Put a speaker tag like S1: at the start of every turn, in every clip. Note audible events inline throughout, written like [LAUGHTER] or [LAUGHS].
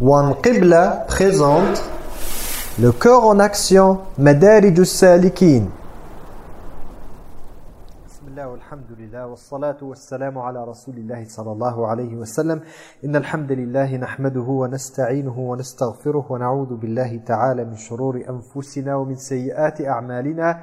S1: Wan Qibla présente le cœur en action Madarij salikin Bismillah walhamdulillah wassalatu wassalamu ala rasulillahi sallallahu alayhi wa sallam. Inna alhamdulillahi nahmaduhu wa nasta'inuhu wa nastaghfiruhu wa na'udhu billahi ta'ala min shururi anfusina wa min sayyiati a'malina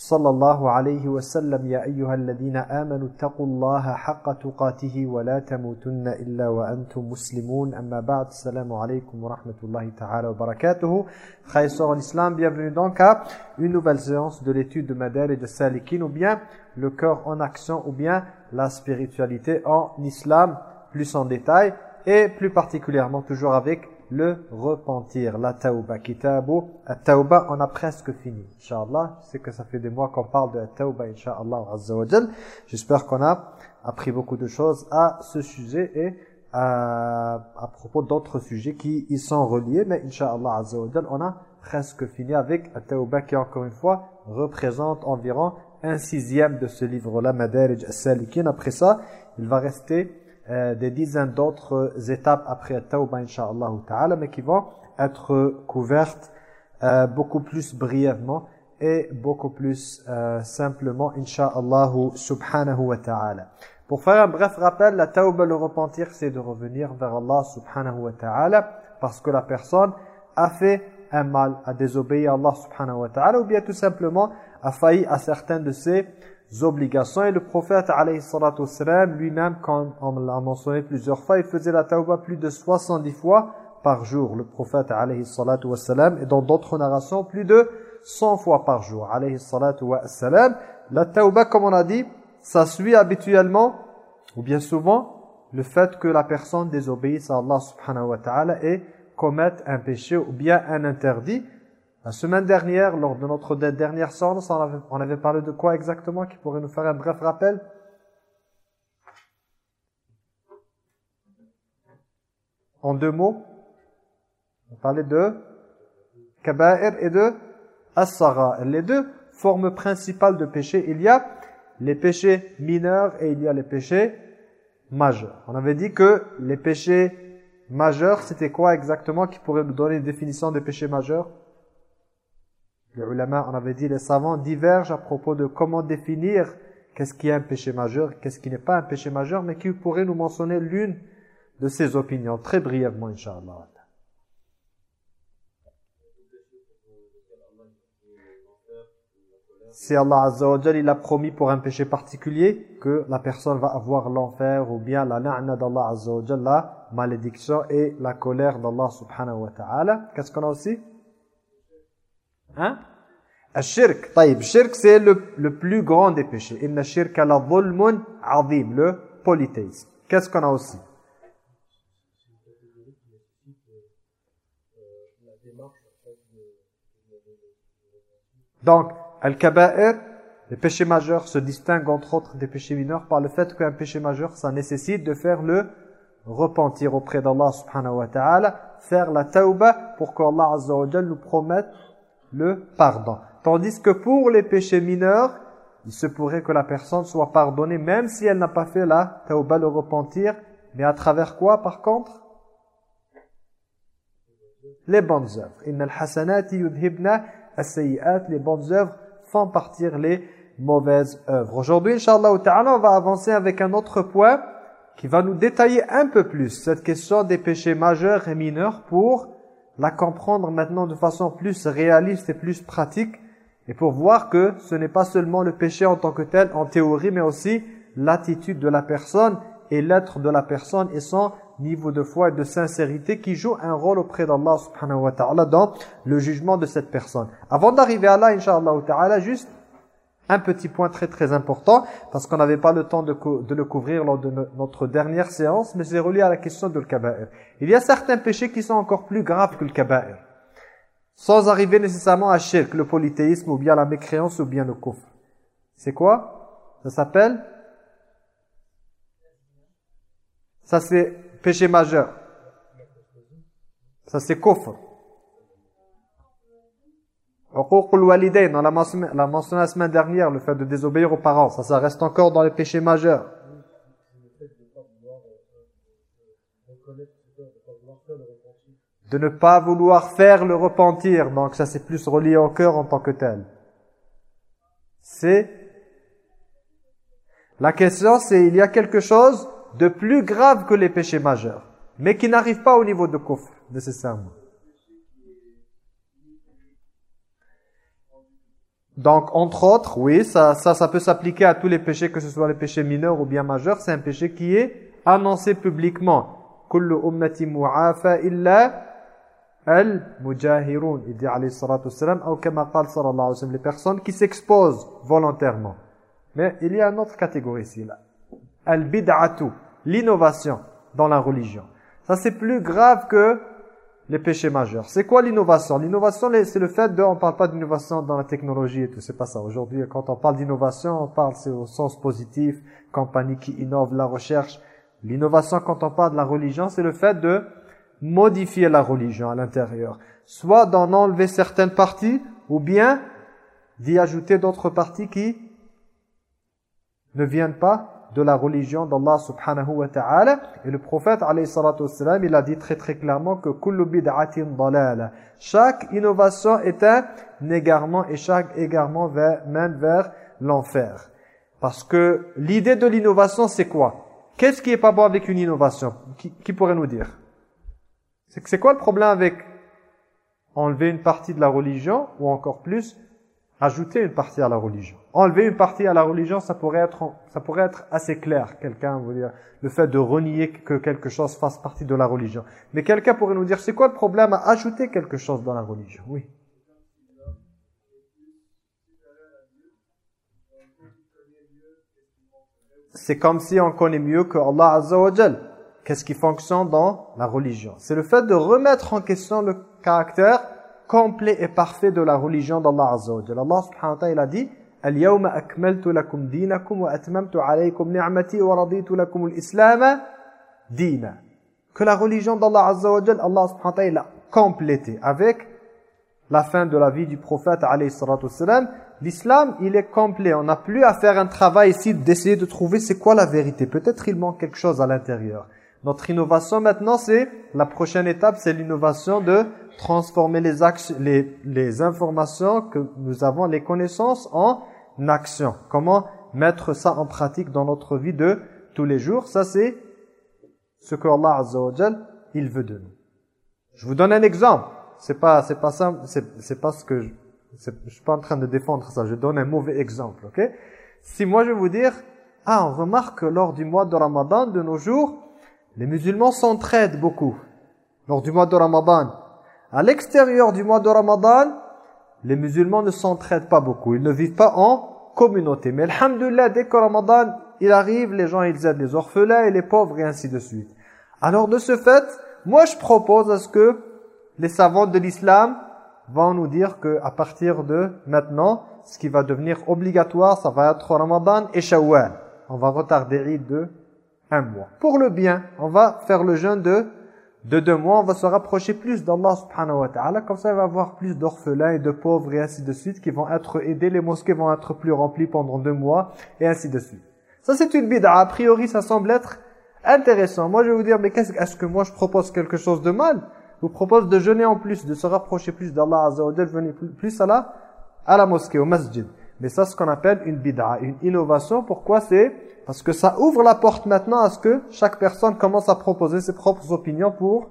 S1: صلى الله عليه وسلم يا أيها الذين آمنوا اتقوا الله حق تقاته ولا تموتن إلا وأنتم مسلمون أما بعد السلام عليكم ورحمة الله تعالى وبركاته Frères islam, bienvenue donc à une nouvelle séance de l'étude de Madar et de Salikin ou bien le cœur en action ou bien la spiritualité en islam plus en détail et plus particulièrement toujours avec le repentir, la tauba, kitabu, la tauba, on a presque fini, Inch'Allah. Je sais que ça fait des mois qu'on parle de la tauba, Inch'Allah, J'espère qu'on a appris beaucoup de choses à ce sujet et à, à propos d'autres sujets qui y sont reliés, mais Inch'Allah, on a presque fini avec la tauba qui, encore une fois, représente environ un sixième de ce livre-là, Madarij al-Salikin. Après ça, il va rester euh, des dizaines d'autres étapes après Tawbah, Inch'Allah ta'ala, mais qui vont être couvertes euh, beaucoup plus brièvement et beaucoup plus euh, simplement, Inch'Allah subhanahu wa ta'ala. Pour faire un bref rappel, la Tawbah, le repentir, c'est de revenir vers Allah subhanahu wa ta'ala, parce que la personne a fait un mal, a désobéi à Allah subhanahu wa ta'ala, ou bien tout simplement a failli à certaines de ses obligations. Et le prophète lui-même, quand on l'a mentionné plusieurs fois, il faisait la tauba plus de 70 fois par jour. Le prophète et dans d'autres narrations, plus de 100 fois par jour. La tauba, comme on a dit, ça suit habituellement, ou bien souvent, le fait que la personne désobéisse à Allah subhanahu wa ta'ala et commette un péché ou bien un interdit. La semaine dernière, lors de notre dernière séance, on avait, parlé de quoi exactement Qui pourrait nous faire un bref rappel? En deux mots, on parlait de kaba'ir et de as Les deux formes principales de péché, il y a les péchés mineurs et il y a les péchés majeurs. On avait dit que les péchés majeurs, c'était quoi exactement Qui pourrait nous donner une définition des péchés majeurs? Les ulama, on avait dit, les savants divergent à propos de comment définir qu'est-ce qui est un péché majeur, qu'est-ce qui n'est pas un péché majeur, mais qui pourrait nous mentionner l'une de ces opinions, très brièvement, Inch'Allah. Si Allah Azza wa il a promis pour un péché particulier que la personne va avoir l'enfer ou bien la la'na d'Allah Azza wa la malédiction et la colère d'Allah subhanahu wa ta'ala. Qu'est-ce qu'on a aussi? Hein? Shirk, taïb. Shirk, c'est le, le, plus grand des péchés. Inna shirka la dhulmun azim, le polythéisme. Qu'est-ce qu'on a aussi? Donc, al-kaba'ir, les péchés majeurs se distinguent entre autres des péchés mineurs par le fait qu'un péché majeur, ça nécessite de faire le repentir auprès d'Allah subhanahu wa ta'ala, faire la tauba pour qu'Allah azza wa nous promette le pardon. Tandis que pour les péchés mineurs, il se pourrait que la personne soit pardonnée même si elle n'a pas fait la tauba, le repentir, mais à travers quoi par contre? Les bonnes œuvres. Innal hasanati yudhibna as-sayyi'at, les bonnes œuvres font partir les mauvaises œuvres. Aujourd'hui, Inch'Allah on va avancer avec un autre point qui va nous détailler un peu plus cette question des péchés majeurs et mineurs pour la comprendre maintenant de façon plus réaliste et plus pratique et pour voir que ce n'est pas seulement le péché en tant que tel en théorie mais aussi l'attitude de la personne et l'être de la personne et son niveau de foi et de sincérité qui joue un rôle auprès d'Allah subhanahu wa ta'ala dans le jugement de cette personne. Avant d'arriver à là, inshallah ta'ala, juste un petit point très très important, parce qu'on n'avait pas le temps de, le couvrir lors de notre dernière séance, mais c'est relié à la question de l'kaba'ir. Il y a certains péchés qui sont encore plus graves que le kaba'ir. Sans arriver nécessairement à shirk, le polythéisme, ou bien la mécréance, ou bien le kufr. C'est quoi? Ça s'appelle? Ça c'est péché majeur. Ça c'est kufr. On l'a mentionné, la semaine dernière, le fait de désobéir aux parents, ça, ça reste encore dans les péchés majeurs. De ne pas vouloir faire le repentir, donc ça c'est plus relié au cœur en tant que tel. C'est la question, c'est il y a quelque chose de plus grave que les péchés majeurs, mais qui n'arrive pas au niveau de kufr, nécessairement. Donc, entre autres, oui, ça, ça, ça peut s'appliquer à tous les péchés, que ce soit les péchés mineurs ou bien majeurs. C'est un péché qui est annoncé publiquement. Il dit, alayhi salatu ou les personnes qui s'exposent volontairement. Mais il y a une autre catégorie ici, là. Al-bid'atu, l'innovation dans la religion. Ça, c'est plus grave que les péchés majeurs. C'est quoi l'innovation? L'innovation, c'est le fait de... On parle pas d'innovation dans la technologie et tout, c'est pas ça. Aujourd'hui, quand on parle d'innovation, on parle c'est au sens positif, compagnie qui innove la recherche. L'innovation, quand on parle de la religion, c'est le fait de modifier la religion à l'intérieur. Soit d'en enlever certaines parties, ou bien d'y ajouter d'autres parties qui ne viennent pas de la religion d'Allah subhanahu wa ta'ala. Et le prophète, alayhi il a dit très très clairement que. Chaque innovation est un égarement et chaque égarement mène vers l'enfer. Parce que l'idée de l'innovation, c'est quoi? Qu'est-ce qui est pas bon avec une innovation? Qui pourrait nous dire? C'est quoi le problème avec enlever une partie de la religion ou encore plus ajouter une partie à la religion? Enlever une partie à la religion, ça pourrait être, ça pourrait être assez clair. Quelqu'un veut dire le fait de renier que quelque chose fasse partie de la religion. Mais quelqu'un pourrait nous dire, c'est quoi le problème à ajouter quelque chose dans la religion? Oui. C'est comme si on connaît mieux que Allah Azza wa Qu'est-ce qui fonctionne dans la religion? C'est le fait de remettre en question le caractère complet et parfait de la religion d'Allah Azza wa. Allah subhanahu wa ta'ala dit اليوم أكملت لكم دينكم وأتممت عليكم نعمتي ورضيت لكم الإسلام دينا que la religion d'Allah Azza wa Jalla Allah subhanahu wa ta'ala complété avec la fin de la vie du prophète alayhi salatu wassalam l'islam il est complet on n'a plus à faire un travail ici d'essayer de trouver c'est quoi la vérité peut-être il manque quelque chose à l'intérieur notre innovation maintenant c'est la prochaine étape c'est l'innovation de transformer les, les, les informations que nous avons, les connaissances en action. Comment mettre ça en pratique dans notre vie de tous les jours? Ça, c'est ce que Allah Azza wa il veut de nous. Je vous donne un exemple. C'est pas, c'est pas ça, c'est pas ce que je, je suis pas en train de défendre ça. Je donne un mauvais exemple, ok? Si moi je vais vous dire, ah, on remarque que lors du mois de Ramadan, de nos jours, les musulmans s'entraident beaucoup. Lors du mois de Ramadan, à l'extérieur du mois de Ramadan, les musulmans ne s'entraident pas beaucoup. Ils ne vivent pas en communauté. Mais alhamdulillah, dès que Ramadan il arrive, les gens ils aident les orphelins et les pauvres et ainsi de suite. Alors de ce fait, moi je propose à ce que les savants de l'islam vont nous dire que à partir de maintenant, ce qui va devenir obligatoire, ça va être Ramadan et Shawwal. On va retarder de un mois. Pour le bien, on va faire le jeûne de de deux mois, on va se rapprocher plus d'Allah subhanahu wa ta'ala. Comme ça, il va y avoir plus d'orphelins et de pauvres et ainsi de suite qui vont être aidés. Les mosquées vont être plus remplies pendant deux mois et ainsi de suite. Ça, c'est une bid'a. A priori, ça semble être intéressant. Moi, je vais vous dire, mais est-ce que moi, je propose quelque chose de mal? Je vous propose de jeûner en plus, de se rapprocher plus d'Allah azza wa venir plus à la, à la mosquée, au masjid. Mais ça, c'est ce qu'on appelle une bid'a, une innovation. Pourquoi c'est? Parce que ça ouvre la porte maintenant à ce que chaque personne commence à proposer ses propres opinions pour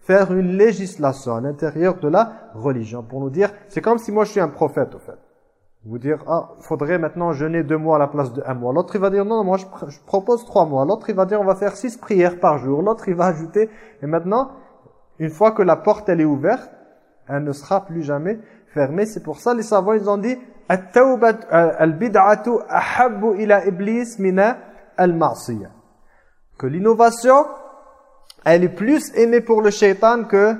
S1: faire une législation à l'intérieur de la religion. Pour nous dire, c'est comme si moi je suis un prophète au fait. Vous dire, ah, faudrait maintenant jeûner deux mois à la place de un mois. L'autre il va dire, non, moi je, je propose trois mois. L'autre il va dire, on va faire six prières par jour. L'autre il va ajouter. Et maintenant, une fois que la porte elle est ouverte, elle ne sera plus jamais fermé. C'est pour ça les savants ils ont dit al-ma'siyah. Que l'innovation elle est plus aimée pour le shaitan que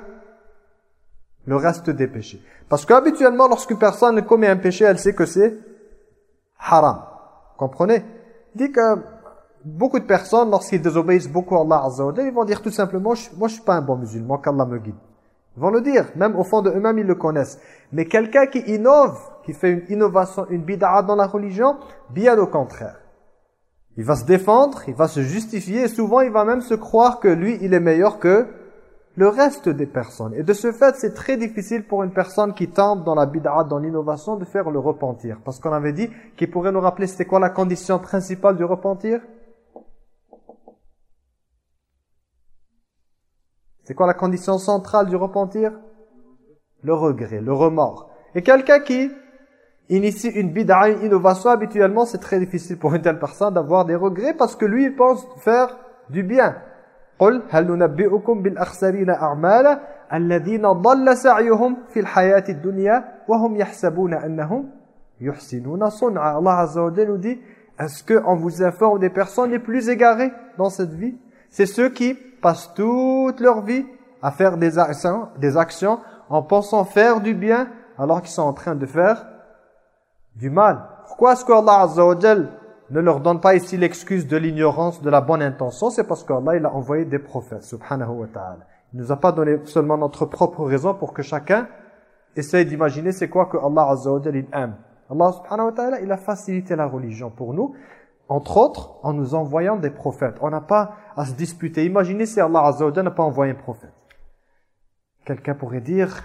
S1: le reste des péchés. Parce qu'habituellement lorsqu'une personne commet un péché, elle sait que c'est haram. Comprenez? Dit que beaucoup de personnes lorsqu'ils désobéissent beaucoup à Allah ils vont dire tout simplement moi je suis pas un bon musulman qu'Allah me guide. Vont le dire, même au fond de eux-mêmes, ils le connaissent. Mais quelqu'un qui innove, qui fait une innovation, une bid'a dans la religion, bien au contraire. Il va se défendre, il va se justifier, et souvent il va même se croire que lui, il est meilleur que le reste des personnes. Et de ce fait, c'est très difficile pour une personne qui tombe dans la bid'a, dans l'innovation, de faire le repentir. Parce qu'on avait dit qu'il pourrait nous rappeler c'était quoi la condition principale du repentir? C'est quoi la condition centrale du repentir? Le regret, le remords. Et quelqu'un qui initie une bid'a, une innovation, habituellement c'est très difficile pour une telle personne d'avoir des regrets parce que lui il pense faire du bien. قل هل ننبئكم بالأخسرين أعمالا الذين ضل سعيهم في الحياة الدنيا وهم يحسبون أنهم يحسنون صنعا الله dit est-ce qu'on vous informe des personnes les plus égarées dans cette vie? C'est ceux qui passent toute leur vie à faire des actions, des actions en pensant faire du bien alors qu'ils sont en train de faire du mal. Pourquoi est-ce que Allah Azza ne leur donne pas ici l'excuse de l'ignorance, de la bonne intention? C'est parce qu'Allah il a envoyé des prophètes, subhanahu wa ta'ala. Il nous a pas donné seulement notre propre raison pour que chacun essaye d'imaginer c'est quoi que Allah Azza il aime. Allah subhanahu wa ta'ala, il a facilité la religion pour nous entre autres, en nous envoyant des prophètes. On n'a pas à se disputer. Imaginez si Allah Azza n'a pas envoyé un prophète. Quelqu'un pourrait dire,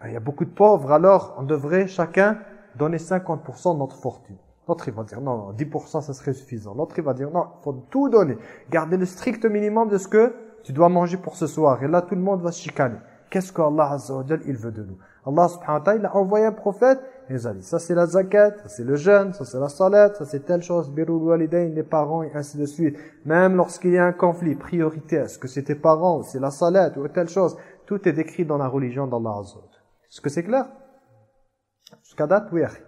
S1: ah, il y a beaucoup de pauvres, alors on devrait chacun donner 50% de notre fortune. L'autre, il va dire, non, non 10% ça serait suffisant. L'autre, il va dire, non, il faut tout donner. Garder le strict minimum de ce que tu dois manger pour ce soir. Et là, tout le monde va se chicaner. Qu'est-ce qu'Allah Azza il veut de nous? Allah subhanahu wa ta'ala, il a envoyé un prophète ça c'est la zakat, ça c'est le jeûne, ça c'est la salat, ça c'est telle chose, birul walidain, les parents et ainsi de suite. Même lorsqu'il y a un conflit prioritaire, est-ce que c'est tes parents ou c'est la salat ou telle chose, tout est décrit dans la religion d'Allah Azza Est-ce que c'est clair? Jusqu'à date, oui. Etc.,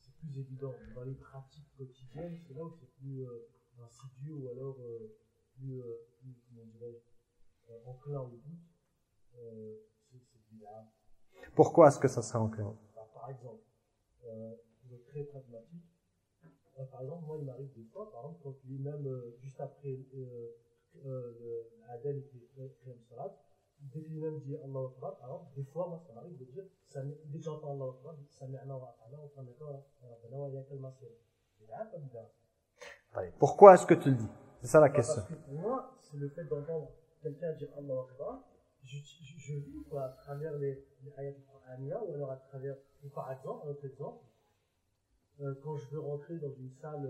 S1: c'est plus évident. Dans les pratiques quotidiennes, c'est là où c'est plus euh, ou alors euh, plus... Euh, euh, enclin au doute, euh, c'est bizarre. Pourquoi est-ce que ça serait enclin?
S2: Bah, Par exemple, euh, le très pragmatique, euh, par exemple, moi il m'arrive des fois, par exemple, quand lui-même, euh, juste après euh, euh, Adèle qui fait salat, dès que lui-même dit Allah Akbar, alors des fois, moi ça m'arrive de dire, dès que j'entends Allah Akbar, dis Sami'na wa ata'na wa qamaka rabbana wa yakal masir. C'est un peu bizarre.
S1: Pourquoi est-ce que tu le dis? C'est ça la question.
S2: Parce que pour moi, c'est le fait d'entendre quelqu'un dire Allah Akbar, je, je, je vis quoi, à travers les, les ayats ou alors à travers, ou par exemple, un autre exemple, euh, quand je veux rentrer dans une salle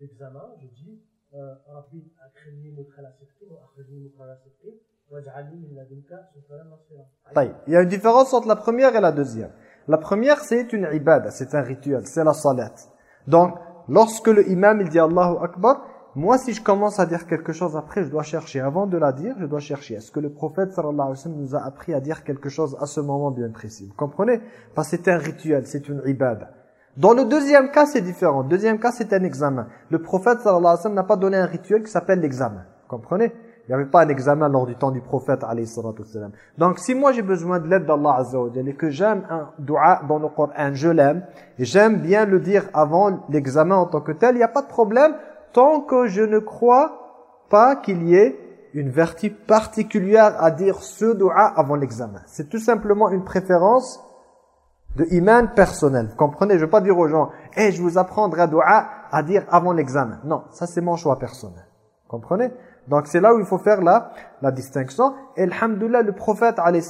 S2: d'examen, je dis euh, Rabbi waj'alni min ladunka sultanan nasira.
S1: Il y a une différence entre la première et la deuxième. La première, c'est une ibada, c'est un rituel, c'est la salat. Donc, lorsque le imam il dit Allahu Akbar, moi, si je commence à dire quelque chose après, je dois chercher. Avant de la dire, je dois chercher. Est-ce que le prophète sallallahu alayhi wa sallam nous a appris à dire quelque chose à ce moment bien précis? Vous comprenez? Parce que c'est un rituel, c'est une ibad. Dans le deuxième cas, c'est différent. Deuxième cas, c'est un examen. Le prophète sallallahu alayhi wa sallam n'a pas donné un rituel qui s'appelle l'examen. Vous comprenez? Il n'y avait pas un examen lors du temps du prophète. Donc si moi j'ai besoin de l'aide d'Allah azza et que j'aime un dua dans le Coran, je l'aime et j'aime bien le dire avant l'examen en tant que tel, il n'y a pas de problème tant que je ne crois pas qu'il y ait une vertu particulière à dire ce dua avant l'examen. C'est tout simplement une préférence de iman personnel. Vous comprenez? Je ne veux pas dire aux gens « Eh, je vous apprendrai un dua à dire avant l'examen. » Non, ça c'est mon choix personnel. Vous comprenez? Donc c'est là où il faut faire la, la distinction. Et alhamdoulilah, le prophète, alayhi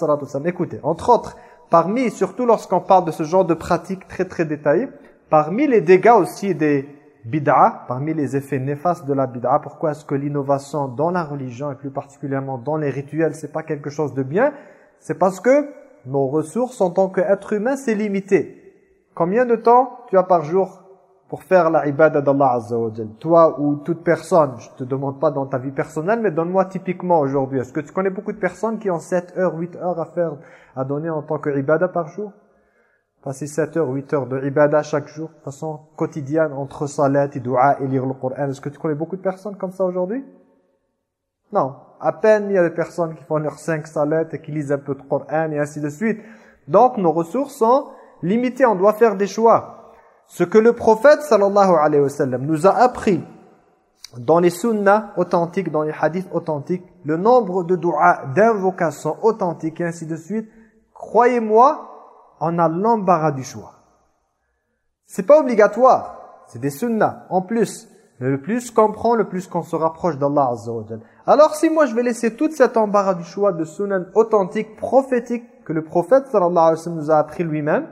S1: écoutez, entre autres, parmi, surtout lorsqu'on parle de ce genre de pratique très très détaillée, parmi les dégâts aussi des bid'a, parmi les effets néfastes de la bid'a, pourquoi est-ce que l'innovation dans la religion et plus particulièrement dans les rituels, c'est pas quelque chose de bien? C'est parce que nos ressources en tant qu'être humain, c'est limité. Combien de temps tu as par jour pour faire la ibada d'Allah Azza wa Toi ou toute personne, je te demande pas dans ta vie personnelle, mais donne-moi typiquement aujourd'hui. Est-ce que tu connais beaucoup de personnes qui ont 7 heures, 8 heures à faire, à donner en tant que ibada par jour? Passer 7 heures, 8 heures de ibadah chaque jour, de façon quotidienne, entre salat et dua et lire le Coran. Est-ce que tu connais beaucoup de personnes comme ça aujourd'hui? Non. À peine il y a des personnes qui font leurs 5 salats et qui lisent un peu de Coran et ainsi de suite. Donc nos ressources sont limitées, on doit faire des choix. Ce que le prophète sallallahu alayhi wa sallam nous a appris dans les sunnas authentiques, dans les hadiths authentiques, le nombre de du'a, d'invocations authentiques et ainsi de suite, croyez-moi, on a l'embarras du choix. C'est pas obligatoire, c'est des sunnas en plus. Mais le plus qu'on prend, le plus qu'on se rapproche d'Allah Azza Alors si moi je vais laisser toute cette embarras du choix de sunnah authentiques, prophétiques, que le prophète sallallahu alayhi wa sallam nous a appris lui-même,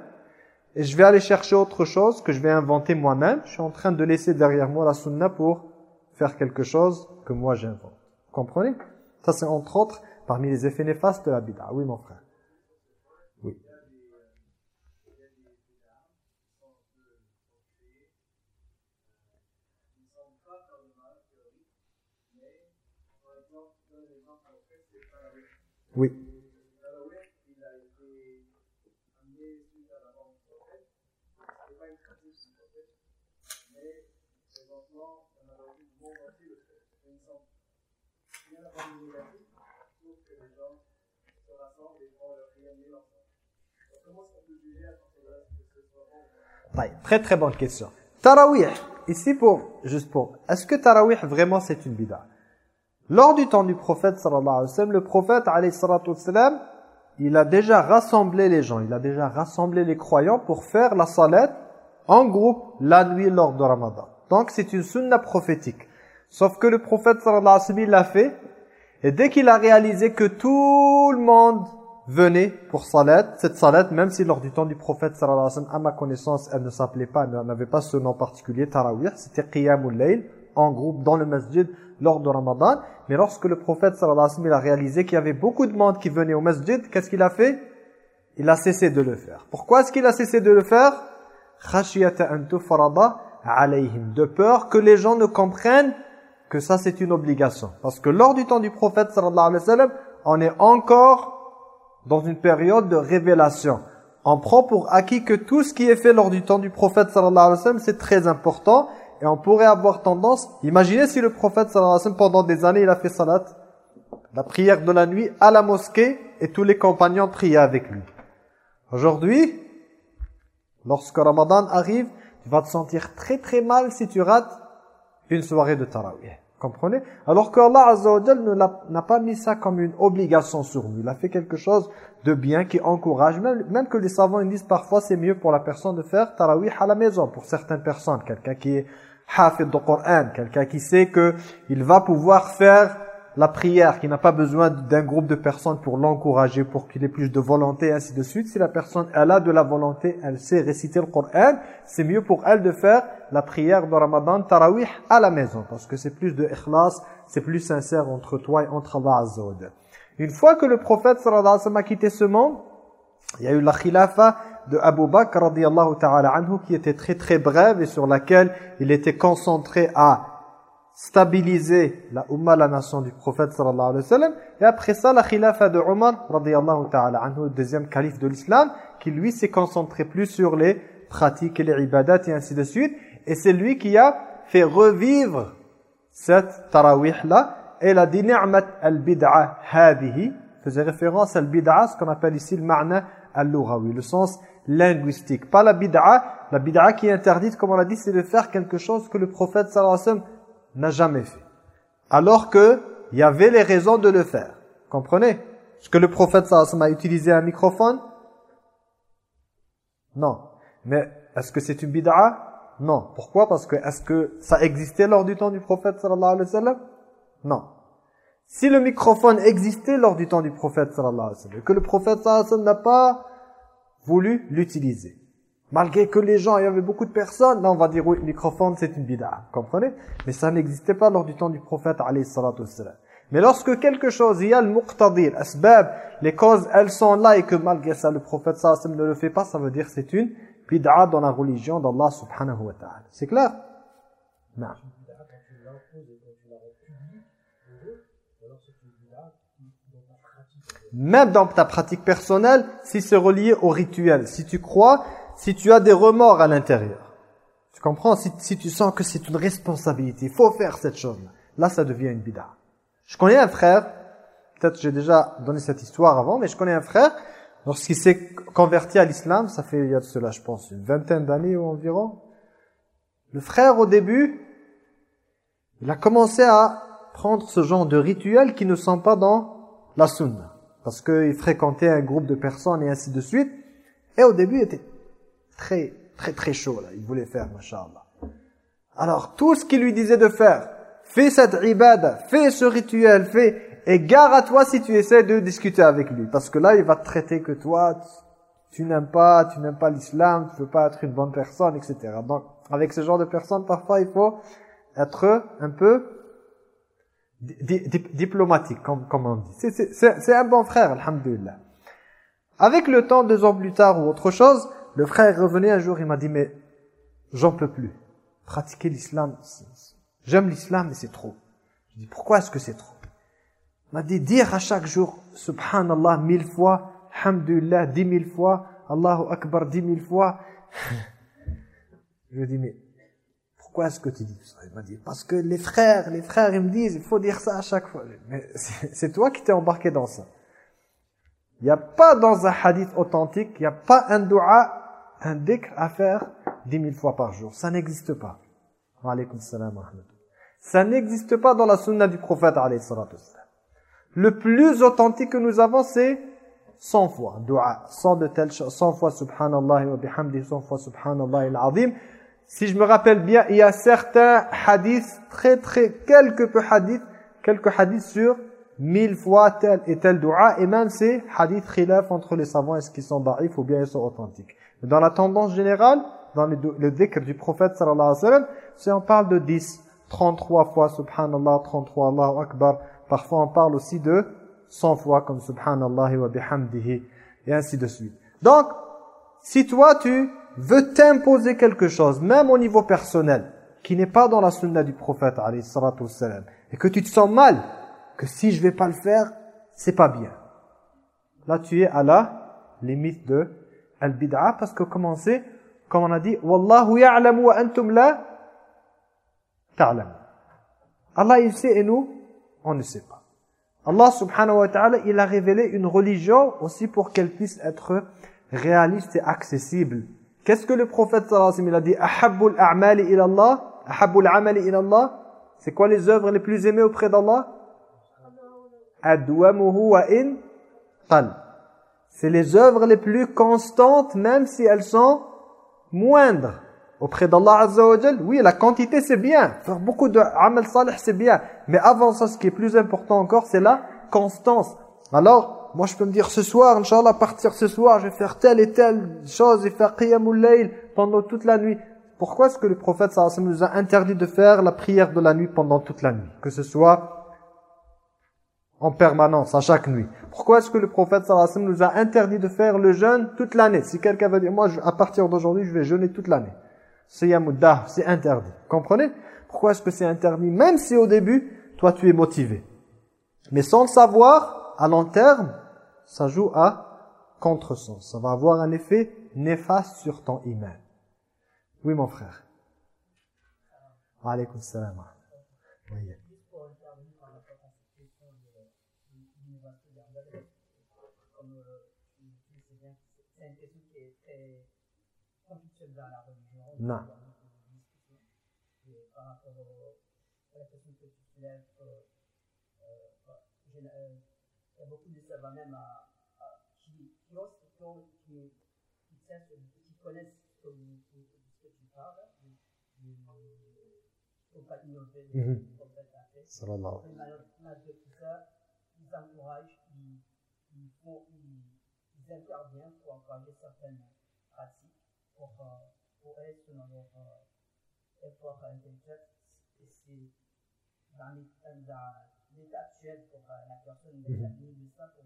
S1: et je vais aller chercher autre chose que je vais inventer moi-même, je suis en train de laisser derrière moi la sunna pour faire quelque chose que moi j'invente. Comprenez? Ça c'est entre autres parmi les effets néfastes de la bid'a. Oui mon frère. Oui. Oui. Très très bonne question. Tarawih, ici pour, juste pour, est-ce que Tarawih vraiment c'est une bid'a? Lors du temps du prophète sallallahu alayhi wa le prophète alayhi sallam, il a déjà rassemblé les gens, il a déjà rassemblé les croyants pour faire la salat en groupe la nuit lors de Ramadan. Donc c'est une sunna prophétique. Sauf que le prophète sallallahu alayhi l'a fait et dès qu'il a réalisé que tout le monde venait pour salat, cette salat, même si lors du temps du prophète sallallahu alayhi wa sallam, à ma connaissance, elle ne s'appelait pas, elle n'avait pas ce nom particulier, tarawih, c'était qiyamul layl, en groupe dans le masjid lors de Ramadan. Mais lorsque le prophète sallallahu alayhi wa sallam a réalisé qu'il y avait beaucoup de monde qui venait au masjid, qu'est-ce qu'il a fait? Il a cessé de le faire. Pourquoi est-ce qu'il a cessé de le faire? De peur que les gens ne comprennent que ça c'est une obligation. Parce que lors du temps du prophète sallallahu alayhi wa sallam, on est encore dans une période de révélation. On prend pour acquis que tout ce qui est fait lors du temps du prophète sallallahu alayhi wa sallam, c'est très important. Et on pourrait avoir tendance, imaginez si le prophète sallallahu alayhi wa sallam, pendant des années, il a fait salat, la prière de la nuit à la mosquée, et tous les compagnons priaient avec lui. Aujourd'hui, lorsque Ramadan arrive, tu vas te sentir très très mal si tu rates une soirée de tarawih. Comprenez? Alors qu'Allah Azza wa n'a pas mis ça comme une obligation sur nous. Il a fait quelque chose de bien qui encourage. Même, même que les savants ils disent parfois c'est mieux pour la personne de faire tarawih à la maison. Pour certaines personnes, quelqu'un qui est hafid du Coran, quelqu'un qui sait que il va pouvoir faire la prière, qui n'a pas besoin d'un groupe de personnes pour l'encourager, pour qu'il ait plus de volonté, ainsi de suite. Si la personne, elle a de la volonté, elle sait réciter le Coran, c'est mieux pour elle de faire la prière de Ramadan, Tarawih, à la maison. Parce que c'est plus de ikhlas, c'est plus sincère entre toi et entre Allah Azza Une fois que le prophète sallallahu alayhi wa a quitté ce monde, il y a eu la khilafa de Abu Bakr ta'ala anhu qui était très très brève et sur laquelle il était concentré à stabiliser la umma, la nation du prophète sallallahu alayhi wa sallam. Et après ça, la khilafa de Omar, radiyallahu ta'ala anhu, deuxième calife de l'islam, qui lui s'est concentré plus sur les pratiques et les ibadat et ainsi de suite. Et c'est lui qui a fait revivre cette tarawih-là. Et la dit al-bid'a hadihi, faisait référence à al-bid'a, ce qu'on appelle ici le ma'na al-lughawi, le sens linguistique. Pas la bid'a, la bid'a qui est interdite, comme on l'a dit, c'est de faire quelque chose que le prophète sallallahu alayhi wa sallam n'a jamais fait. Alors que il y avait les raisons de le faire. Comprenez? Est-ce que le prophète sallallahu a utilisé un microphone? Non. Mais est-ce que c'est une bid'a? Non. Pourquoi? Parce que est-ce que ça existait lors du temps du prophète sallallahu alayhi wa sallam? Non. Si le microphone existait lors du temps du prophète sallallahu alayhi wa sallam, que le prophète sallallahu alayhi wa sallam n'a pas voulu l'utiliser, Malgré que les gens, il y avait beaucoup de personnes, là on va dire oui, microphone c'est une bid'a, comprenez? Mais ça n'existait pas lors du temps du prophète alayhi Mais lorsque quelque chose, il y a le muqtadir, asbab, les causes elles sont là et que malgré ça le prophète sallallahu ne le fait pas, ça veut dire c'est une bid'a dans la religion d'Allah subhanahu wa ta'ala. C'est clair? Non. Même dans ta pratique personnelle, si c'est relié au rituel, si tu crois si tu as des remords à l'intérieur, tu comprends? Si, tu sens que c'est une responsabilité, il faut faire cette chose, là ça devient une bida. Je connais un frère, peut-être j'ai déjà donné cette histoire avant, mais je connais un frère, lorsqu'il s'est converti à l'islam, ça fait il y a de cela je pense une vingtaine d'années ou environ, le frère au début, Il a commencé à prendre ce genre de rituels qui ne sont pas dans la sunna. Parce qu'il fréquentait un groupe de personnes et ainsi de suite. Et au début, il était très, très, très chaud. Là. Il voulait faire, machallah. Alors, tout ce qu'il lui disait de faire, fais cette ibada, fais ce rituel, fais... Et gare à toi si tu essaies de discuter avec lui. Parce que là, il va te traiter que toi, tu n'aimes pas, tu n'aimes pas l'islam, tu veux pas être une bonne personne, etc. Donc, avec ce genre de personnes, parfois, il faut être un peu diplomatique, comme, comme on dit. C'est un bon frère, alhamdulillah. Avec le temps, deux ans plus tard ou autre chose, le frère est revenu un jour, il m'a dit, mais j'en peux plus. Pratiquer l'islam, j'aime l'islam, mais c'est trop. Je dis, pourquoi est-ce que c'est trop? Il m'a dit, dire à chaque jour, subhanallah, mille fois, alhamdulillah, dix mille fois, Allahu Akbar, dix mille fois. Je lui dis, mais pourquoi est-ce que tu dis ça? Il m'a dit, parce que les frères, les frères, ils me disent, il faut dire ça à chaque fois. Mais c'est toi qui t'es embarqué dans ça. Il n'y a pas dans un hadith authentique, il n'y a pas un dua, un dhikr à faire dix mille fois par jour. Ça n'existe pas. salam Ça n'existe pas dans la sunna du prophète Le plus authentique que nous avons, c'est 100 fois dua, 100 de telles choses, 100 fois subhanallah wa bihamdi, 100 fois subhanallah al-azim. Si je me rappelle bien, il y a certains hadiths, très très, quelques peu hadiths, quelques hadiths sur mille fois tel et tel dua, et même ces hadiths khilaf entre les savants, est-ce qu'ils sont daif ou bien ils sont authentiques. Dans la tendance générale, dans le, le du prophète sallallahu alayhi wa sallam, si on parle de 10, 33 fois subhanallah, 33 Allahu Akbar, parfois on parle aussi de 100 fois comme subhanallah wa bihamdihi, et ainsi de suite. Donc, si toi tu veux t'imposer quelque chose, même au niveau personnel, qui n'est pas dans la sunna du prophète alayhi et que tu te sens mal, que si je vais pas le faire, c'est pas bien. Là, tu es à la limite de al-bid'a parce que commencer, comme on a dit, Wallahu ya'lamu wa antum la ta'lamu. Allah il sait et nous, on ne sait pas. Allah subhanahu wa ta'ala, il a révélé une religion aussi pour qu'elle puisse être réaliste et accessible. Qu'est-ce que le prophète sallallahu alayhi wa sallam a dit Ahabbul a'mali ila Allah? Ahabbul amali ila Allah? C'est quoi les œuvres les plus aimées auprès d'Allah? C'est les œuvres les plus constantes, même si elles sont moindres. Auprès d'Allah Azza oui, la quantité c'est bien. Faire beaucoup de amal salih c'est bien. Mais avant ça, ce qui est plus important encore, c'est la constance. Alors, moi je peux me dire ce soir, Inch'Allah, partir ce soir, je vais faire telle et telle chose et faire qiyamul layl pendant toute la nuit. Pourquoi est-ce que le prophète sallallahu nous a interdit de faire la prière de la nuit pendant toute la nuit? Que ce soit en permanence, à chaque nuit. Pourquoi est-ce que le prophète sallallahu nous a interdit de faire le jeûne toute l'année? Si quelqu'un veut dire, moi, à partir d'aujourd'hui, je vais jeûner toute l'année. C'est c'est interdit. Comprenez? Pourquoi est-ce que c'est interdit? Même si au début, toi, tu es motivé. Mais sans le savoir, à long terme, ça joue à contresens. Ça va avoir un effet néfaste sur ton iman. Oui, mon frère. Alaykoum salam. Oui.
S3: dans la religion.
S1: Non.
S3: Par rapport à la question que tu soulèves, euh, euh, euh, il y a beaucoup de savants même à, à, qui, qui, osent, qui, qui, qui, qui connaissent ce que, tu parles, il ne faut pas
S1: -hmm.
S3: le prophète a fait.
S1: Sallallahu
S3: Malgré tout ça, ils encouragent, ils, ils, font, ils, ils interviennent pour encourager certaines pratiques pour, pour être dans leur effort intellectuel. Et c'est dans l'état actuel pour la personne de la vie, ça pour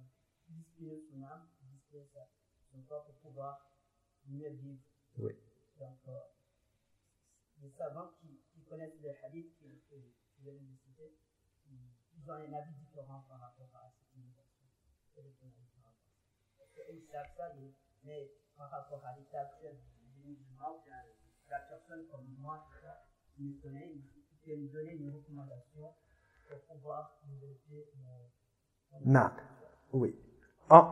S3: discipliner son âme, discipliner son corps pour pouvoir mieux vivre.
S1: Oui.
S3: Donc, euh, les savants qui, qui connaissent les hadiths que, que, que je viens de citer, ils ont un avis différent par rapport à cette innovation. Qu'ils savent ça, mais par rapport à l'état actuel musulman, la personne comme moi qui me connaît, qui peut me donner une recommandation pour pouvoir développer mon...
S1: Non. Oui. En,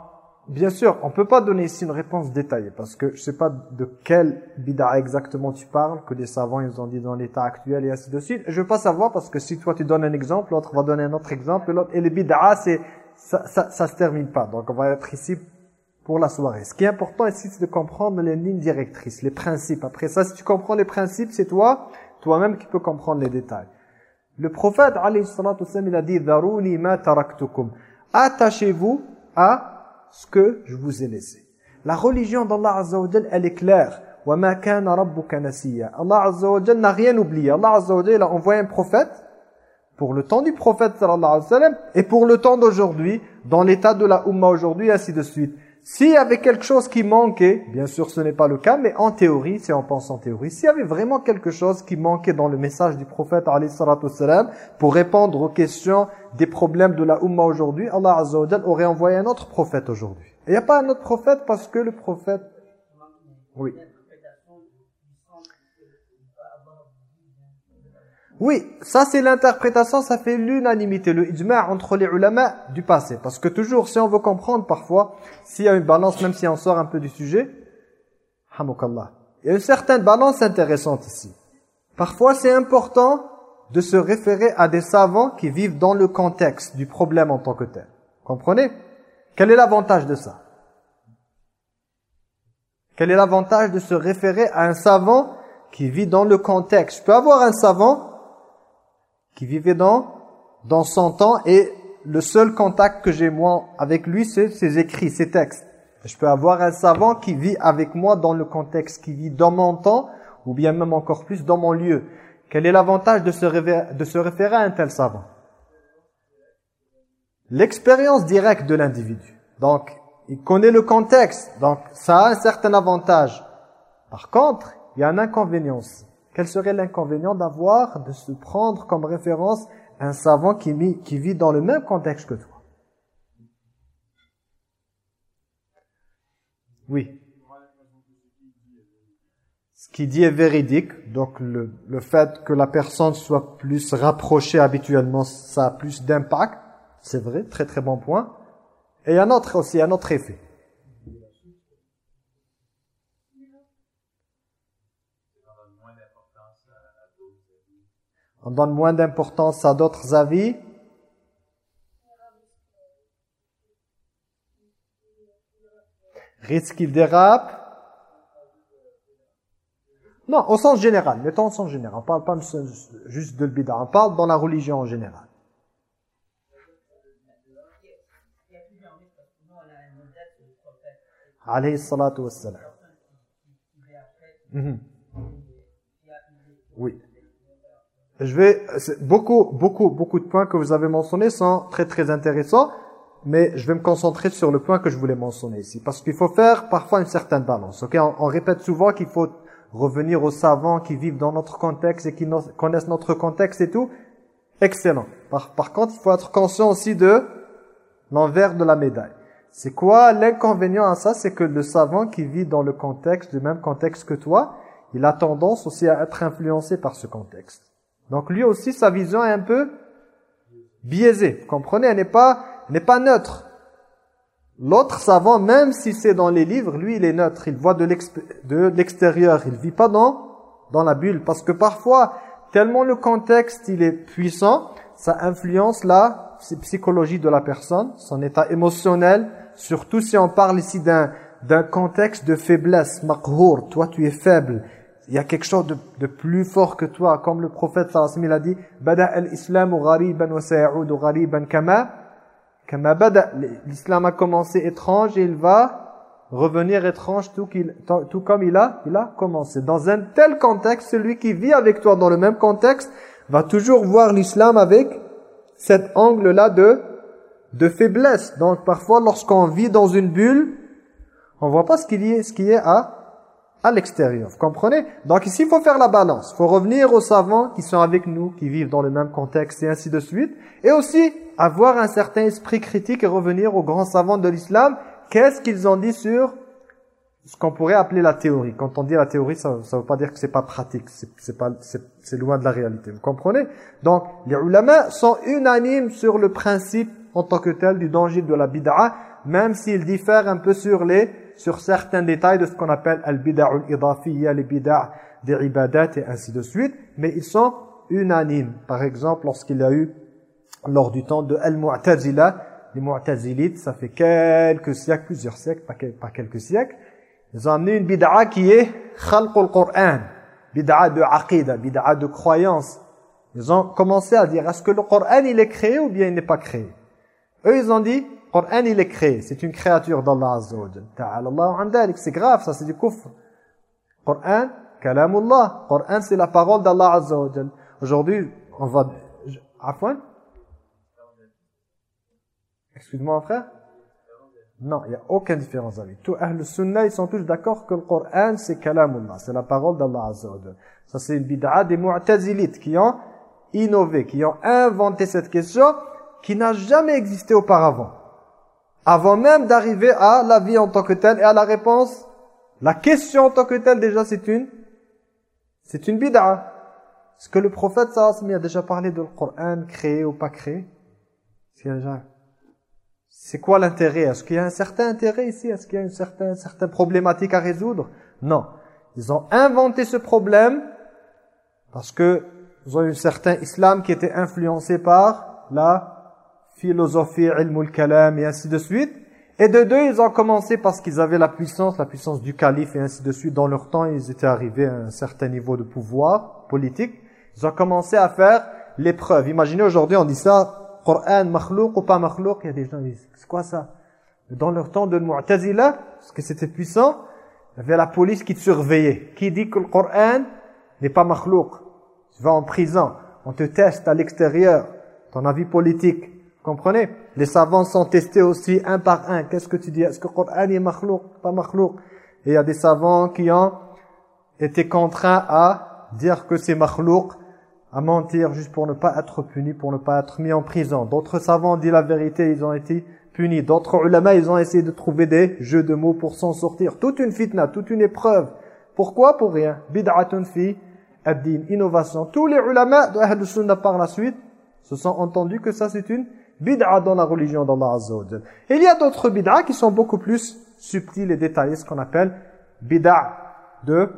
S1: bien sûr, on peut pas donner ici une réponse détaillée parce que je sais pas de quel bid'a exactement tu parles, que les savants ils ont dit dans l'état actuel et ainsi de suite. Je veux pas savoir parce que si toi tu donnes un exemple, l'autre va donner un autre exemple, et, l'autre- et les bid'a, c'est ça, ça, ça se termine pas. Donc on va être ici pour la soirée. Ce qui est important ici, c'est de comprendre les lignes directrices, les principes. Après ça, si tu comprends les principes, c'est toi, toi-même qui peux comprendre les détails. Le prophète, alayhi il a dit « ma taraktukum » Attachez-vous à ce que je vous ai laissé. La religion d'Allah Azza wa elle est claire. «» Allah Azza wa n'a rien oublié. Allah Azza wa a envoyé un prophète pour le temps du prophète sallallahu alayhi wa sallam et pour le temps d'aujourd'hui, dans l'état de la Ummah aujourd'hui, ainsi de suite. S'il y avait quelque chose qui manquait, bien sûr ce n'est pas le cas, mais en théorie, si on pense en théorie, s'il y avait vraiment quelque chose qui manquait dans le message du prophète wassalam, pour répondre aux questions des problèmes de la Ummah aujourd'hui, Allah Azza aurait envoyé un autre prophète aujourd'hui. Il n'y a pas un autre prophète parce que le prophète... Oui. Oui, ça c'est l'interprétation, ça fait l'unanimité, le ijma' entre les ulama du passé. Parce que toujours, si on veut comprendre parfois, s'il y a une balance, même si on sort un peu du sujet, hamukallah. Il y a une certaine balance intéressante ici. Parfois, c'est important de se référer à des savants qui vivent dans le contexte du problème en tant que tel. Comprenez? Quel est l'avantage de ça? Quel est l'avantage de se référer à un savant qui vit dans le contexte? Je peux avoir un savant qui vivait dans, dans son temps et le seul contact que j'ai moi avec lui, c'est ses écrits, ses textes. Je peux avoir un savant qui vit avec moi dans le contexte, qui vit dans mon temps, ou bien même encore plus dans mon lieu. Quel est l'avantage de, se de se référer à un tel savant? L'expérience directe de l'individu. Donc, il connaît le contexte, donc ça a un certain avantage. Par contre, il y a un inconvénient. Quel serait l'inconvénient d'avoir, de se prendre comme référence un savant qui, vit dans le même contexte que toi? Oui. Ce qui dit est véridique, donc le, le fait que la personne soit plus rapprochée habituellement, ça a plus d'impact, c'est vrai, très très bon point. Et un autre aussi, un autre effet. On donne moins d'importance à d'autres avis. Risque qu'il dérape. Non, au sens général. Mettons au sens général. On parle pas juste de bid'a. On parle dans la religion en général. Alayhi salatu wassalam.
S3: une
S1: Oui. Je vais beaucoup beaucoup beaucoup de points que vous avez mentionnés sont très très intéressants, mais je vais me concentrer sur le point que je voulais mentionner ici parce qu'il faut faire parfois une certaine balance. OK, on, répète souvent qu'il faut revenir aux savants qui vivent dans notre contexte et qui connaissent notre contexte et tout. Excellent. Par, contre, il faut être conscient aussi de l'envers de la médaille. C'est quoi l'inconvénient à ça? C'est que le savant qui vit dans le contexte, le même contexte que toi, il a tendance aussi à être influencé par ce contexte. Donc lui aussi, sa vision est un peu biaisée. Vous comprenez? Elle n'est pas, elle pas neutre. L'autre savant, même si c'est dans les livres, lui, il est neutre. Il voit de l'extérieur. Il vit pas dans, dans la bulle. Parce que parfois, tellement le contexte, il est puissant, ça influence la psy- psychologie de la personne, son état émotionnel. Surtout si on parle ici d'un contexte de faiblesse, maqhour, toi tu es faible. Il y a quelque chose de, de plus fort que toi, comme le prophète sallallahu a dit « Bada ghariban wa sayaudu ghariban kama » Kama bada, l'islam a commencé étrange et il va revenir étrange tout comme il a, il a commencé. Dans un tel contexte, celui qui vit avec toi dans le même contexte va toujours voir l'islam avec cet angle-là de, de faiblesse. Donc parfois, lorsqu'on vit dans une bulle, on voit pas ce qu'il y est, ce qui est à, à l'extérieur. Vous comprenez? Donc ici, il faut faire la balance. Il faut revenir aux savants qui sont avec nous, qui vivent dans le même contexte et ainsi de suite. Et aussi, avoir un certain esprit critique et revenir aux grands savants de l'islam. Qu'est-ce qu'ils ont dit sur ce qu'on pourrait appeler la théorie? Quand on dit la théorie, ça ne veut pas dire que c'est pas pratique. C'est loin de la réalité. Vous comprenez? Donc, les ulama sont unanimes sur le principe en tant que tel du danger de la bid'a même s'ils diffèrent un peu sur les sur certains détails de ce qu'on appelle al-bid'a al-idafiyya, les bid'a des ibadat et ainsi de suite, mais ils sont unanimes. Par exemple, lorsqu'il y a eu, lors du temps de al-mu'tazila, les mu'tazilites, ça fait quelques siècles, plusieurs siècles, pas, quelques siècles, ils ont amené une bid'a qui est khalqul Qur'an, bid'a de aqida, bid'a de croyance. Ils ont commencé à dire, est-ce que le Coran il est créé ou bien il n'est pas créé? Eux, ils ont dit, Coran il est créé, c'est une créature d'Allah Azza wa Jalla. C'est grave, ça c'est du kufr. Coran, kalamullah. Coran c'est la parole d'Allah Azza. Aujourd'hui, on va... Afwan? Excuse-moi, frère Non, il n'y a aucune différence avec. Tous Ahl Sunnah, ils sont tous d'accord que le Coran, c'est kalamullah, c'est la parole d'Allah Azza Ça, c'est une bid'a des mu'tazilites qui ont innové, qui ont inventé cette question qui n'a jamais existé auparavant. Avant même d'arriver à la vie en tant que telle et à la réponse, la question en tant que telle, déjà, c'est une c'est une bid'a. Est-ce que le prophète sallallahu a déjà parlé de le Coran créé ou pas créé C'est quoi l'intérêt? Est-ce qu'il y a un certain intérêt ici? Est-ce qu'il y a une certaine, certaine problématique à résoudre? Non. Ils ont inventé ce problème parce que ils ont un certain islam qui était influencé par la philosophie, ilm kalam et ainsi de suite. Et de deux, ils ont commencé parce qu'ils avaient la puissance, la puissance du calife et ainsi de suite. Dans leur temps, ils étaient arrivés à un certain niveau de pouvoir politique. Ils ont commencé à faire l'épreuve. Imaginez aujourd'hui, on dit ça, Coran, makhlouk ou pas makhlouk. Il y a des gens qui disent, c'est quoi ça? Dans leur temps de Mu'tazila, parce que c'était puissant, il y avait la police qui te surveillait. Qui dit que le Coran n'est pas makhlouk Tu vas en prison, on te teste à l'extérieur, ton avis politique. Comprenez? Les savants sont testés aussi un par un. Qu'est-ce que tu dis? Est-ce que le Coran est makhlouk Pas makhlouk Et il y a des savants qui ont été contraints à dire que c'est makhlouk à mentir juste pour ne pas être puni, pour ne pas être mis en prison. D'autres savants dit la vérité, ils ont été punis. D'autres ulama, ils ont essayé de trouver des jeux de mots pour s'en sortir. Toute une fitna, toute une épreuve. Pourquoi? Pour rien. Bid'atun fi ad-din, innovation. Tous les ulama de Ahl Sunnah par la suite se sont entendus que ça c'est une bid'a dans la religion d'Allah Azza il y a d'autres bid'a qui sont beaucoup plus subtiles et détaillées, ce qu'on appelle bid'a de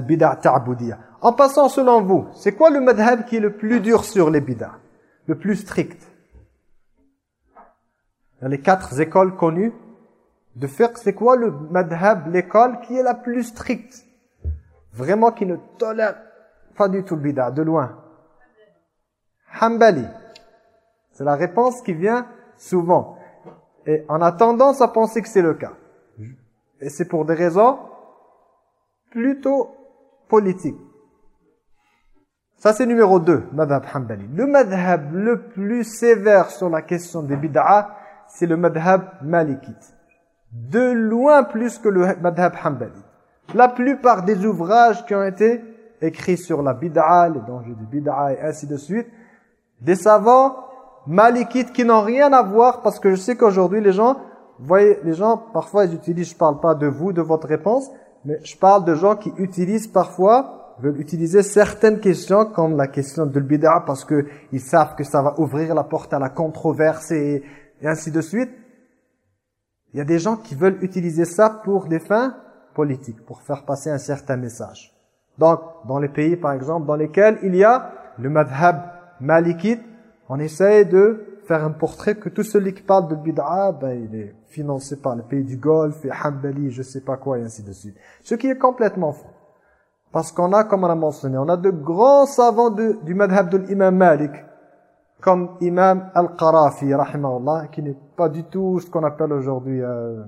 S1: bid'a ta'budiyya. En passant, selon vous, c'est quoi le madhab qui est le plus dur sur les bid'ah Le plus strict? Dans les quatre écoles connues de fiqh, c'est quoi le madhab, l'école qui est la plus stricte? Vraiment qui ne tolère pas du tout le bid'ah, de loin. Hanbali. C'est la réponse qui vient souvent. Et on a tendance à penser que c'est le cas. Et c'est pour des raisons plutôt politiques. Ça, c'est numéro 2, madhab hanbali. Le madhab le plus sévère sur la question des bid'a, c'est le madhab malikite. De loin plus que le madhab hanbali. La plupart des ouvrages qui ont été écrits sur la bid'a, les dangers du bid'a et ainsi de suite, des savants malikites qui n'ont rien à voir, parce que je sais qu'aujourd'hui les gens, vous voyez, les gens, parfois ils utilisent, je parle pas de vous, de votre réponse, mais je parle de gens qui utilisent parfois veulent utiliser certaines questions comme la question de bid'a parce que ils savent que ça va ouvrir la porte à la controverse et, ainsi de suite. Il y a des gens qui veulent utiliser ça pour des fins politiques, pour faire passer un certain message. Donc, dans les pays, par exemple, dans lesquels il y a le madhab malikite, on essaie de faire un portrait que tout celui qui parle de bid'a, ben, il est financé par le pays du Golfe, et Hanbali, je sais pas quoi, et ainsi de suite. Ce qui est complètement faux. Parce qu'on a, comme on a mentionné, on a de grands savants du madhab de l'imam Malik, comme imam Al-Qarafi, qui n'est pas du tout ce qu'on appelle aujourd'hui euh,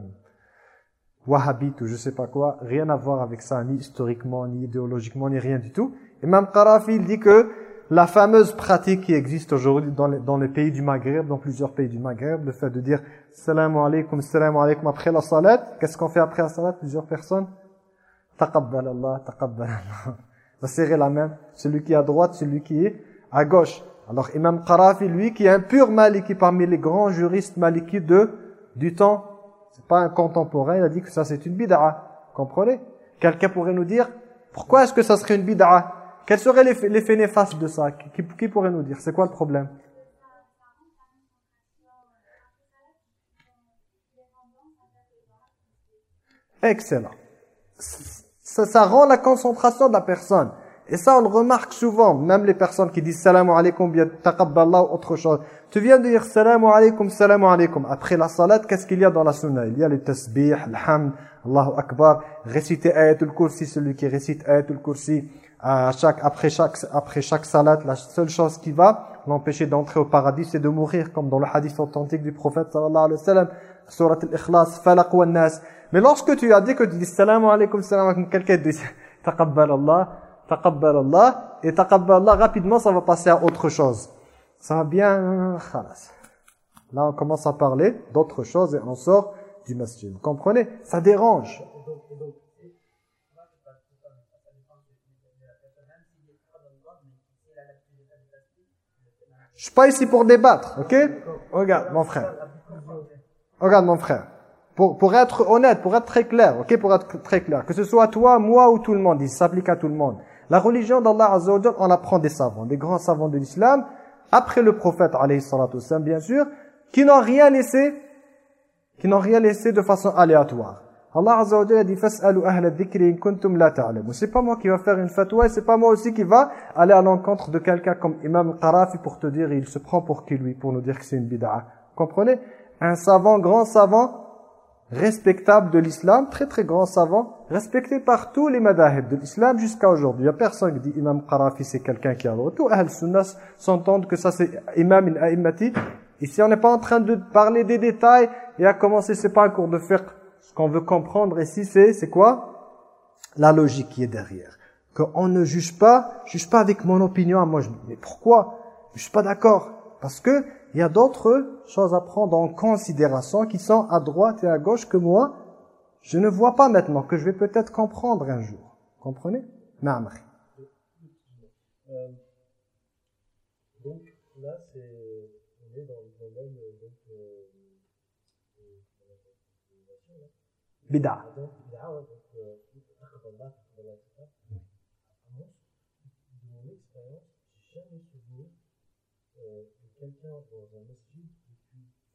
S1: wahhabite ou je sais pas quoi, rien à voir avec ça, ni historiquement, ni idéologiquement, ni rien du tout. Imam Qarafi, il dit que la fameuse pratique qui existe aujourd'hui dans les, dans les pays du Maghreb, dans plusieurs pays du Maghreb, le fait de dire « Salam alaikum, salam alaikum » après la salat, qu'est-ce qu'on fait après la salat Plusieurs personnes? Taqabbal Allah, taqabbal Allah. [LAUGHS] Va serrer la main. Celui qui est à droite, celui qui est à gauche. Alors Imam Qarafi, lui, qui est un pur maliki parmi les grands juristes maliki de, du temps, c'est pas un contemporain, il a dit que ça c'est une bid'a. Comprenez? Quelqu'un pourrait nous dire, pourquoi est-ce que ça serait une bid'a Quels seraient les effets néfastes de ça? Qui, qui pourrait nous dire? C'est quoi le problème? Excellent. Ça, ça rend la concentration de la personne. Et ça, on le remarque souvent, même les personnes qui disent salam alaikum, bien taqabballah ou autre chose. Tu viens de dire salam alaikum, salam alaikum. Après la salat, qu'est-ce qu'il y a dans la sunna? Il y a le tasbih, le hamd, Allahu akbar, réciter ayatul kursi, celui qui récite ayatul kursi chaque, après, chaque, après chaque salat, la seule chose qui va l'empêcher d'entrer au paradis, c'est de mourir, comme dans le hadith authentique du prophète sallallahu alayhi wa sallam, surat al-ikhlas, wa nas. Mais lorsque tu as dit que tu dis salam alaikum, salam alaikum, quelqu'un dit [LAUGHS] taqabbal Allah, taqabbal Allah, et taqabbal Allah, rapidement, ça va passer à autre chose. Ça va bien, khalas. Là, on commence à parler d'autre chose et on sort du masjid. Vous comprenez? Ça dérange. Suis pas ici pour débattre, ok? Regarde, mon frère. Regarde, mon frère. Pour, pour être honnête, pour être très clair, ok? Pour être très clair. Que ce soit toi, moi ou tout le monde, il s'applique à tout le monde. La religion d'Allah Azza wa on apprend des savants, des grands savants de l'islam, après le prophète, alayhi salatu bien sûr, qui n'ont rien laissé, qui n'ont rien laissé de façon aléatoire. Allah Azza wa a dit fas'alu ahla dhikri in kuntum la ta'lamun. C'est pas moi qui va faire une fatwa et c'est pas moi aussi qui va aller à l'encontre de quelqu'un comme Imam Qarafi pour te dire il se prend pour qui lui pour nous dire que c'est une bid'a. Comprenez? Un savant, grand savant respectable de l'islam, très très grand savant, respecté par tous les madahib de l'islam jusqu'à aujourd'hui. Il n'y a personne qui dit Imam Qarafi c'est quelqu'un qui a le Tous Ahl Sunnah s'entendent que ça c'est Imam in A'immati. Ici on n'est pas en train de parler des détails et à commencer c'est pas un cours de fiqh. Ce qu'on veut comprendre ici c'est c'est quoi? La logique qui est derrière. Qu'on ne juge pas, juge pas avec mon opinion à moi. Mais pourquoi? Je suis pas d'accord. Parce que il y a d'autres choses à prendre en considération qui sont à droite et à gauche que moi, je ne vois pas maintenant, que je vais peut-être comprendre un jour. Comprenez?
S2: Euh, là, c'est, on est dans le domaine donc, euh,
S1: euh, Bida.
S2: Donc, bida, ouais, donc, euh, de mon expérience, j'ai jamais souvenu euh, quelqu'un dans un masjid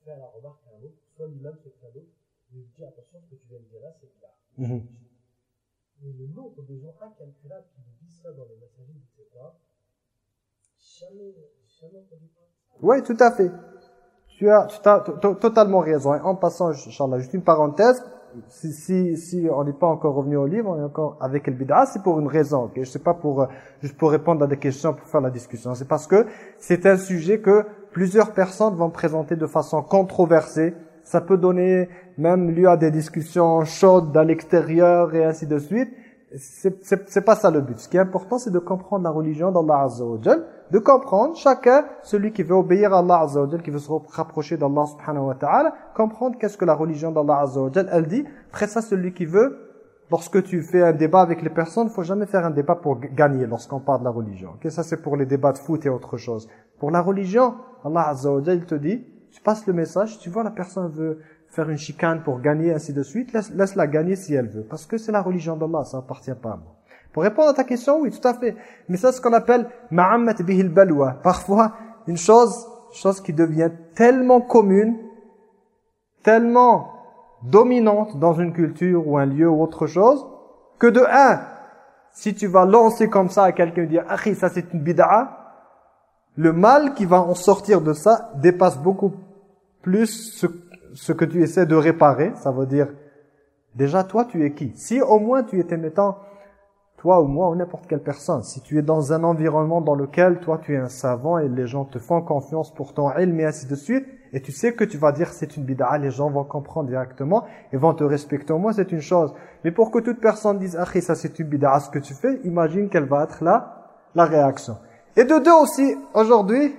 S2: faire la remarque à un autre, soit l'imam soit un autre, et lui dire attention, ce que tu viens de dire là, c'est Mais le nombre de gens incalculables qui nous disent ça dans les massages, etc., jamais, jamais entendu.
S1: Oui, tout à fait. Tu as, tu as totalement raison. Et en passant, Inch'Allah, juste une parenthèse, si, si, si on n'est pas encore revenu au livre, on est encore avec le bid'a, c'est pour une raison. Okay? Je sais pas pour euh, juste pour répondre à des questions, pour faire la discussion. C'est parce que c'est un sujet que plusieurs personnes vont présenter de façon controversée. Ça peut donner même lieu à des discussions chaudes à l'extérieur et ainsi de suite c'est pas ça le but. Ce qui est important, c'est de comprendre la religion d'Allah Azza wa de comprendre chacun, celui qui veut obéir à Allah Azza wa qui veut se rapprocher d'Allah subhanahu wa ta'ala, comprendre qu'est-ce que la religion d'Allah Azza wa elle dit. Après ça, celui qui veut, lorsque tu fais un débat avec les personnes, il faut jamais faire un débat pour gagner lorsqu'on parle de la religion. Okay? Ça, c'est pour les débats de foot et autre chose. Pour la religion, Allah Azza wa il te dit, tu passes le message, tu vois la personne veut faire une chicane pour gagner, ainsi de suite, laisse, la gagner si elle veut. Parce que c'est la religion d'Allah, ça appartient pas à moi. Pour répondre à ta question, oui, tout à fait. Mais ça, c'est ce qu'on appelle ma'ammat bihil balwa. Parfois, une chose, chose qui devient tellement commune, tellement dominante dans une culture ou un lieu ou autre chose, que de un, si tu vas lancer comme ça à quelqu'un et dire « Ah, ça c'est une bid'a », le mal qui va en sortir de ça dépasse beaucoup plus ce ce que tu essaies de réparer, ça veut dire, déjà toi tu es qui? Si au moins tu étais mettant, toi ou moi ou n'importe quelle personne, si tu es dans un environnement dans lequel toi tu es un savant et les gens te font confiance pour ton ilm et ainsi de suite, et tu sais que tu vas dire c'est une bid'a, les gens vont comprendre directement et vont te respecter. Au moins c'est une chose. Mais pour que toute personne dise, ah ça c'est une bid'a, ce que tu fais, imagine quelle va être là la réaction. Et de deux aussi, aujourd'hui,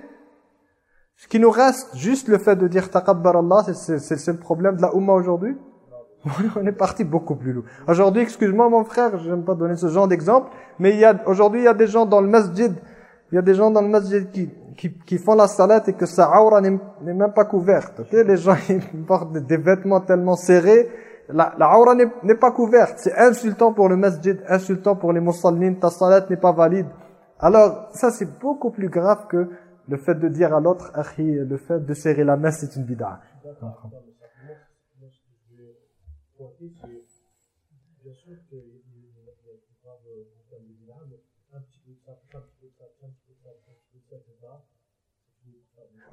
S1: ce qui nous reste, juste le fait de dire taqabbar Allah, c'est le problème de la Ummah aujourd'hui [LAUGHS] On est parti beaucoup plus loin. Aujourd'hui, excuse-moi mon frère, je n'aime pas donner ce genre d'exemple, mais aujourd'hui il y a des gens dans le masjid, il y a des gens dans le masjid qui, qui, qui font la salat et que sa aura n'est même pas couverte. Okay? Les gens [LAUGHS] ils portent des vêtements tellement serrés, la, la aura n'est pas couverte. C'est insultant pour le masjid, insultant pour les musallines, ta salat n'est pas valide. Alors ça c'est beaucoup plus grave que le fait de dire à l'autre, le fait de serrer la main, c'est une bid'a.
S2: Bien sûr qu'il y a des graves en termes de bilan, mais un petit peu de ça, un petit peu de ça, un petit peu de ça, un petit peu de ça, etc.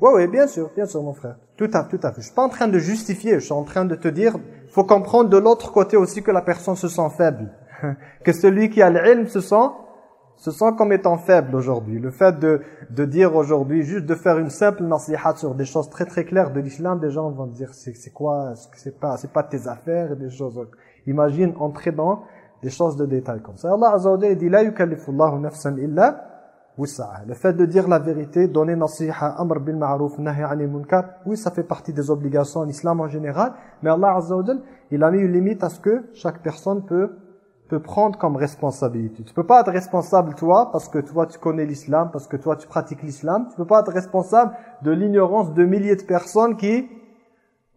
S1: Oui, oui, bien sûr, bien sûr, mon frère. Tout à, tout à fait. Je suis pas en train de justifier, je suis en train de te dire, faut comprendre de l'autre côté aussi que la personne se sent faible. [LAUGHS] que celui qui a l'ilm se sent, se sent comme étant faible aujourd'hui. Le fait de, de dire aujourd'hui, juste de faire une simple nasihat sur des choses très très claires de l'islam, des gens vont dire, c'est quoi, c'est pas, pas tes affaires, des choses. Imagine entrer dans des choses de détail comme ça. Allah Azza wa Jalla dit, la yukallifullahu nafsan illa le fait de dire la vérité, donner nasiha, amr bil ma'ruf, nahi anil munkar, oui, ça fait partie des obligations en islam en général, mais Allah Azza il a mis une limite à ce que chaque personne peut peut prendre comme responsabilité. Tu peux pas être responsable toi parce que toi tu connais l'islam, parce que toi tu pratiques l'islam, tu peux pas être responsable de l'ignorance de milliers de personnes qui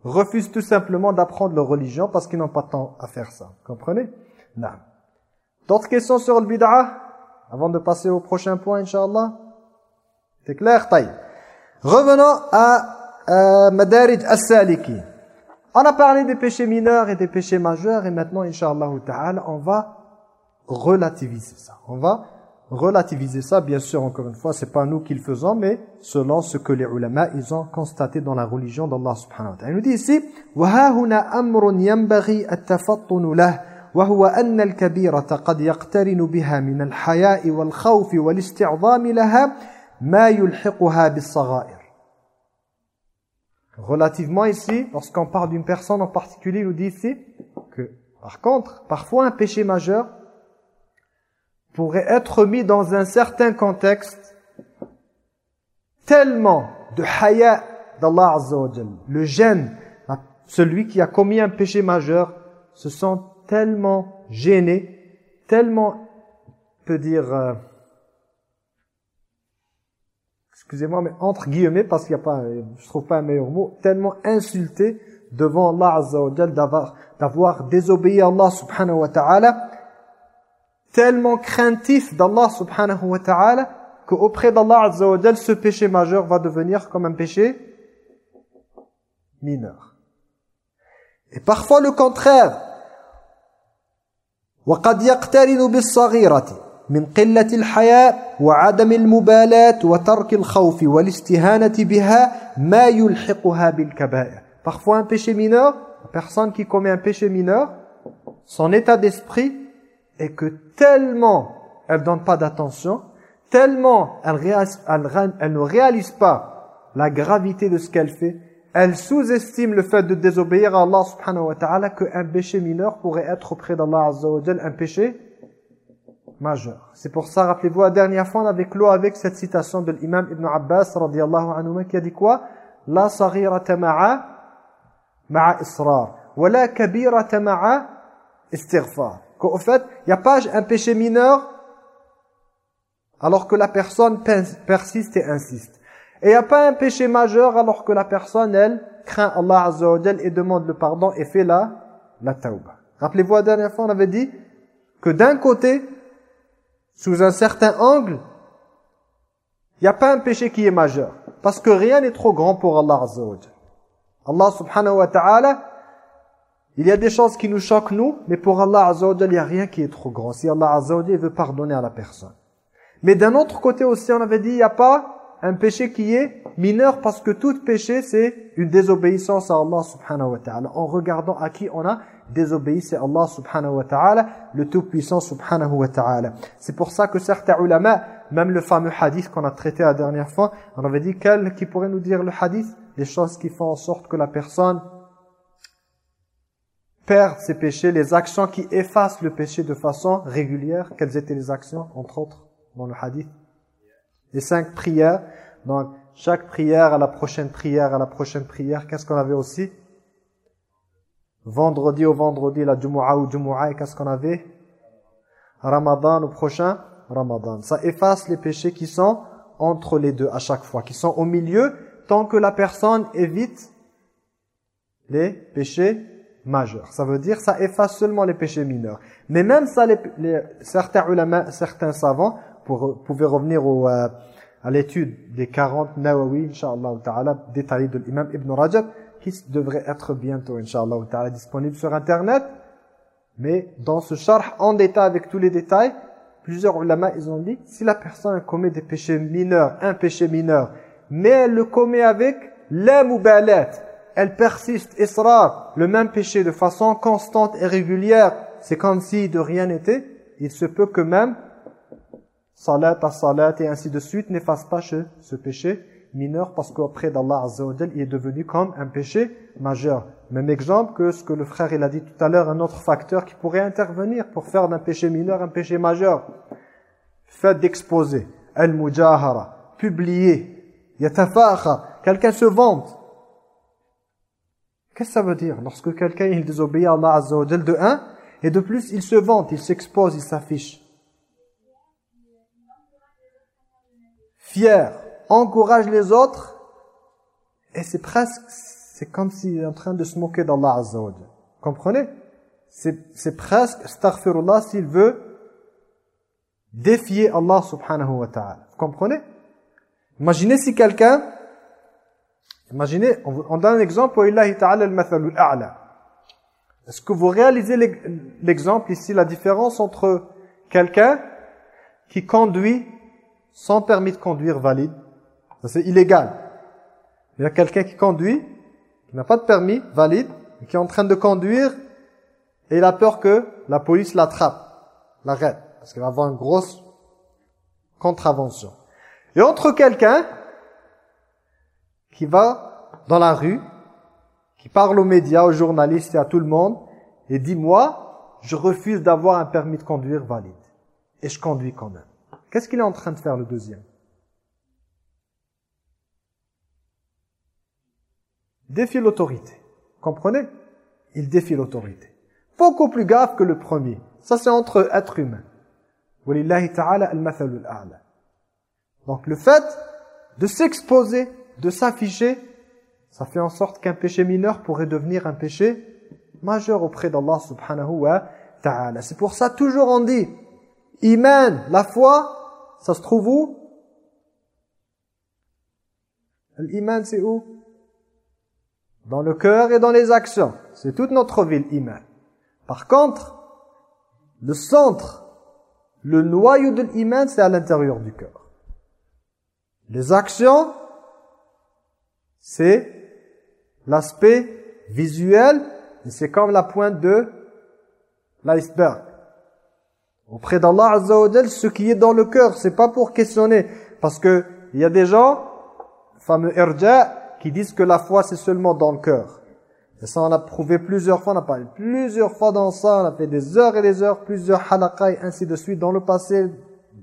S1: refusent tout simplement d'apprendre leur religion parce qu'ils n'ont pas de temps à faire ça. Comprenez? Non. D'autres questions sur le bid'ah? Avant de passer au prochain point, Inch'Allah? C'est clair Taï. Revenons à euh, Madarij as-Saliki. On a parlé des péchés mineurs et des péchés majeurs et maintenant, Inch'Allah ta'ala, on va relativiser ça. On va relativiser ça, bien sûr, encore une fois, c'est pas nous qui le faisons, mais selon ce que les ulama, ils ont constaté dans la religion d'Allah subhanahu wa ta'ala. Il nous dit ici, وَهَا هُنَا أَمْرٌ يَنْبَغِي التَّفَطُّنُ لَهُ وهو أن الكبيرة قد يقترن بها من الحياء والخوف والاستعظام لها ما يلحقها بالصغائر Relativement ici, lorsqu'on parle d'une personne en particulier, il nous dit ici que, par contre, parfois un péché majeur pourrait être mis dans un certain contexte tellement de haya d'Allah Azza Le gêne, celui qui a commis un péché majeur, se sent tellement gêné, tellement, peut dire, euh, excusez-moi, mais entre guillemets, parce qu'il n'y a pas, je trouve pas un meilleur mot, tellement insulté devant Allah Azza wa d'avoir, d'avoir désobéi à Allah subhanahu wa ta'ala, tellement craintif d'Allah subhanahu wa ta'ala, qu'auprès d'Allah Azza wa ce péché majeur va devenir comme un péché mineur. Et parfois le contraire, وقد يقترن بالصغيرة من قلة الحياء وعدم المبالاة وترك الخوف والاستهانة بها ما يلحقها بالكبائر Parfois un péché mineur, la personne qui commet un péché mineur, son état d'esprit est que tellement elle ne donne pas d'attention, tellement elle, réalise, elle, elle ne réalise pas la gravité de ce qu'elle fait, elle sous-estime le fait de désobéir à Allah subhanahu wa ta'ala qu'un péché mineur pourrait être auprès d'Allah azza wa un péché c'est pour ça, rappelez-vous, la dernière fois, on avait clos avec cette citation de l'imam Ibn Abbas radiyallahu anhu qui a dit quoi La saghirata ma'a ma'a israr wa la kabirata ma'a istighfar. Qu'au fait, il n'y a pas un péché mineur alors que la personne persiste et insiste. Et il n'y a pas un péché majeur alors que la personne, elle, craint Allah Azza wa et demande le pardon et fait la, la tauba. Rappelez-vous, la dernière fois, on avait dit que d'un côté, sous un certain angle, il n'y a pas un péché qui est majeur. Parce que rien n'est trop grand pour Allah Azza Allah subhanahu wa ta'ala, il y a des choses qui nous choquent nous, mais pour Allah Azza wa il n'y a rien qui est trop grand. Si Allah Azza veut pardonner à la personne. Mais d'un autre côté aussi, on avait dit, il n'y a pas un péché qui est mineur parce que tout péché c'est une désobéissance à Allah subhanahu wa ta'ala. En regardant à qui on a désobéi, c'est Allah subhanahu wa ta'ala, le tout-puissant subhanahu wa ta'ala. C'est pour ça que certains ulama, même le fameux hadith qu'on a traité la dernière fois, on avait dit quel qui pourrait nous dire le hadith? Les choses qui font en sorte que la personne perd ses péchés, les actions qui effacent le péché de façon régulière. Quelles étaient les actions, entre autres, dans le hadith? Les cinq prières. Donc, chaque prière à la prochaine prière, à la prochaine prière. Qu'est-ce qu'on avait aussi? Vendredi au vendredi, la Jumu'ah ou Jumu'ah. Et qu'est-ce qu'on avait Ramadan au prochain Ramadan. Ça efface les péchés qui sont entre les deux à chaque fois, qui sont au milieu, tant que la personne évite les péchés majeurs. Ça veut dire ça efface seulement les péchés mineurs. Mais même ça, les, certains ulama, certains savants pour, pouvez revenir au, euh, à l'étude des 40 Nawawi, Inch'Allah Ta'ala, détaillés de l'imam Ibn Rajab, qui devrait être bientôt, Inch'Allah disponible sur Internet. Mais dans ce charh, en détail, avec tous les détails, plusieurs ulama, ils ont dit, si la personne commet des péchés mineurs, un péché mineur, mais elle le commet avec la elle persiste, isra, le même péché de façon constante et régulière, c'est comme si de rien n'était, il se peut que même salat à salat et ainsi de suite n'efface pas ce péché mineur parce qu'auprès d'Allah Azza il est devenu comme un péché majeur. Même exemple que ce que le frère il a dit tout à l'heure, un autre facteur qui pourrait intervenir pour faire d'un péché mineur un péché majeur. Fait d'exposer, al-mujahara, publier, yatafaha, quelqu'un se vante. Qu'est-ce que ça veut dire Lorsque quelqu'un il désobéit à Allah de un, et de plus il se vante, il s'expose, il s'affiche. Fier encourage les autres. Et c'est presque, c'est comme s'il est en train de se moquer d'Allah Azza wa Comprenez? C'est presque, astaghfirullah, s'il veut défier Allah subhanahu wa ta'ala. Comprenez? Imaginez si quelqu'un, imaginez, on, donne un exemple, Est-ce que vous réalisez l'exemple ici, la différence entre quelqu'un qui conduit sans permis de conduire valide c'est illégal. Il y a quelqu'un qui conduit, qui n'a pas de permis valide, qui est en train de conduire, et il a peur que la police l'attrape, l'arrête, parce qu'il va avoir une grosse contravention. Et entre quelqu'un qui va dans la rue, qui parle aux médias, aux journalistes et à tout le monde, et dit, moi, je refuse d'avoir un permis de conduire valide. Et je conduis quand même. Qu'est-ce qu'il est en train de faire le deuxième? Défie l'autorité. Comprenez? Il défie l'autorité. Beaucoup plus grave que le premier. Ça, c'est entre êtres humains. Donc le fait de s'exposer, de s'afficher, ça fait en sorte qu'un péché mineur pourrait devenir un péché majeur auprès d'Allah subhanahu wa ta'ala. C'est pour ça toujours on dit, iman, la foi, ça se trouve où? L'iman c'est où? Dans le cœur et dans les actions. C'est toute notre ville, iman. Par contre, le centre, le noyau de l'iman, c'est à l'intérieur du cœur. Les actions, c'est l'aspect visuel, c'est comme la pointe de l'iceberg. Auprès d'Allah Azza ce qui est dans le cœur, c'est pas pour questionner. Parce que il y a des gens, fameux irja, qui disent que la foi c'est seulement dans le cœur. Et ça on a prouvé plusieurs fois, on a parlé plusieurs fois dans ça, on a fait des heures et des heures, plusieurs halakha et ainsi de suite. Dans le passé,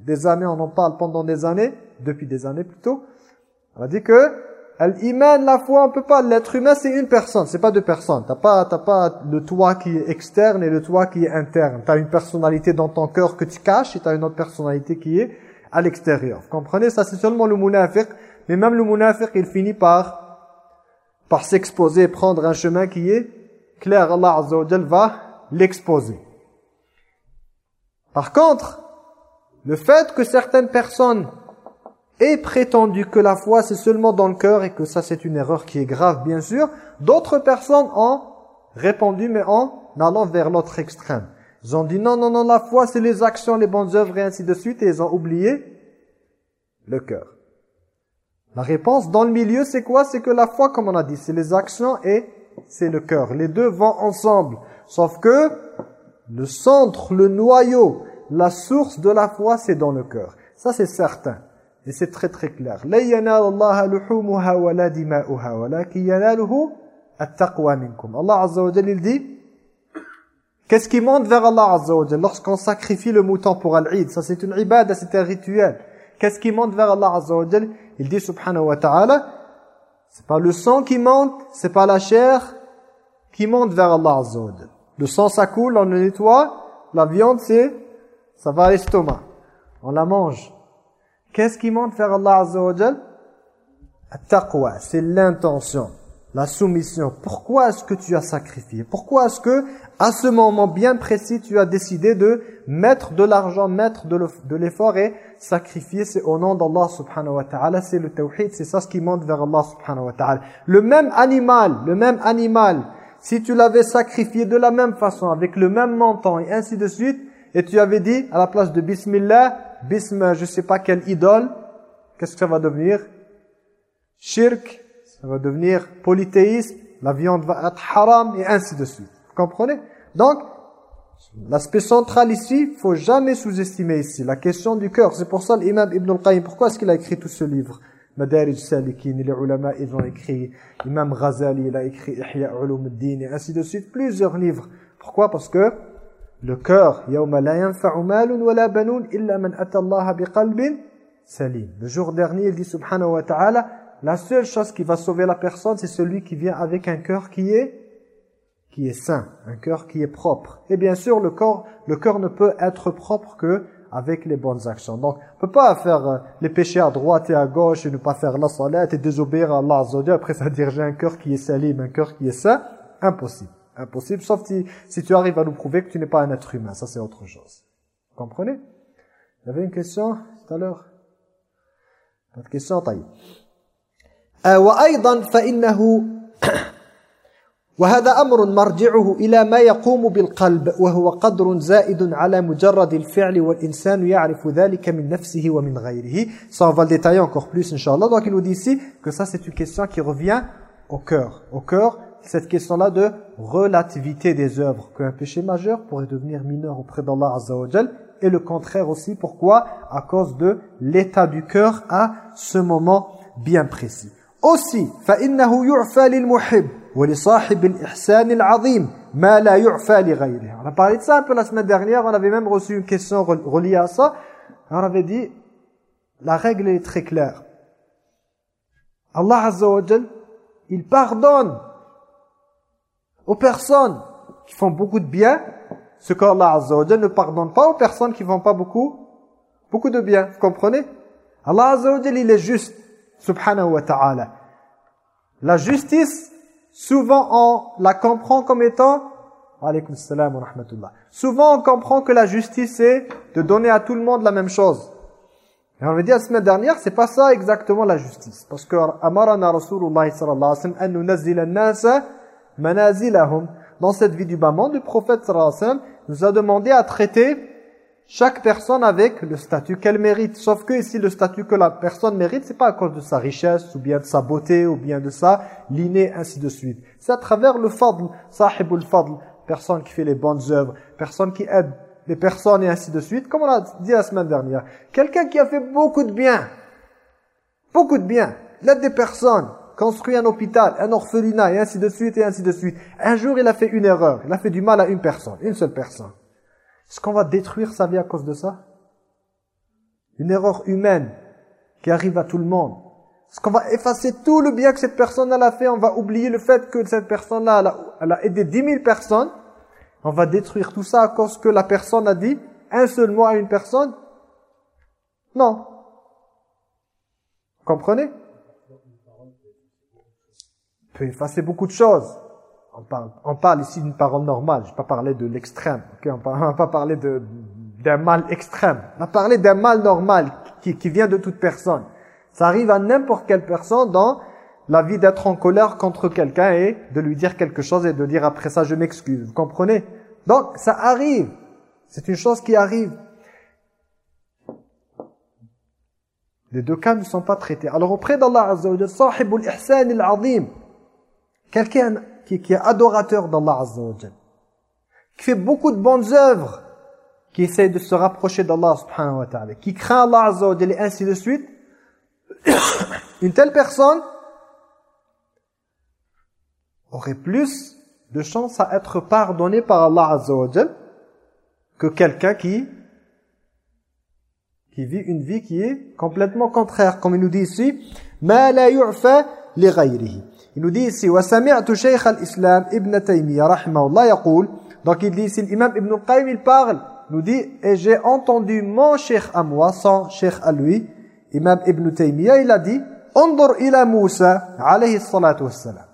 S1: des années, on en parle pendant des années, depuis des années plutôt. On a dit que l'iman, la foi, on peut pas. L'être humain, c'est une personne, c'est pas deux personnes. T'as pas, pas le toi qui est externe et le toi qui est interne. T'as une personnalité dans ton cœur que tu caches et t'as une autre personnalité qui est à l'extérieur. Vous comprenez? Ça, c'est seulement le munafiq. Mais même le munafiq, il finit par par s'exposer et prendre un chemin qui est clair, Allah Azza va l'exposer. Par contre, le fait que certaines personnes aient prétendu que la foi c'est seulement dans le cœur et que ça c'est une erreur qui est grave bien sûr, d'autres personnes ont répondu mais en allant vers l'autre extrême. Ils ont dit non, non, non, la foi c'est les actions, les bonnes œuvres et ainsi de suite et ils ont oublié le cœur. La réponse dans le milieu, c'est quoi? C'est que la foi, comme on a dit, c'est les actions et c'est le cœur. Les deux vont ensemble. Sauf que le centre, le noyau, la source de la foi, c'est dans le cœur. Ça, c'est certain. Et c'est très très clair. Allah Azza wa il dit Qu'est-ce qui monte vers Allah Azza wa Lorsqu'on sacrifie le mouton pour Al-Eid, ça c'est une ibada, c'est un rituel. Qu'est-ce qui monte vers Allah Azza il dit subhanahu wa ta'ala, c'est pas le sang qui monte, c'est pas la chair qui monte vers Allah Azza Le sang ça coule, on le nettoie, la viande c'est, ça va à l'estomac, on la mange. Qu'est-ce qui monte vers Allah Azza wa Taqwa, c'est l'intention la soumission. Pourquoi est-ce que tu as sacrifié? Pourquoi est-ce que, à ce moment bien précis, tu as décidé de mettre de l'argent, mettre de l'effort et sacrifier C'est au nom d'Allah subhanahu wa ta'ala. C'est le tawhid, c'est ça ce qui monte vers Allah subhanahu wa ta'ala. Le même animal, le même animal, si tu l'avais sacrifié de la même façon, avec le même montant et ainsi de suite, et tu avais dit à la place de Bismillah, Bism, je sais pas quelle idole, qu'est-ce que ça va devenir? Shirk, ça va devenir polythéisme, la viande va être haram et ainsi de suite. Vous comprenez? Donc, l'aspect central ici, il faut jamais sous-estimer ici. La question du cœur, c'est pour ça l'imam Ibn al-Qayyim, pourquoi est-ce qu'il a écrit tout ce livre? Madarij Salikin, les ulama, ils ont écrit, Imam Ghazali, il a écrit Ihya Ulum al-Din, et ainsi de suite, plusieurs livres. Pourquoi? Parce que le cœur, Le jour dernier, il dit subhanahu wa ta'ala, la seule chose qui va sauver la personne, c'est celui qui vient avec un cœur qui est qui est sain, un cœur qui est propre. Et bien sûr, le corps, le cœur ne peut être propre que avec les bonnes actions. Donc, on peut pas faire euh, les péchés à droite et à gauche et ne pas faire la salat et désobéir à Allah Après, ça dire j'ai un cœur qui est salim, un cœur qui est sain. Impossible. Impossible, sauf si, si tu arrives à nous prouver que tu n'es pas un être humain. Ça, c'est autre chose. Vous comprenez? Il y avait une question tout à l'heure? Pas de question, taille وأيضا فإنه وهذا أمر مرجعه إلى ما يقوم بالقلب وهو قدر زائد على مجرد الفعل والإنسان يعرف ذلك من نفسه ومن غيره ça on va le détailler encore plus Inch'Allah donc il nous dit ici que ça c'est une question qui revient au cœur au cœur cette question-là de relativité des œuvres qu'un péché majeur pourrait devenir mineur auprès d'Allah Azza wa et le contraire aussi pourquoi à cause de l'état du cœur à ce moment bien précis aussi فإنه يعفى للمحب on a parlé de ça un peu la semaine dernière, on avait même reçu une question reliée à ça. On avait dit, la règle est très claire. Allah Azza wa il pardonne aux personnes qui font beaucoup de bien, ce qu'Allah Azza wa ne pardonne pas aux personnes qui font pas beaucoup, beaucoup de bien. Vous comprenez? Allah Azza wa il est juste, subhanahu wa ta'ala. La justice souvent on la comprend comme étant alaykum salam wa rahmatullah. Souvent on comprend que la justice c'est de donner à tout le monde la même chose. Et on avait dit la semaine dernière, c'est pas ça exactement la justice. Parce que amarana Rasulullah sallallahu alayhi wa sallam an-nasa manazilahum. Dans cette vie du bas monde, le prophète sallallahu alayhi nous a demandé à traiter chaque personne avec le statut qu'elle mérite. Sauf que ici, le statut que la personne mérite, c'est pas à cause de sa richesse, ou bien de sa beauté, ou bien de sa lignée, ainsi de suite. C'est à travers le fadl, sahibul fadl, personne qui fait les bonnes œuvres, personne qui aide les personnes, et ainsi de suite. Comme on a dit la semaine dernière. Quelqu'un qui a fait beaucoup de bien, beaucoup de bien, l'aide des personnes, construit un hôpital, un orphelinat, et ainsi de suite, et ainsi de suite. Un jour, il a fait une erreur, il a fait du mal à une personne, une seule personne. Est-ce qu'on va détruire sa vie à cause de ça? Une erreur humaine qui arrive à tout le monde. Est-ce qu'on va effacer tout le bien que cette personne a fait On va oublier le fait que cette personne-là, a aidé 10 000 personnes. On va détruire tout ça à cause que la personne a dit un seul mot à une personne? Non. comprenez? On peut effacer beaucoup de choses on parle, on parle ici d'une parole normale, je ne pas parler de l'extrême, on ne [LAUGHS] va pas parler d'un mal extrême, on va parler d'un mal normal qui, qui vient de toute personne. Ça arrive à n'importe quelle personne dans la vie d'être en colère contre quelqu'un et de lui dire quelque chose et de dire après ça je m'excuse, vous comprenez? Donc ça arrive, c'est une chose qui arrive. Les deux cas ne sont pas traités. Alors auprès d'Allah Azza wa sahibul ihsan al-azim, quelqu'un qui, est adorateur d'Allah Azza wa qui fait beaucoup de bonnes œuvres, qui essaie de se rapprocher d'Allah subhanahu wa ta'ala, qui craint Allah Azza wa et ainsi de suite, [COUGHS] une telle personne aurait plus de chances à être pardonnée par Allah Azza wa que quelqu'un qui qui vit une vie qui est complètement contraire comme il nous dit ici ma la yu'fa li il nous dit ici وسمعت شيخ الإسلام ابن تيمية رحمه الله يقول donc il dit ici l'imam Ibn al-Qayyim il parle nous dit et j'ai entendu mon cheikh à moi son cheikh à lui imam Ibn Taymiyyah il a dit انظر إلى موسى عليه الصلاة والسلام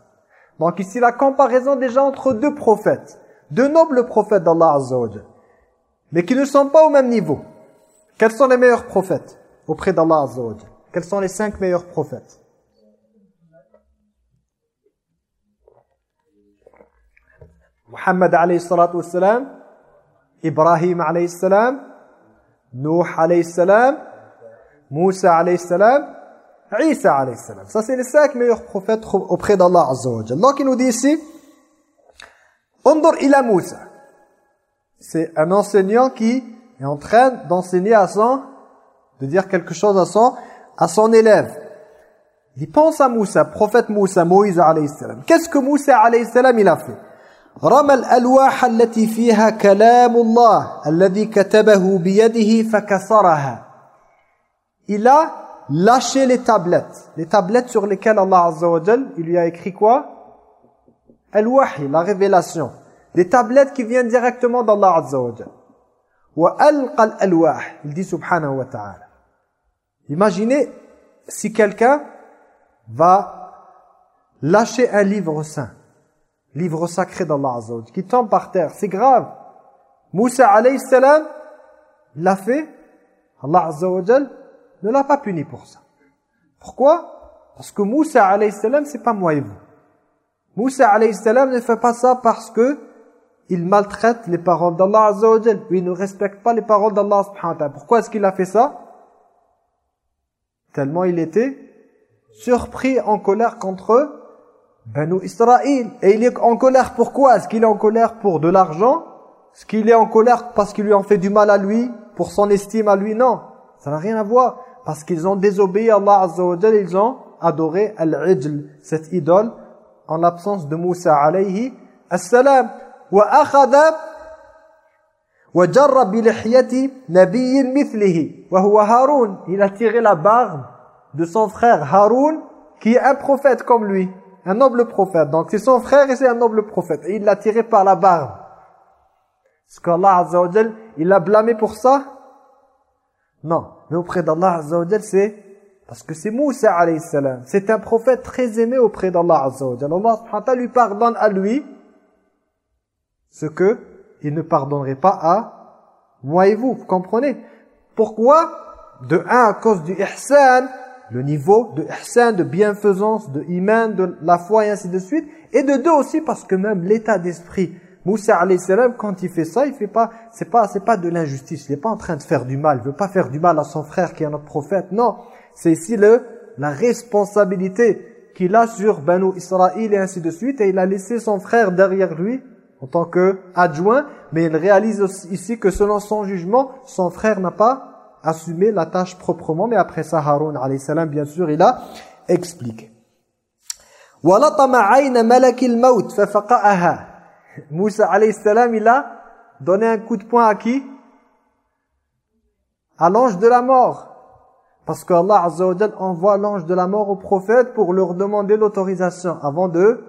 S1: donc ici la comparaison déjà entre deux prophètes deux nobles prophètes d'Allah Azza wa mais qui ne sont pas au même niveau quels sont les meilleurs prophètes auprès d'Allah Azza wa quels sont les cinq meilleurs prophètes Muhammad alayhi salatu wassalam, Ibrahim alayhi salam, Nuh alayhi salam, Moussa alayhi salam, Isa alayhi salam. Ça c'est les cinq meilleurs prophètes auprès d'Allah azza wa Donc il nous dit ici, Undur ila Moussa. C'est un enseignant qui est en train d'enseigner à son, de dire quelque chose à son, à son élève. Il pense à Moussa, prophète Moussa, Moïse alayhi salam. Qu'est-ce que Moussa alayhi salam il a fait? رمى الألواح التي فيها كلام الله الذي كتبه بيده فكسرها Il a lâché les tablettes. Les tablettes sur lesquelles Allah Azza wa Jal, il lui a écrit quoi Al-Wahi, la révélation. Des tablettes qui viennent directement d'Allah Azza wa Jal. وَأَلْقَ الْأَلْوَاحِ Il dit subhanahu wa ta'ala. Imaginez si quelqu'un va lâcher un livre saint, livre sacré d'Allah Azza qui tombe par terre, c'est grave. Moussa alayhi salam l'a fait, Allah Azza ne l'a pas puni pour ça. Pourquoi? Parce que Moussa alayhi salam c'est pas moi et vous. Moussa alayhi salam ne fait pas ça parce que il maltraite les paroles d'Allah Azza il ne respecte pas les paroles d'Allah subhanahu. Pourquoi est-ce qu'il a fait ça? Tellement il était surpris, en colère contre Banu Israël. Et il est en colère pourquoi Est-ce qu'il est en colère pour de l'argent Est-ce qu'il est en colère parce qu'il lui en fait du mal à lui Pour son estime à lui Non, ça n'a rien à voir. Parce qu'ils ont désobéi à Allah Azza wa ils ont adoré Al-Ijl, cette idole, en l'absence de Moussa alayhi assalam. وأخذ وجر بلحية نبي مثله وهو هارون il a tiré la barbe de son frère Haroun qui est un prophète comme lui un noble prophète. Donc c'est son frère et c'est un noble prophète. Et il l'a tiré par la barbe. Est-ce qu'Allah Azza il l'a blâmé pour ça? Non. Mais auprès d'Allah Azza c'est parce que c'est Moussa alayhi salam. C'est un prophète très aimé auprès d'Allah Azza wa Allah subhanahu lui pardonne à lui ce que il ne pardonnerait pas à moi et vous, vous comprenez? Pourquoi? De un, à cause du ihsan, le niveau de ihsan, de bienfaisance, de iman, de la foi et ainsi de suite. Et de deux aussi parce que même l'état d'esprit, Moussa alayhi salam, quand il fait ça, il fait pas, c'est pas, c'est pas de l'injustice. Il n'est pas en train de faire du mal. Il veut pas faire du mal à son frère qui est notre prophète. Non, c'est ici le, la responsabilité qu'il a sur Banu Israël et ainsi de suite. Et il a laissé son frère derrière lui en tant qu'adjoint, mais il réalise ici que selon son jugement, son frère n'a pas assumé la tâche proprement, mais après ça, Haroun bien sûr, il a expliqué. Moussa salam, il a donné un coup de poing à qui? À l'ange de la mort. Parce qu'Allah Azza wa envoie l'ange de la mort au prophète pour leur demander l'autorisation avant de,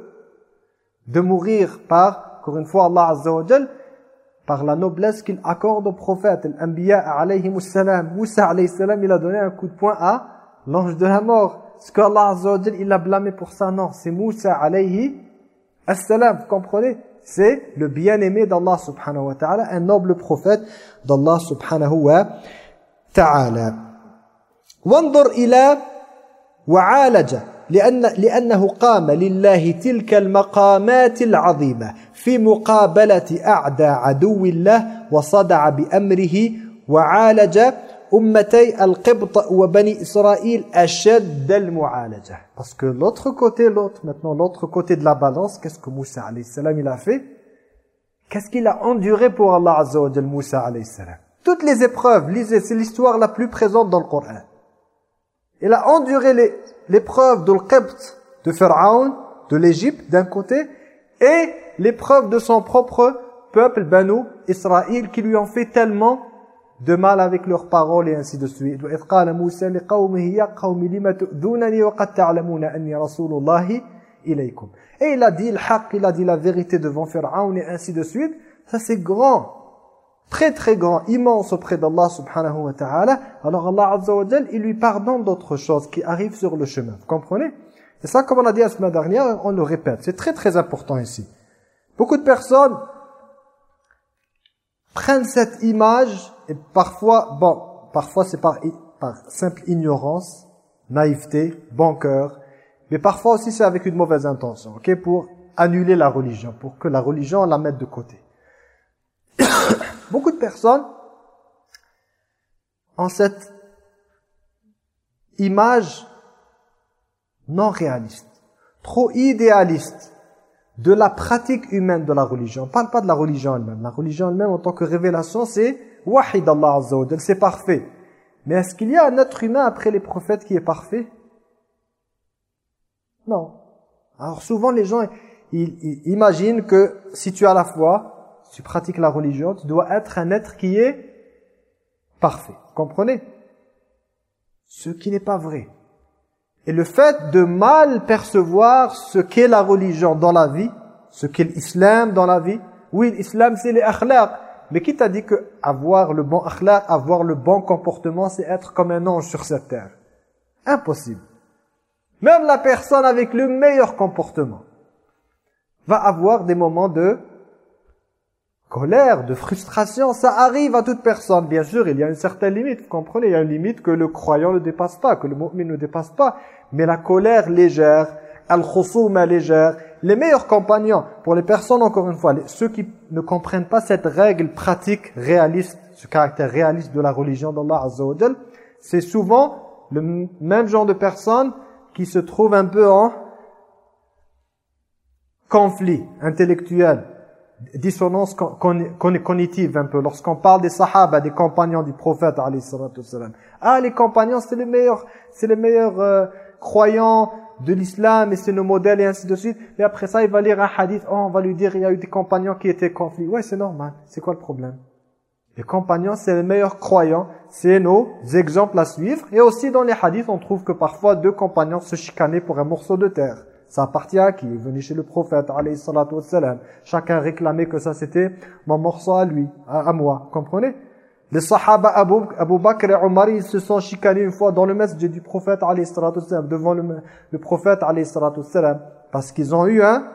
S1: de mourir par encore une fois, Allah Azza wa par la noblesse qu'il accorde aux prophètes, l'anbiya alayhi salam. Moussa alayhi salam, il a donné un coup de poing à l'ange de la mort. Est-ce qu'Allah Azza wa Jal, il l'a blâmé pour ça Non, c'est Moussa alayhi salam. Vous comprenez C'est le bien-aimé d'Allah subhanahu wa ta'ala, un noble prophète d'Allah subhanahu wa ta'ala. وانظر إلى وعالج لأن لأنه قام لله تلك المقامات العظيمة في مقابلة أعدى عدو الله وصدع بأمره وعالج أمتي القبط وبني إسرائيل أشد المعالجة parce que l'autre côté l'autre maintenant l'autre côté de la balance qu'est-ce que Moussa alayhi salam il a fait qu'est-ce qu'il a enduré pour Allah azza wa jalla Moussa alayhi salam toutes les épreuves lisez c'est l'histoire la plus présente dans le Coran il a enduré l'épreuve de l'Qibt de Pharaon de l'Égypte d'un côté et l'épreuve de son propre peuple, Banu Israël, qui lui ont fait tellement de mal avec leurs paroles et ainsi de suite. Et il a dit le il a dit la vérité devant Pharaon et ainsi de suite. Ça c'est grand, très très grand, immense auprès d'Allah subhanahu wa ta'ala. Alors Allah azza wa il lui pardonne d'autres choses qui arrivent sur le chemin. Vous comprenez? C'est ça comme on a dit la semaine dernière, on le répète. C'est très très important ici. Beaucoup de personnes prennent cette image et parfois, bon, parfois c'est par, simple ignorance, naïveté, bon cœur, mais parfois aussi c'est avec une mauvaise intention, ok, pour annuler la religion, pour que la religion, la mette de côté. [COUGHS] Beaucoup de personnes ont cette image non réaliste, trop idéaliste de la pratique humaine de la religion. On ne parle pas de la religion elle-même. La religion elle-même en tant que révélation, c'est wahid Azza c'est parfait. Mais est-ce qu'il y a un être humain après les prophètes qui est parfait? Non. Alors souvent les gens ils, imaginent que si tu as la foi, tu pratiques la religion, tu dois être un être qui est parfait. Comprenez? Ce qui n'est pas vrai. Et le fait de mal percevoir ce qu'est la religion dans la vie, ce qu'est l'islam dans la vie, oui, l'islam c'est les akhlaq, mais qui t'a dit que avoir le bon akhlaq, avoir le bon comportement, c'est être comme un ange sur cette terre? Impossible. Même la personne avec le meilleur comportement va avoir des moments de colère, de frustration, ça arrive à toute personne. Bien sûr, il y a une certaine limite, vous comprenez Il y a une limite que le croyant ne dépasse pas, que le mu'min ne dépasse pas. Mais la colère légère, al-khusuma légère, les meilleurs compagnons, pour les personnes, encore une fois, ceux qui ne comprennent pas cette règle pratique, réaliste, ce caractère réaliste de la religion d'Allah Azza c'est souvent le même genre de personnes qui se trouvent un peu en conflit intellectuel, dissonance cognitive un peu. Lorsqu'on parle des sahaba, des compagnons du prophète, ah, les compagnons, c'est les meilleurs, c'est les meilleurs euh, croyants de l'islam et c'est nos modèles et ainsi de suite. Et après ça, il va lire un hadith, oh, on va lui dire, il y a eu des compagnons qui étaient conflits. Ouais, c'est normal. C'est quoi le problème? Les compagnons, c'est les meilleurs croyants, c'est nos exemples à suivre. Et aussi dans les hadiths, on trouve que parfois deux compagnons se chicanaient pour un morceau de terre. Ça appartient à qui Il venait chez le prophète, alayhi salatu wassalam. Chacun réclamait que ça c'était mon morceau à lui, à, moi. Comprenez Les sahaba Abu, Abu Bakr et Omar, ils se sont chicanés une fois dans le masjid du prophète, alayhi salatu wassalam, devant le, le prophète, alayhi salatu wassalam, parce qu'ils ont eu un,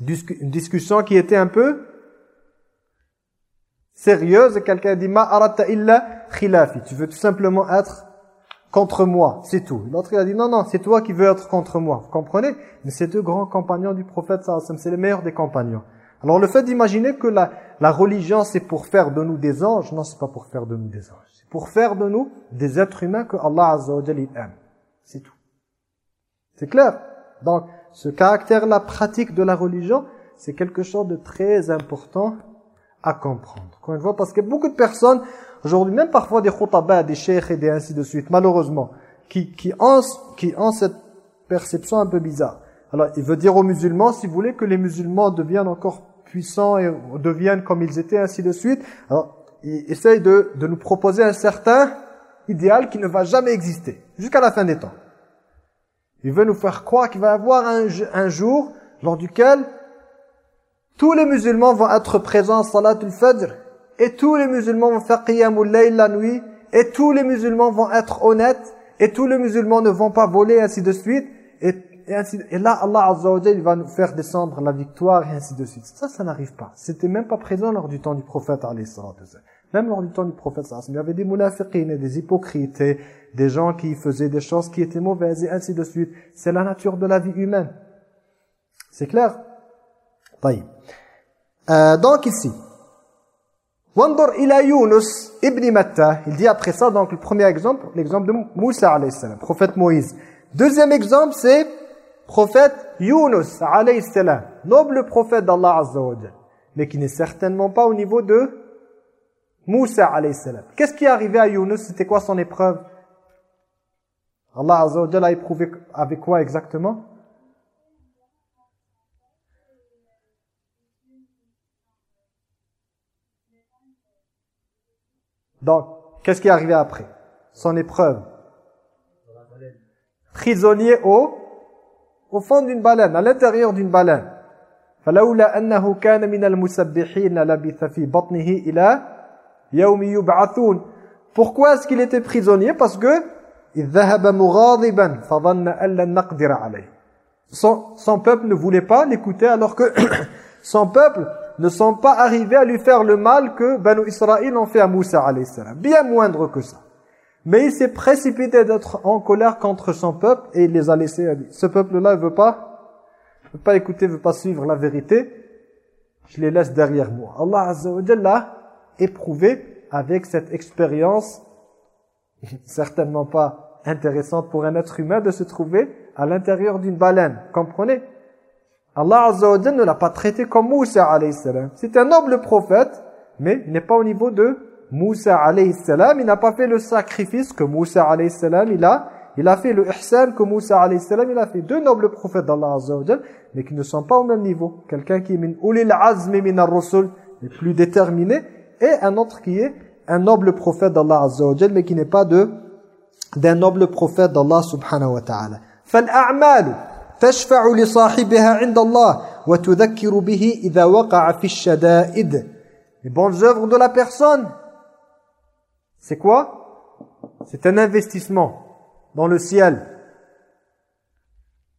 S1: une discussion qui était un peu sérieuse. Quelqu'un dit, ma arata illa khilafi. Tu veux tout simplement être contre moi, c'est tout. L'autre il a dit non, non, c'est toi qui veux être contre moi. Vous comprenez? Mais ces deux grands compagnons du prophète, c'est les meilleurs des compagnons. Alors le fait d'imaginer que la, la religion c'est pour faire de nous des anges, non, c'est pas pour faire de nous des anges. C'est pour faire de nous des êtres humains que Allah Azza wa aime. C'est tout. C'est clair? Donc ce caractère-là pratique de la religion, c'est quelque chose de très important à comprendre. Quand on voit, parce que beaucoup de personnes Aujourd'hui, même parfois des khutaba, des cheikhs et des ainsi de suite, malheureusement, qui, qui, ont, qui ont cette perception un peu bizarre. Alors, il veut dire aux musulmans, si vous voulez, que les musulmans deviennent encore puissants et deviennent comme ils étaient, ainsi de suite. Alors, il essaye de, de nous proposer un certain idéal qui ne va jamais exister, jusqu'à la fin des temps. Il veut nous faire croire qu'il va y avoir un, un jour lors duquel tous les musulmans vont être présents à Salatul Fajr et tous les musulmans vont faire qiyamul layl la nuit, et tous les musulmans vont être honnêtes, et tous les musulmans ne vont pas voler, ainsi de suite, et, ainsi, et là, Allah Azza wa il va nous faire descendre la victoire, et ainsi de suite. Ça, ça n'arrive pas. C'était même pas présent lors du temps du prophète, même lors du temps du prophète, il y avait des munafiqines, des hypocrites, des gens qui faisaient des choses qui étaient mauvaises, et ainsi de suite. C'est la nature de la vie humaine. C'est clair? Euh, Donc ici, Wandur ila Yunus ibn Matta. Il dit après ça, donc le premier exemple, l'exemple de Moussa alayhi salam, prophète Moïse. Deuxième exemple, c'est prophète Yunus alayhi salam, noble prophète d'Allah azza mais qui n'est certainement pas au niveau de Moussa alayhi salam. Qu'est-ce qui est arrivé à Yunus? C'était quoi son épreuve? Allah azza wa a éprouvé avec quoi exactement? Donc, qu'est-ce qui est arrivé après Son épreuve. Prisonnier au, au fond d'une baleine, à l'intérieur d'une baleine. فلولا أنه كان من المسبحين لبث في بطنه إلى يوم يبعثون Pourquoi est-ce qu'il était prisonnier Parce que il ذهب مغاضبا فظن أن لن نقدر عليه. Son, son peuple ne voulait pas l'écouter alors que [COUGHS] son peuple ne sont pas arrivés à lui faire le mal que Banu Israël ont fait à Moussa alayhi salam. Bien moindre que ça. Mais il s'est précipité d'être en colère contre son peuple et il les a laissés. Ce peuple-là ne veut pas veut pas écouter, veut pas suivre la vérité, je les laisse derrière moi. Allah Azza wa éprouvé avec cette expérience certainement pas intéressante pour un être humain de se trouver à l'intérieur d'une baleine. Comprenez? Allah Azza wa ne l'a pas traité comme Moussa alayhi salam. C'est un noble prophète, mais il n'est pas au niveau de Moussa alayhi salam. Il n'a pas fait le sacrifice que Moussa alayhi salam il a. Il a fait le ihsan que Moussa alayhi salam il a fait. Deux nobles prophètes d'Allah Azza wa mais qui ne sont pas au même niveau. Quelqu'un qui est min ulil azmi min ar-rusul, est plus déterminé, et un autre qui est un noble prophète d'Allah Azza wa mais qui n'est pas de d'un noble prophète d'Allah subhanahu wa ta'ala. فالأعمال تشفع لصاحبها عند الله وتذكر به إذا وقع في الشدائد Les bonnes œuvres de la personne, c'est quoi C'est un investissement dans le ciel.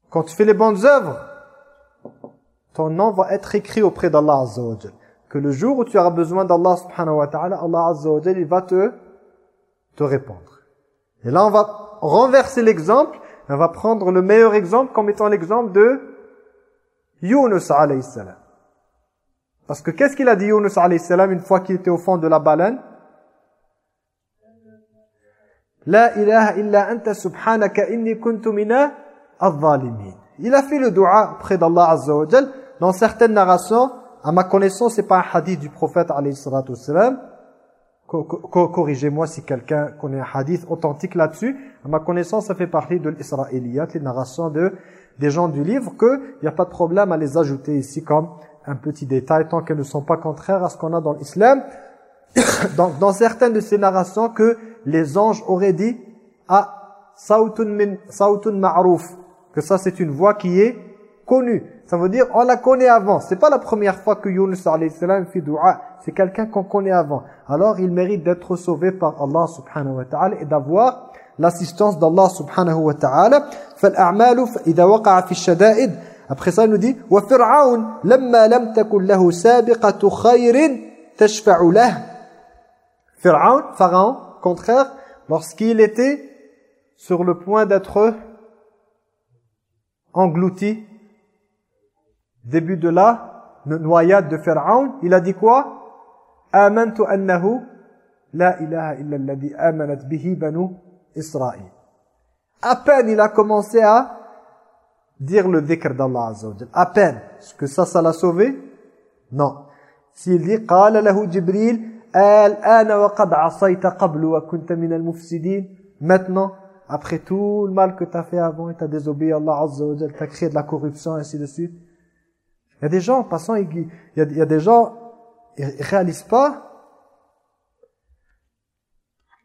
S1: Quand tu fais les bonnes œuvres, ton nom va être écrit auprès d'Allah Azza wa Que le jour où tu auras besoin d'Allah subhanahu wa ta'ala, Allah Azza wa il va te, te répondre. Et là, on va renverser l'exemple on va prendre le meilleur exemple comme étant l'exemple de Yunus alayhi salam. Parce que qu'est-ce qu'il a dit Yunus alayhi salam une fois qu'il était au fond de la baleine? La ilaha illa anta subhanaka inni kuntu mina. Il a fait le dua près d'Allah azza wa Dans certaines narrations, à ma connaissance, c'est pas un hadith du prophète alayhi salatu salam Corrigez-moi si quelqu'un connaît un hadith authentique là-dessus. À ma connaissance, ça fait partie de l'Israéliyat, les narrations de, des gens du livre, qu'il n'y a pas de problème à les ajouter ici comme un petit détail, tant qu'elles ne sont pas contraires à ce qu'on a dans l'islam. [COUGHS] dans, dans certaines de ces narrations, que les anges auraient dit « Ah, sautun, ma'rouf » que ça c'est une voix qui est connue. Ça veut dire on la connaît avant. C'est pas la première fois que Yunus alayhi salam fait dua. C'est quelqu'un qu'on connaît avant. Alors il mérite d'être sauvé par Allah subhanahu wa ta'ala et d'avoir l'assistance d'Allah subhanahu wa ta'ala. فالأعمال إذا وقع في الشدائد Après ça il nous dit وفرعون لما لم تكن له سابقة خير تشفع له Pharaon, Pharaon, contraire, lorsqu'il était sur le point d'être englouti début de la noyade de Pharaon, il a dit quoi? Amantu annahu la ilaha illa alladhi amanat bihi banu Israël. À peine il a commencé à dire le dhikr d'Allah Azza wa À peine. Est-ce que ça, ça l'a sauvé? Non. S'il dit « Qala lahu Jibril, al-ana wa qad asayta qablu wa kunta al-mufsidin » Maintenant, après tout le mal que tu as fait avant et tu as désobéi à Allah Azza wa tu as créé de la corruption, ainsi de suite. Il y a des gens, en passant, il y a, des gens, ils réalisent pas,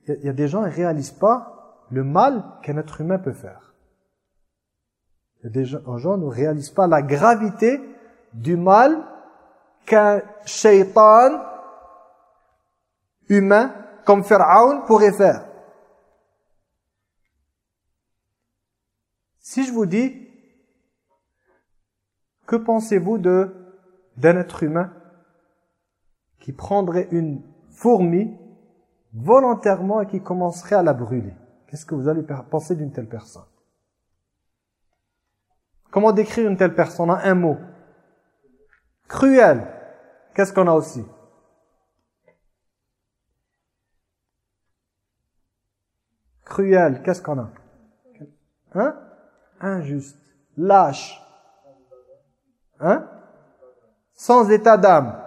S1: il y, a, des gens, ils réalisent pas le mal qu'un être humain peut faire. Il y a des gens, ne réalisent pas la gravité du mal qu'un shaitan humain comme Pharaon pourrait faire. Si je vous dis que pensez-vous de d'un être humain qui prendrait une fourmi volontairement et qui commencerait à la brûler? Qu'est-ce que vous allez penser d'une telle personne? Comment décrire une telle personne en un mot? Cruel. Qu'est-ce qu'on a aussi? Cruel. Qu'est-ce qu'on a? Hein? Injuste. Lâche. Hein? Sans état d'âme.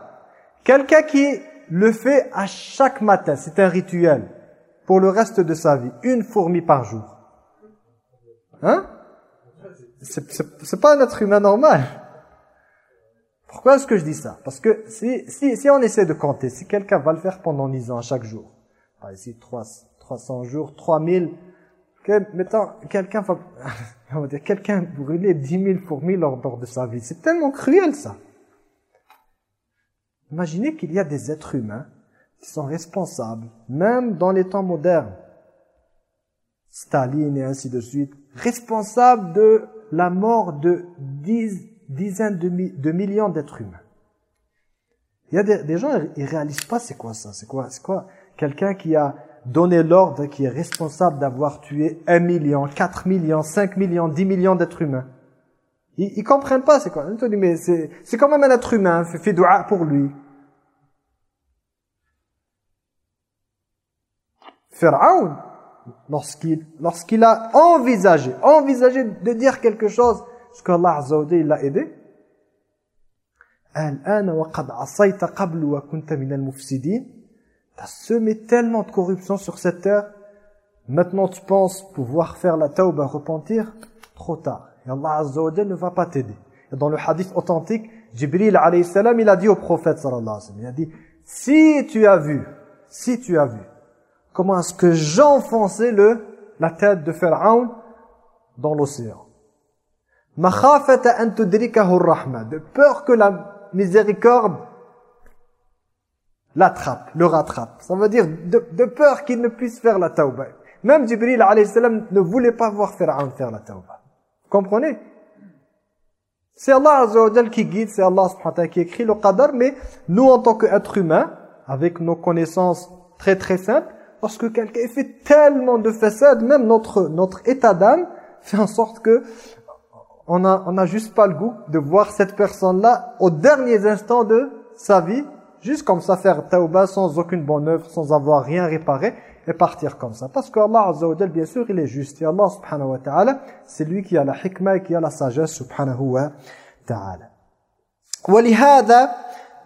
S1: Quelqu'un qui le fait à chaque matin, c'est un rituel, pour le reste de sa vie, une fourmi par jour. Hein? C'est pas un être humain normal. Pourquoi est-ce que je dis ça? Parce que si, si, si on essaie de compter, si quelqu'un va le faire pendant 10 ans chaque jour, par ici 3, 300 jours, 3000, que, mettons, quelqu'un va, [LAUGHS] quelqu'un brûler 10 000 fourmis lors, de sa vie. C'est tellement cruel, ça. Imaginez qu'il y a des êtres humains qui sont responsables, même dans les temps modernes. Staline et ainsi de suite, responsables de la mort de dizaines de, millions d'êtres humains. Il y a des, gens, ils réalisent pas c'est quoi ça, c'est quoi, c'est quoi quelqu'un qui a donner l'ordre qui est responsable d'avoir tué 1 million, 4 millions, 5 millions, 10 millions d'êtres humains. Ils, ils comprennent pas c'est quoi. On te dit, mais c'est c'est quand même un être humain, fais, fais dua pour lui. Pharaon, lorsqu'il lorsqu'il a envisagé, envisagé de dire quelque chose, ce qu'Allah Azza wa Jalla l'a aidé. الآن وقد عصيت قبل وكنت من المفسدين. T'as semé tellement de corruption sur cette terre. Maintenant tu penses pouvoir faire la tauba, repentir? Trop tard. Et Allah Azza wa ne va pas t'aider. Dans le hadith authentique, Jibril alayhi salam, il a dit au prophète sallallahu alayhi wa sallam, il a dit, si tu as vu, si tu as vu, comment est-ce que j'enfonçais le, la tête de Pharaon dans l'océan? De peur que la miséricorde l'attrape, le rattrape. Ça veut dire de, peur qu'il ne puisse faire la tauba. Même Jibril salam ne voulait pas voir Pharaon faire la tauba. Comprenez? C'est Allah Azza qui guide, c'est Allah subhanahu qui écrit le qadar, mais nous en tant qu'êtres humains, avec nos connaissances très très simples, lorsque quelqu'un fait tellement de façades, même notre, notre état d'âme fait en sorte que on n'a on a juste pas le goût de voir cette personne-là aux derniers instants de sa vie, juste comme ça faire tauba sans aucune bonne œuvre, sans avoir rien réparé, et partir comme ça. Parce que Allah Azza wa Jal, bien sûr, il est juste. Et Allah subhanahu wa ta'ala, c'est lui qui a la hikmah et qui a la sagesse subhanahu wa ta'ala. ولهذا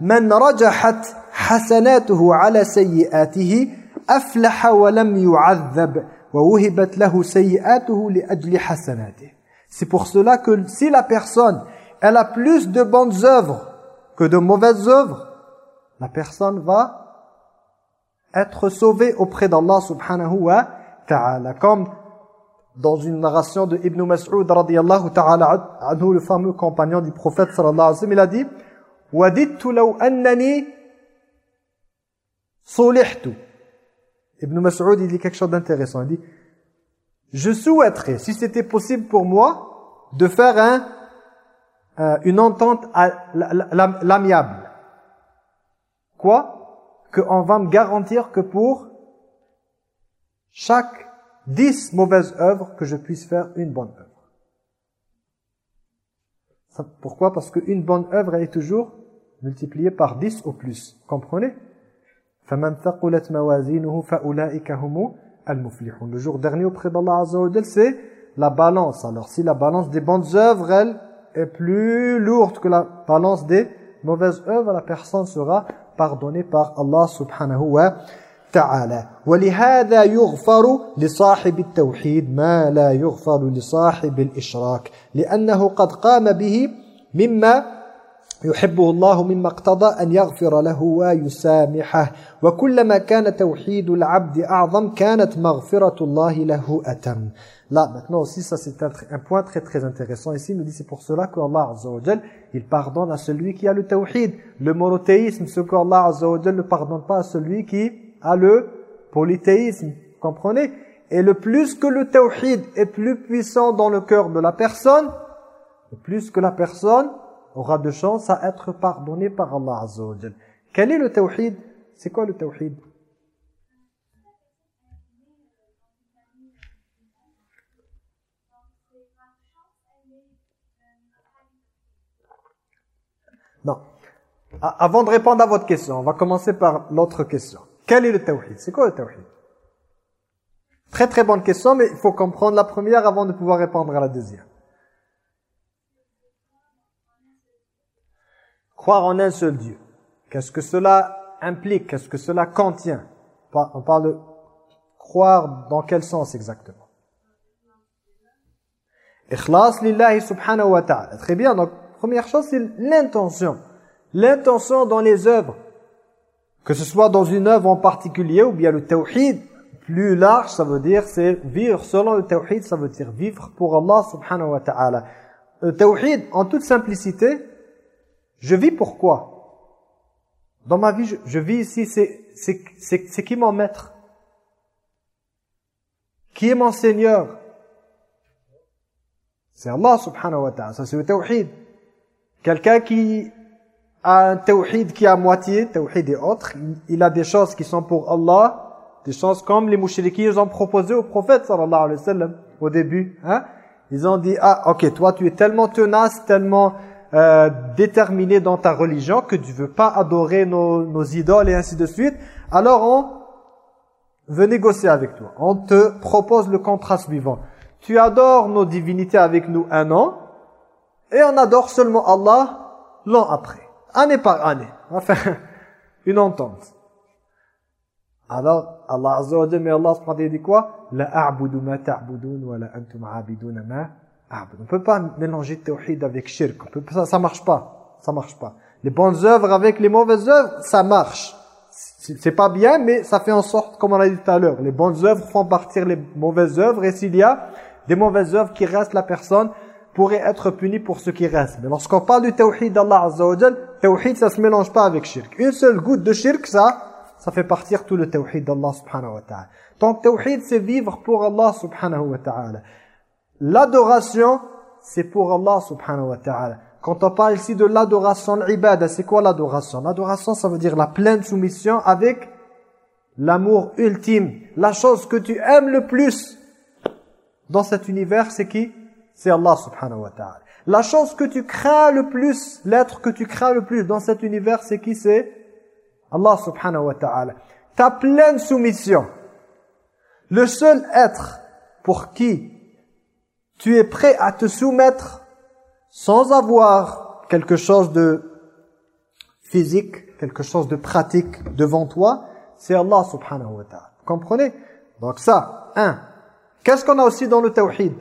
S1: من رجحت حسناته على سيئاته أفلح ولم يعذب ووهبت له سيئاته لأجل حسناته C'est pour cela que si la personne, elle a plus de bonnes œuvres que de mauvaises œuvres, la personne va être sauvée auprès d'Allah subhanahu wa ta'ala. Comme dans une narration de Ibn Mas'ud radiyallahu ta'ala anhu, le fameux compagnon du prophète sallallahu alayhi wa sallam, il a dit « Wadittu law annani sulihtu » Ibn Mas'ud, il dit quelque chose d'intéressant. Il dit « Je souhaiterais, si c'était possible pour moi, de faire un, euh, une entente l'amiable. Quoi? Qu'on va me garantir que pour chaque dix mauvaises œuvres, que je puisse faire une bonne œuvre. Pourquoi? Parce qu'une bonne œuvre, elle est toujours multipliée par dix ou plus. Comprenez? le jour dernier auprès d'Allah Azza wa c'est la balance. Alors si la balance des bonnes œuvres, elle, est plus lourde que la balance des mauvaises œuvres, la personne sera pardonnée par Allah subhanahu wa ta'ala. ولهذا يغفر لصاحب التوحيد ما لا يغفر لصاحب الإشراك لأنه قد قام به مما يحبه الله مما اقتضى أن يغفر له ويسامحه وكلما كان توحيد العبد أعظم كانت مغفرة الله له أتم Là, maintenant aussi, ça c'est un, un, point très très intéressant ici. Il nous dit c'est pour cela que Allah Azza wa Jal, il pardonne à celui qui a le tawhid. Le monothéisme, ce qu'Allah Azza wa Jal ne pardonne pas à celui qui a le polythéisme. Comprenez Et le plus que le tawhid est plus puissant dans le cœur de la personne, le plus que la personne aura de chance à être pardonné par Allah Azza wa. Quel est le tawhid? C'est quoi le tawhid? Non. Avant de répondre à votre question, on va commencer par l'autre question. Quel est le tawhid? C'est quoi le tawhid? Très très bonne question, mais il faut comprendre la première avant de pouvoir répondre à la deuxième. Croire en un seul Dieu. Qu'est-ce que cela implique? Qu'est-ce que cela contient? On parle de croire dans quel sens exactement? Ikhlas lillahi subhanahu wa ta'ala. Très bien, donc première chose c'est l'intention. L'intention dans les œuvres. Que ce soit dans une œuvre en particulier ou bien le tawhid, plus large, ça veut dire c'est vivre selon le tawhid, ça veut dire vivre pour Allah subhanahu wa ta'ala. Le tawhid, en toute simplicité, je vis pourquoi Dans ma vie, je, je vis ici, c'est qui mon maître? Qui est mon Seigneur? C'est Allah subhanahu wa ta'ala, ça c'est le tawhid. Quelqu'un qui a un tawhid qui est à moitié, tawhid et autre, il a des choses qui sont pour Allah, des choses comme les mouchriquins ont proposé au prophète sallallahu alayhi wa sallam au début. Hein? Ils ont dit, ah ok, toi tu es tellement tenace, tellement euh, déterminé dans ta religion que tu veux pas adorer nos, nos idoles et ainsi de suite. Alors on veut négocier avec toi. On te propose le contrat suivant. Tu adores nos divinités avec nous un an et on adore seulement Allah l'an après. Année par année. Enfin, [LAUGHS] une entente. Alors, Allah Azza wa mais Allah dit quoi? La a'budu ma ta'budun wa la antum ma a'budu. On peut pas mélanger tawhid avec shirk. On peut, ça, ça marche pas. Ça marche pas. Les bonnes œuvres avec les mauvaises œuvres, ça marche. C'est pas bien, mais ça fait en sorte, comme on a dit tout à l'heure, les bonnes œuvres font partir les mauvaises œuvres, et s'il y a des mauvaises œuvres qui restent, la personne pourrait être punie pour ce qui reste. Mais lorsqu'on parle du tawhid d'Allah Azza wa tawhid ça se mélange pas avec shirk. Une seule goutte de shirk, ça, ça fait partir tout le tawhid d'Allah subhanahu wa ta'ala. Donc tawhid c'est vivre pour Allah subhanahu wa ta'ala. L'adoration c'est pour Allah subhanahu wa ta'ala. Quand on parle ici de l'adoration, l'ibada, c'est quoi l'adoration? L'adoration ça veut dire la pleine soumission avec l'amour ultime. La chose que tu aimes le plus dans cet univers c'est qui? C'est Allah subhanahu wa ta'ala. La chose que tu crains le plus, l'être que tu crains le plus dans cet univers c'est qui? C'est Allah subhanahu wa ta'ala. Ta pleine soumission. Le seul être pour qui tu es prêt à te soumettre sans avoir quelque chose de physique, quelque chose de pratique devant toi, c'est Allah subhanahu wa ta'ala. Comprenez? Donc ça, un. Qu'est-ce qu'on a aussi dans le tawhid?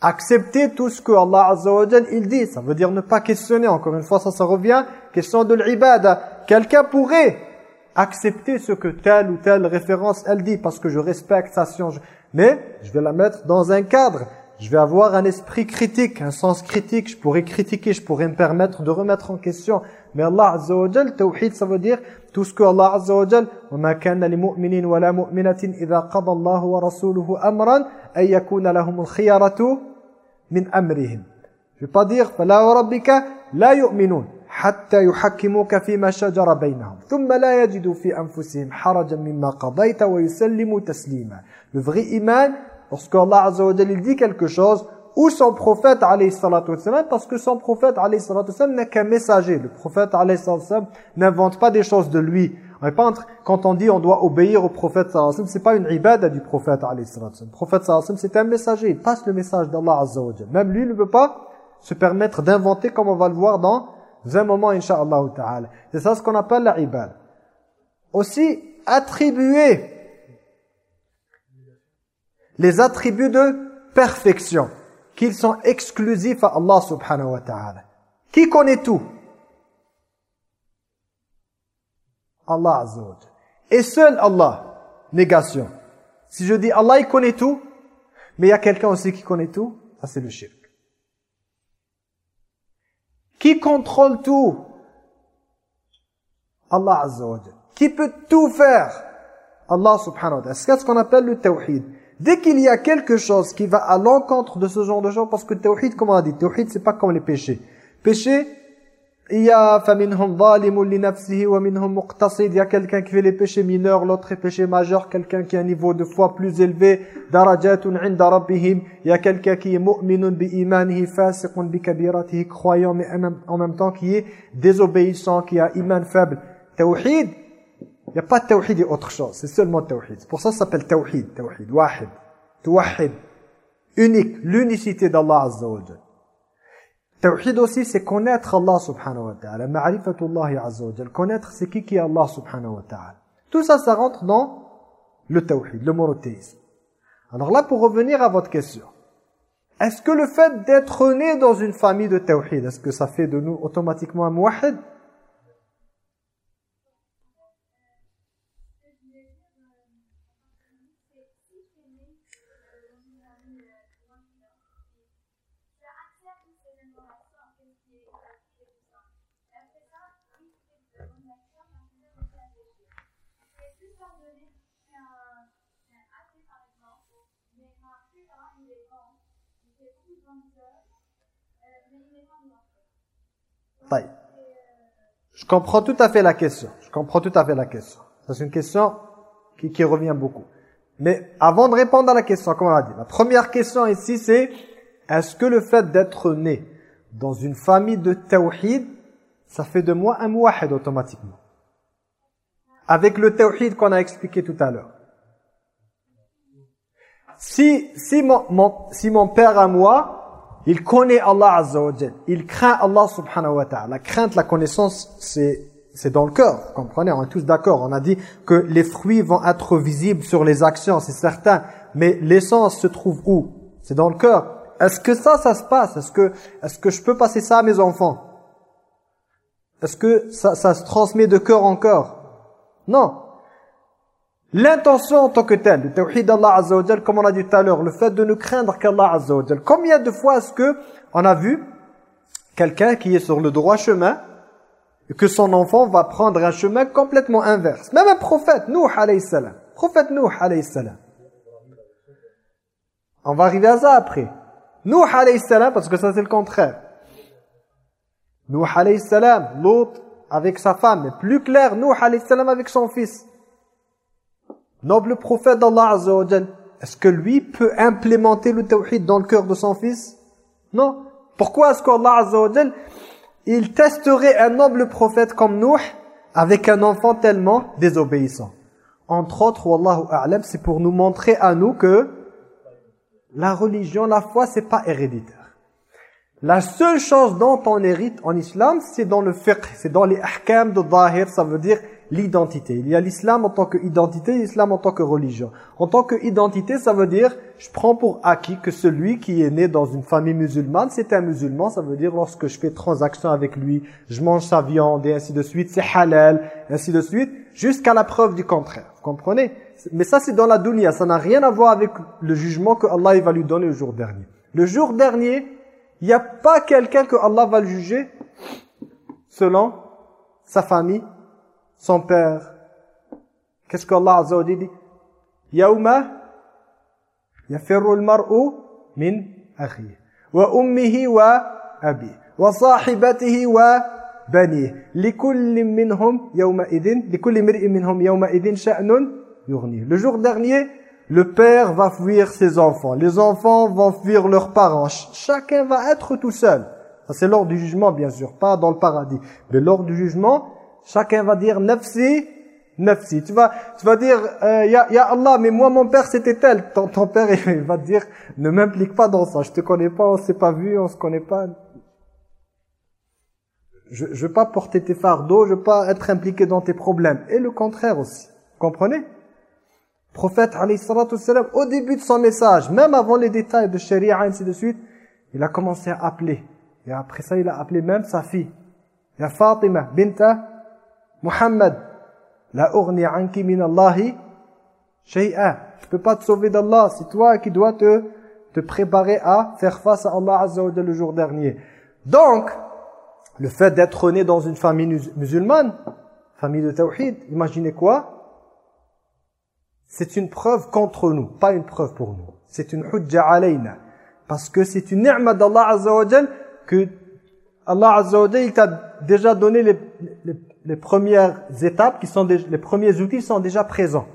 S1: Accepter tout ce que Allah Azza wa il dit. Ça veut dire ne pas questionner. Encore une fois, ça, ça revient. Question de l'ibada. Quelqu'un pourrait accepter ce que telle ou telle référence elle dit parce que je respecte sa science. Mais je vais la mettre dans un cadre. Je vais avoir un esprit critique, un sens critique. Je pourrais critiquer, je pourrais me permettre de remettre en question. Mais Allah Azza wa Jal, tawhid, ça veut dire tout ce que Allah Azza wa Jal, وَمَا كَانَ لِمُؤْمِنٍ وَلَا مُؤْمِنَةٍ إِذَا قَضَى اللَّهُ وَرَسُولُهُ أَمْرًا أَن يَكُونَ لَهُمُ الْخِيَرَةُ min amrihim. Je vais pas dire فلا وربك لا يؤمنون حتى يحكموك فيما شجر بينهم ثم لا يجدوا في أنفسهم حرجا مما قضيت ويسلموا تسليما. Le vrai iman, lorsque Allah Azza wa Jalla dit quelque chose, ou son prophète alayhi salatu wassalam, parce que son prophète alayhi salatu wassalam n'est qu'un messager. Le prophète alayhi salatu wassalam n'invente pas des choses de lui. On pas entre, quand on dit on doit obéir au prophète sallallahu alayhi wa c'est pas une ibada du prophète alayhi salatu wassalam. Le prophète sallallahu alayhi wa c'est un messager, il passe le message d'Allah azza wa Même lui ne peut pas se permettre d'inventer comme on va le voir dans un moment inshallah ta'ala. C'est ça ce qu'on appelle la. Aussi attribuer les attributs de perfection qu'ils sont exclusifs à Allah subhanahu wa ta'ala. Qui connaît tout? Allah azza Et seul Allah, négation. Si je dis Allah il connaît tout, mais il y a quelqu'un aussi qui connaît tout, ça c'est le shirk. Qui contrôle tout Allah azza wa Qui peut tout faire Allah subhanahu wa ta'ala. C'est ce qu'on appelle le tawhid. Dès qu'il y a quelque chose qui va à l'encontre de ce genre de choses, parce que tawhid, comme on a dit, tawhid c'est pas comme les péchés. Péché, il y a il y a quelqu'un qui fait les péchés mineurs, l'autre est péché majeur, quelqu'un qui a un niveau de foi plus élevé, il y a quelqu'un qui est mu'minun bi imanihi fasiqun bi kabiratihi, croyant mais en même temps qui est désobéissant, qui a iman faible. Tawhid, il n'y a pas de tawhid et autre chose. C'est seulement tawhid. Pour ça ça s'appelle tawhid. Tawhid. Wahid. Tawhid. Unique. L'unicité d'Allah Azza wa Jal. Tawhid aussi, c'est connaître Allah subhanahu wa ta'ala. Ma'rifatullahi azza wa. Connaître c'est qui qui est Allah subhanahu wa ta'ala. Tout ça, ça rentre dans le tawhid, le monothéisme. Alors là, pour revenir à votre question. Est-ce que le fait d'être né dans une famille de tawhid, est-ce que ça fait de nous automatiquement un muwahid Je comprends tout à fait la question. Je comprends tout à fait la question. C'est une question qui, qui revient beaucoup. Mais avant de répondre à la question, comme on a dit, la première question ici c'est est-ce que le fait d'être né dans une famille de tawhid, ça fait de moi un muwahid automatiquement? Avec le tawhid qu'on a expliqué tout à l'heure. Si, si, mon, si mon père à moi, il connaît Allah Azza wa il craint Allah subhanahu wa ta'ala. La crainte, la connaissance, c'est c'est dans le cœur, comprenez? On est tous d'accord. On a dit que les fruits vont être visibles sur les actions, c'est certain. Mais l'essence se trouve où? C'est dans le cœur. Est-ce que ça, ça se passe? Est-ce que, est que je peux passer ça à mes enfants? Est-ce que ça, ça se transmet de cœur en cœur? Non. L'intention en tant que telle, le tawhid d'Allah Azza wa comme on a dit tout à l'heure, le fait de ne craindre qu'Allah Azza wa Combien de fois est-ce que on a vu quelqu'un qui est sur le droit chemin et que son enfant va prendre un chemin complètement inverse? Même un prophète, Nuh alayhi salam. Prophète Nuh alayhi salam. On va arriver à ça après. Nuh alayhi salam, parce que ça c'est le contraire. Nuh alayhi salam, l'autre avec sa femme. Mais plus clair, Nuh alayhi salam avec son fils. Noble prophète d'Allah Est-ce que lui peut implémenter le tawhid dans le cœur de son fils? Non. Pourquoi est-ce qu'Allah il testerait un noble prophète comme Nuh avec un enfant tellement désobéissant? Entre autres, Wallahu a'lam, c'est pour nous montrer à nous que la religion, la foi, c'est pas héréditaire. La seule chose dont on hérite en islam, c'est dans le fiqh, c'est dans les ahkam de zahir, ça veut dire l'identité. Il y a l'islam en tant qu'identité, l'islam en tant que religion. En tant qu'identité, ça veut dire, je prends pour acquis que celui qui est né dans une famille musulmane, c'est un musulman. Ça veut dire, lorsque je fais transaction avec lui, je mange sa viande et ainsi de suite, c'est halal, ainsi de suite, jusqu'à la preuve du contraire. Vous comprenez? Mais ça, c'est dans la dunya. Ça n'a rien à voir avec le jugement que Allah va lui donner le jour dernier. Le jour dernier, il n'y a pas quelqu'un que Allah va le juger selon sa famille, son père. Qu'est-ce qu'Allah Azza wa dit? Yauma yafirru al-mar'u min akhihi wa ummihi wa abihi wa sahibatihi wa banihi likulli minhum yawma idhin likulli mir'in minhum yawma idhin sha'nun yughni. Le jour dernier, le père va fuir ses enfants, les enfants vont fuir leurs parents. Chacun va être tout seul. c'est lors du jugement bien sûr, pas dans le paradis, mais lors du jugement, Chacun va dire nafsi, nafsi. Tu vas, tu vas dire, euh, ya, ya Allah, mais moi mon père c'était tel. Ton, ton père [LAUGHS] il va dire, ne m'implique pas dans ça. Je te connais pas, on s'est pas vu, on se connaît pas. Je, je veux pas porter tes fardeaux, je veux pas être impliqué dans tes problèmes. Et le contraire aussi. comprenez? Prophète, salam, au début de son message, même avant les détails de sharia, ainsi de suite, il a commencé à appeler. Et après ça, il a appelé même sa fille. Ya Fatima, binta Muhammad, la urni anki min Allahi shay'a. Je peux pas te sauver d'Allah, c'est toi qui dois te, te préparer à faire face à Allah Azza wa le jour dernier. Donc, le fait d'être né dans une famille musulmane, famille de tawhid, imaginez quoi? C'est une preuve contre nous, pas une preuve pour nous. C'est une hujja alayna. Parce que c'est une ni'ma d'Allah Azza wa que Allah Azza wa t'a déjà donné les, les les premières étapes, qui sont les premiers outils sont déjà présents.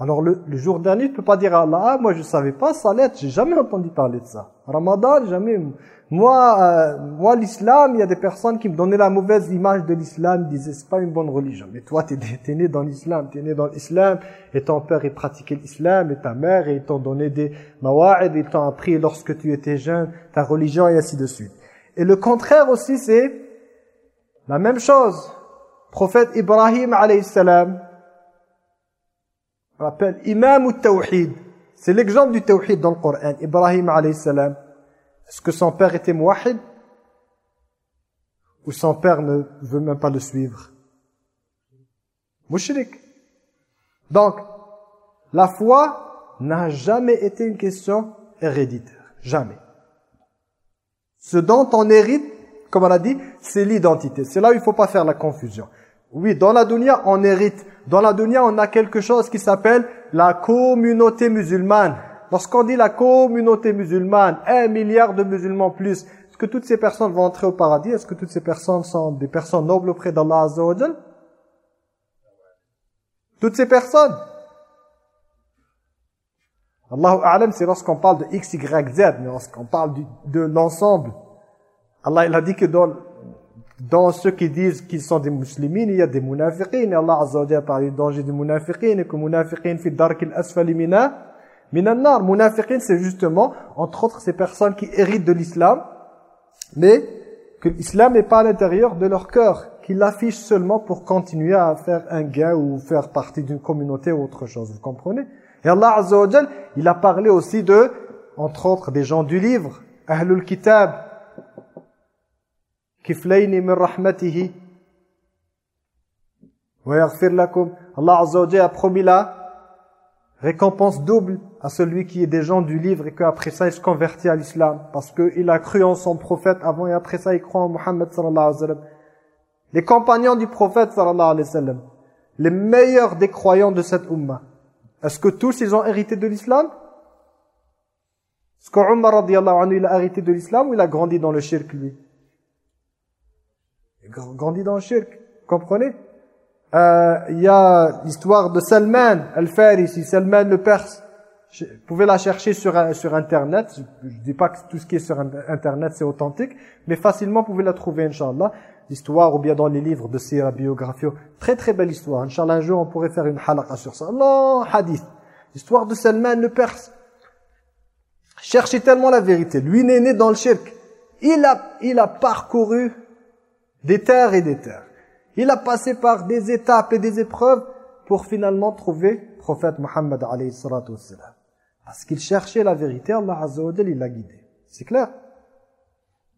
S1: Alors le, jour dernier, tu peux pas dire à Allah, ah, moi je savais pas, Salat, j'ai jamais entendu parler de ça. Ramadan, jamais. Moi, euh, moi l'islam, il y a des personnes qui me donnaient la mauvaise image de l'islam, disaient c'est pas une bonne religion. Mais toi, tu es, né dans l'islam, tu es né dans l'islam, et ton père il pratiquait l'islam, et ta mère, et ils t'ont donné des mawa'id, ils t'ont appris lorsque tu étais jeune, ta religion, et ainsi de suite. Et le contraire aussi, c'est la même chose. Prophète Ibrahim alayhi salam, on l'appelle imam ou tawhid. C'est l'exemple du tawhid dans le Coran. Ibrahim alayhi salam. Est-ce que son père était muwahid Ou son père ne veut même pas le suivre? Mushrik. Donc, la foi n'a jamais été une question héréditaire. Jamais. Ce dont on hérite, comme on a dit, c'est l'identité. C'est là où il ne faut pas faire la confusion. Oui, dans la dunya, on hérite. Dans la dunya, on a quelque chose qui s'appelle la communauté musulmane. Lorsqu'on dit la communauté musulmane, un milliard de musulmans plus, est-ce que toutes ces personnes vont entrer au paradis? Est-ce que toutes ces personnes sont des personnes nobles auprès d'Allah Azza wa Toutes ces personnes Allahu A'lam, c'est lorsqu'on parle de X, Y, Z, mais lorsqu'on parle de l'ensemble. Allah, il a dit que dans, dans ceux qui disent qu'ils sont des musulmans, il y a des munafiqin. Allah Azza wa Jalla a parlé du danger des munafiqin et que munafiqin fi dark al-asfali mina nar. C'est justement, entre autres, ces personnes qui héritent de l'islam, mais que l'islam n'est pas à l'intérieur de leur cœur, qu'ils l'affichent seulement pour continuer à faire un gain ou faire partie d'une communauté ou autre chose. Vous comprenez? Et Allah Azza wa il a parlé aussi de, entre autres, des gens du livre, Ahlul Kitab, min rahmatihi wa yaghfir lakum. Allah Azza wa a promis la récompense double à celui qui est des gens du livre et qu'après ça il se convertit à l'islam parce qu'il a cru en son prophète avant et après ça il croit en Muhammad sallallahu alayhi wa sallam. Les compagnons du prophète sallallahu alayhi wa sallam, les meilleurs des croyants de cette ummah, est-ce que tous ils ont hérité de l'islam? Est-ce qu'Umar radiallahu anhu il a hérité de l'islam ou il a grandi dans le shirk lui? Grandi dans le shirk, comprenez? Euh, il y a l'histoire de Salman al-Farisi, Salman le Perse. Vous pouvez la chercher sur, sur Internet. Je ne dis pas que tout ce qui est sur Internet c'est authentique, mais facilement vous pouvez la trouver, Inch'Allah. L'histoire ou bien dans les livres de Sira, biographie. Très très belle histoire. Inch'Allah, un jour on pourrait faire une halaqa sur ça. Allah, hadith. L'histoire de Salman le Perse. Cherchez tellement la vérité. Lui, il est né dans le shirk. Il a, il a parcouru des terres et des terres. Il a passé par des étapes et des épreuves pour finalement trouver le prophète Muhammad alayhi salatu wassalam. Parce qu'il cherchait la vérité, Allah Azza wa il l'a guidé. C'est clair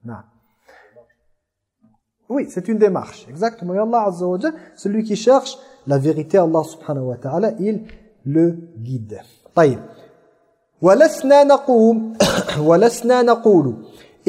S1: Non. Oui, c'est une démarche. Exactement. Et Allah Azza wa celui qui cherche la vérité, Allah subhanahu wa ta'ala, il le guide. طيب. ولسنا نقوم ولسنا نقول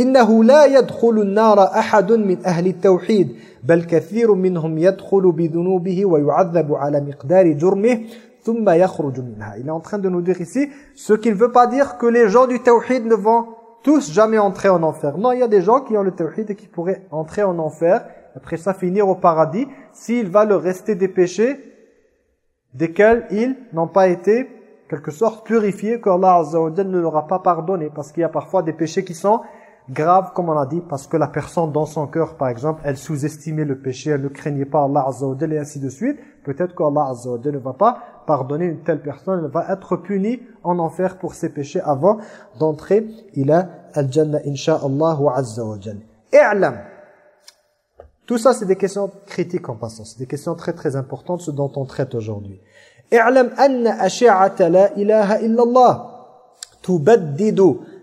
S1: إنه لا يدخل النار أحد من أهل التوحيد بل كثير منهم يدخل بذنوبه ويعذب على مقدار جرمه ثم يخرج منها. Il est en train de nous dire ici ce qu'il ne veut pas dire que les gens du tawhid ne vont tous jamais entrer en enfer. Non, il y a des gens qui ont le tawhid et qui pourraient entrer en enfer, après ça finir au paradis, s'il va leur rester des péchés desquels ils n'ont pas été, quelque sorte, purifiés, qu'Allah Azza wa ne leur a pas pardonné. Parce qu'il y a parfois des péchés qui sont grave, comme on a dit, parce que la personne dans son cœur, par exemple, elle sous-estimait le péché, elle ne craignait pas Allah Azza et ainsi de suite, peut-être qu'Allah Azza ne va pas pardonner une telle personne, elle va être punie en enfer pour ses péchés avant d'entrer. Il a al-jannah insha'Allah Azza wa Tout ça, c'est des questions critiques en passant, c'est des questions très très importantes, ce dont on traite aujourd'hui. I'lam anna ashi'ata la ilaha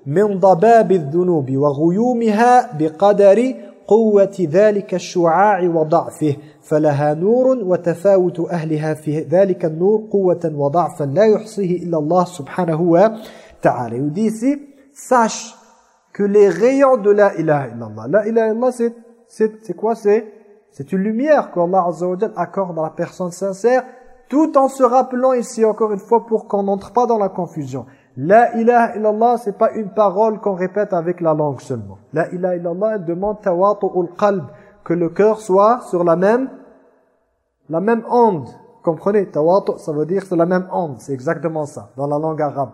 S1: من ضباب الذنوب وغيومها بقدر قوة ذلك الشعاع وضعفه فلها نور وتفاوت أهلها في ذلك النور قوة وضعفا لا يحصيه إلا الله سبحانه وتعالى يديسي ساش كلي غير دو لا إله إلا الله لا إله إلا الله سيت سيت سيكوا سيت C'est une lumière que Allah Azza wa Jal accorde à la personne sincère tout en se rappelant ici encore une fois pour qu'on n'entre pas dans la confusion. La ilaha illallah, c'est pas une parole qu'on répète avec la langue seulement. La ilaha illallah, elle demande tawatu'ul qalb, que le cœur soit sur la même la même onde. Comprenez? Tawatu, ça veut dire c'est la même onde, c'est exactement ça, dans la langue arabe.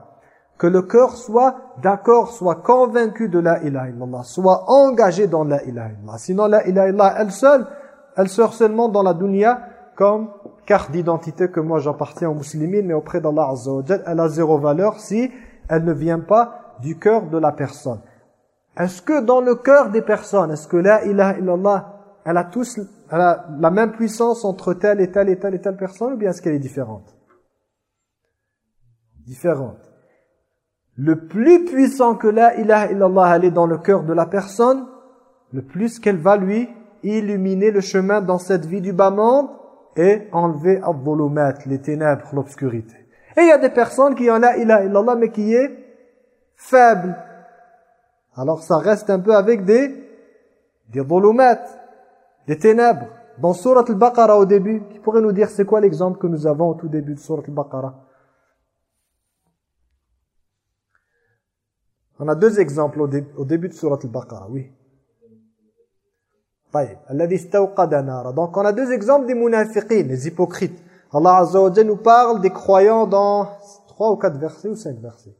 S1: Que le cœur soit d'accord, soit convaincu de la ilaha illallah, soit engagé dans la ilaha illallah. Sinon la ilaha illallah, elle seule, elle sort seulement dans la dunya comme carte d'identité que moi j'appartiens aux musulmans, mais auprès d'Allah Azza elle a zéro valeur si elle ne vient pas du cœur de la personne. Est-ce que dans le cœur des personnes, est-ce que la ilaha illallah, elle a tous elle a la même puissance entre telle et telle et telle et telle personne ou bien est-ce qu'elle est différente? Différente. Le plus puissant que la ilaha illallah elle est dans le cœur de la personne, le plus qu'elle va lui illuminer le chemin dans cette vie du bas monde, et enlever al les ténèbres, l'obscurité. Et il y a des personnes qui ont la ilaha illallah mais qui est faible. Alors ça reste un peu avec des des des ténèbres. Dans Surat al-Baqarah au début, qui pourrait nous dire c'est quoi l'exemple que nous avons au tout début de Surat al-Baqarah? On a deux exemples au, au début de Surat al-Baqarah, oui. Donc on a deux exemples des munafiqin, les hypocrites. Allah Azza wa nous parle des croyants dans Trois ou quatre versets ou cinq versets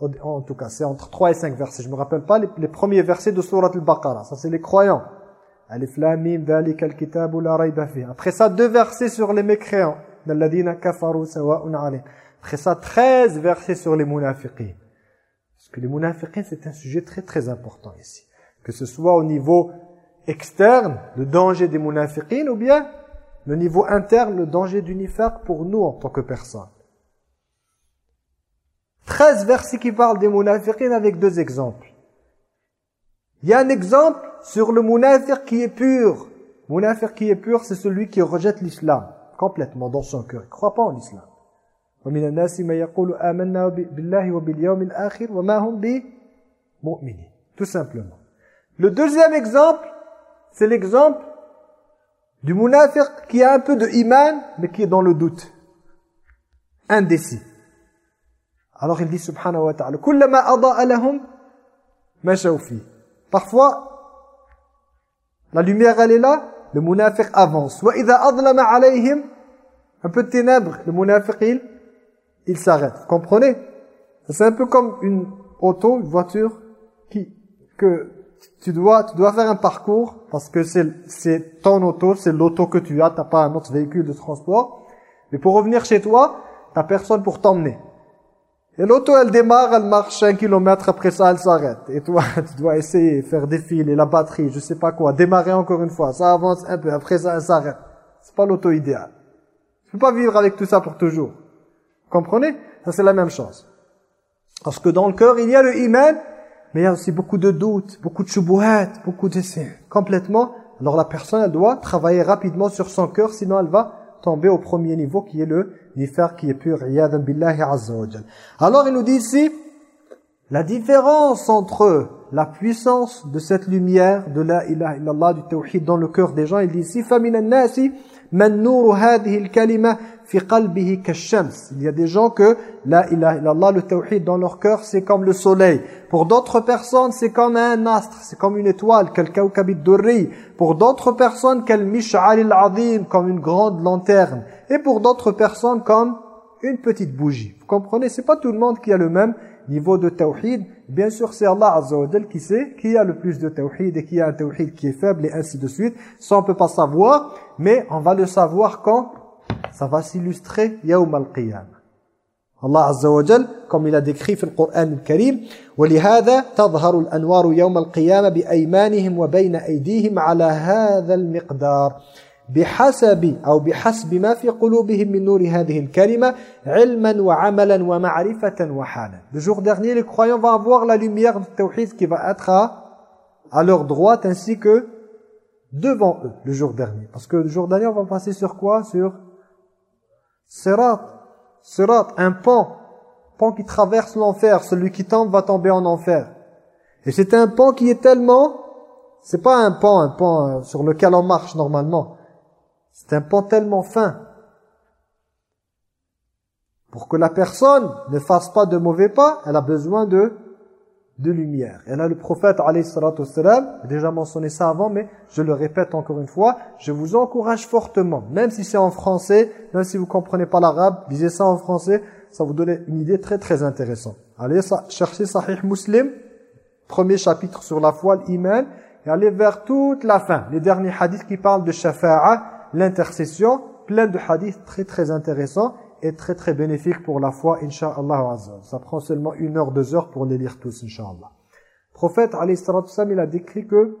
S1: En tout cas, c'est entre trois et cinq versets. Je ne me rappelle pas les, premiers versets de Surat al-Baqarah. Ça, c'est les croyants. Alif lam mim al-kitabu la Après ça, deux versets sur les mécréants. kafaru sawa'un Après ça, treize versets sur les munafiqins. Parce que les munafiqins, c'est un sujet très très important ici. Que ce soit au niveau externe, le danger des munafiqins, ou bien le niveau interne, le danger du nifaq pour nous en tant que personne. 13 versets qui parlent des munafiqins avec deux exemples. Il y a un exemple sur le munafiq qui est pur. Munafiq qui est pur, c'est celui qui rejette l'islam complètement dans son cœur. Il ne croit pas en l'islam. Tout simplement. Le deuxième exemple, c'est l'exemple du munafiq qui a un peu de iman, mais qui est dans le doute. Indécis. Alors il dit subhanahu wa ta'ala, kullama ada'a lahum, Parfois, la lumière elle est là, le munafiq avance. Wa idha adlama alayhim, un peu de ténèbres, le munafiq il, il s'arrête. Comprenez? C'est un peu comme une auto, une voiture qui, que tu dois, tu dois faire un parcours parce que c'est ton auto, c'est l'auto que tu as, tu n'as pas un autre véhicule de transport. Mais pour revenir chez toi, tu n'as personne pour t'emmener. Et l'auto, elle démarre, elle marche un kilomètre, après ça, elle s'arrête. Et toi, [LAUGHS] tu dois essayer, faire défiler la batterie, je sais pas quoi, démarrer encore une fois, ça avance un peu, après ça, elle s'arrête. C'est pas l'auto idéal. Tu peux pas vivre avec tout ça pour toujours. Comprenez? Ça, c'est la même chose. Parce que dans le cœur, il y a le iman, mais il y a aussi beaucoup de doutes, beaucoup de choubouhat, beaucoup d'essais. Complètement. Alors la personne, elle doit travailler rapidement sur son cœur, sinon elle va tomber au premier niveau qui est le nifar qui est pur. Alors il nous dit ici, la différence entre la puissance de cette lumière de la ilaha illallah, du tawhid dans le cœur des gens, il dit ici, فَمِنَ النَّاسِ مَنْ نُورُ هَذِهِ الْكَلِمَةِ il y a des gens que la ilaha illallah, le tawhid dans leur cœur, c'est comme le soleil. Pour d'autres personnes, c'est comme un astre, c'est comme une étoile, Pour d'autres personnes, comme une grande lanterne. Et pour d'autres personnes, comme une petite bougie. Vous comprenez? C'est pas tout le monde qui a le même niveau de tawhid. Bien sûr, c'est Allah Azza wa qui sait qui a le plus de tawhid et qui a un tawhid qui est faible et ainsi de suite. Ça, on peut pas savoir, mais on va le savoir quand ça va s'illustrer يوم القيامة Allah Azza wa Jal, comme il a décrit le Coran الكريم ولهذا تظهر الأنوار يوم القيامة بأيمانهم وبين أيديهم على هذا المقدار بحسب أو بحسب ما في قلوبهم من نور هذه الكلمة علما وعملا ومعرفة وحالا Le jour dernier, les croyants vont avoir la lumière du tawhid qui va être à leur droite ainsi que devant eux le jour dernier. Parce que le jour dernier, on va passer sur quoi Sur Sirat, sirat, un pont, pont qui traverse l'enfer. Celui qui tombe va tomber en enfer. Et c'est un pont qui est tellement, c'est pas un pont, un pont euh, sur lequel on marche normalement. C'est un pont tellement fin. Pour que la personne ne fasse pas de mauvais pas, elle a besoin de de lumière. Et là, le prophète, a déjà mentionné ça avant, mais je le répète encore une fois, je vous encourage fortement, même si c'est en français, même si vous comprenez pas l'arabe, lisez ça en français, ça vous donne une idée très très intéressante. Allez chercher Sahih Muslim, premier chapitre sur la foi, l'iman, et allez vers toute la fin, les derniers hadiths qui parlent de shafa'a, l'intercession, plein de hadiths très très intéressants, est très très bénéfique pour la foi, Inch'Allah Ça prend seulement une heure, deux heures pour les lire tous, Inch'Allah. Le prophète, il a décrit que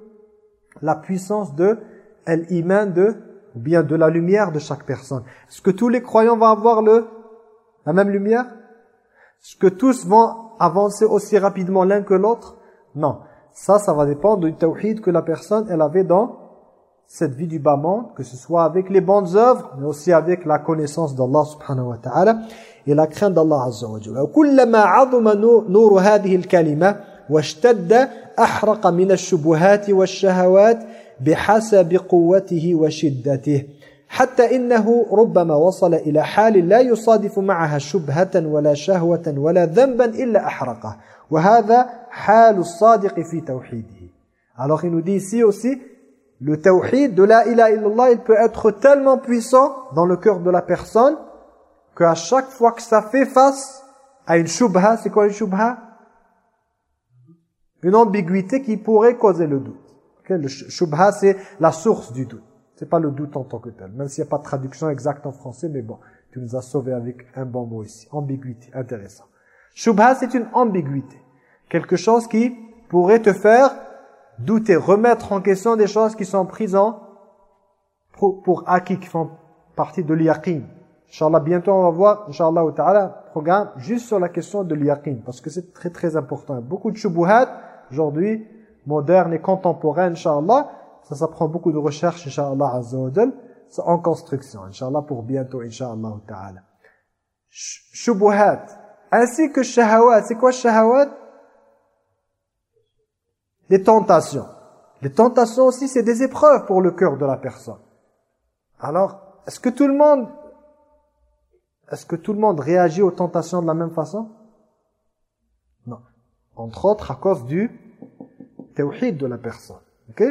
S1: la puissance de l'iman de, ou bien de la lumière de chaque personne. Est-ce que tous les croyants vont avoir le, la même lumière? Est-ce que tous vont avancer aussi rapidement l'un que l'autre? Non. Ça, ça va dépendre du tawhid que la personne, elle avait dans cette vie du bas monde, que ce soit avec les bonnes œuvres, mais aussi avec la connaissance d'Allah subhanahu wa ta'ala et la crainte d'Allah azza wa jalla. كلما عظم نور هذه الكلمة واشتد أحرق من الشبهات والشهوات بحسب قوته وشدته حتى إنه ربما وصل إلى حال لا يصادف معها شبهة ولا شهوة ولا ذنبا إلا أحرقه وهذا حال الصادق في توحيده Alors il nous dit ici aussi le tawhid de la ilaha illallah, il peut être tellement puissant dans le cœur de la personne qu'à chaque fois que ça fait face à une shubha, c'est quoi une shubha? Une ambiguïté qui pourrait causer le doute. Le shubha, c'est la source du doute. C'est pas le doute en tant que tel, même s'il n'y a pas de traduction exacte en français, mais bon, tu nous as sauvé avec un bon mot ici. Ambiguïté, intéressant. Shubha, c'est une ambiguïté. Quelque chose qui pourrait te faire douter, remettre en question des choses qui sont prises en pour, pour acquis, qui font partie de l'yaqin. Inch'Allah, bientôt on va voir, Inch'Allah ta'ala, programme juste sur la question de l'yaqin, parce que c'est très très important. Beaucoup de shubuhat, aujourd'hui, modernes et contemporaines, Inch'Allah, ça, ça prend beaucoup de recherche, Inch'Allah c'est en construction, Inch'Allah, pour bientôt, Inch'Allah ta'ala. Shubuhat, ainsi que shahawat. C'est quoi shahawat? Les tentations. Les tentations aussi, c'est des épreuves pour le cœur de la personne. Alors, est-ce que tout le monde est-ce que tout le monde réagit aux tentations de la même façon? Non. Entre autres, à cause du tawhid de la personne. Ok?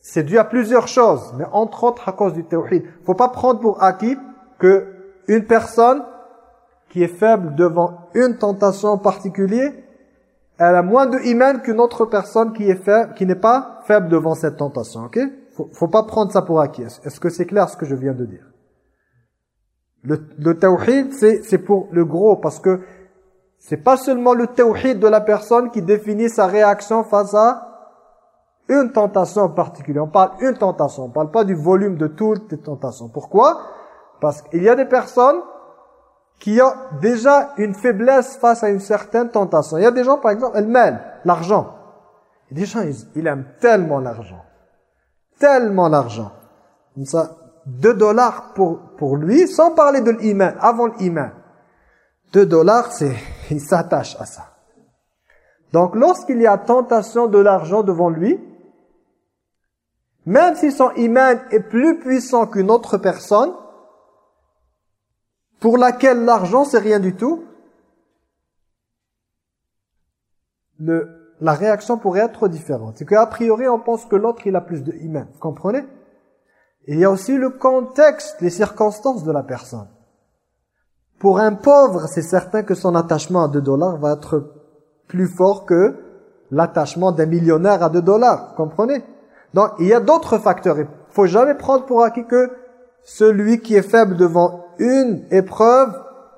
S1: C'est dû à plusieurs choses, mais entre autres à cause du tawhid. faut pas prendre pour acquis que une personne qui est faible devant une tentation en particulier, elle a moins de iman qu'une autre personne qui est faible, qui n'est pas faible devant cette tentation. Ok? Faut, faut pas prendre ça pour acquis. Est-ce que c'est clair ce que je viens de dire? Le, le c'est pour le gros, parce que c'est pas seulement le tawhid de la personne qui définit sa réaction face à une tentation en particulier. On parle une tentation, on parle pas du volume de toutes les tentations. Pourquoi? Parce qu'il y a des personnes qui ont déjà une faiblesse face à une certaine tentation. Il y a des gens, par exemple, elles mènent l'argent. Des gens, ils, aiment tellement l'argent. Tellement l'argent. Comme ça, 2 dollars pour, pour lui, sans parler de l'iman, avant l'iman. 2 dollars, c'est, [LAUGHS] il s'attache à ça. Donc, lorsqu'il y a tentation de l'argent devant lui, même si son iman est plus puissant qu'une autre personne, pour laquelle l'argent c'est rien du tout, la réaction pourrait être différente. C'est qu'a priori on pense que l'autre il a plus de iman, vous comprenez? Il y a aussi le contexte, les circonstances de la personne. Pour un pauvre, c'est certain que son attachement à 2 dollars va être plus fort que l'attachement d'un millionnaire à 2 dollars, vous comprenez? Donc il y a d'autres facteurs. Il faut jamais prendre pour acquis que celui qui est faible devant une épreuve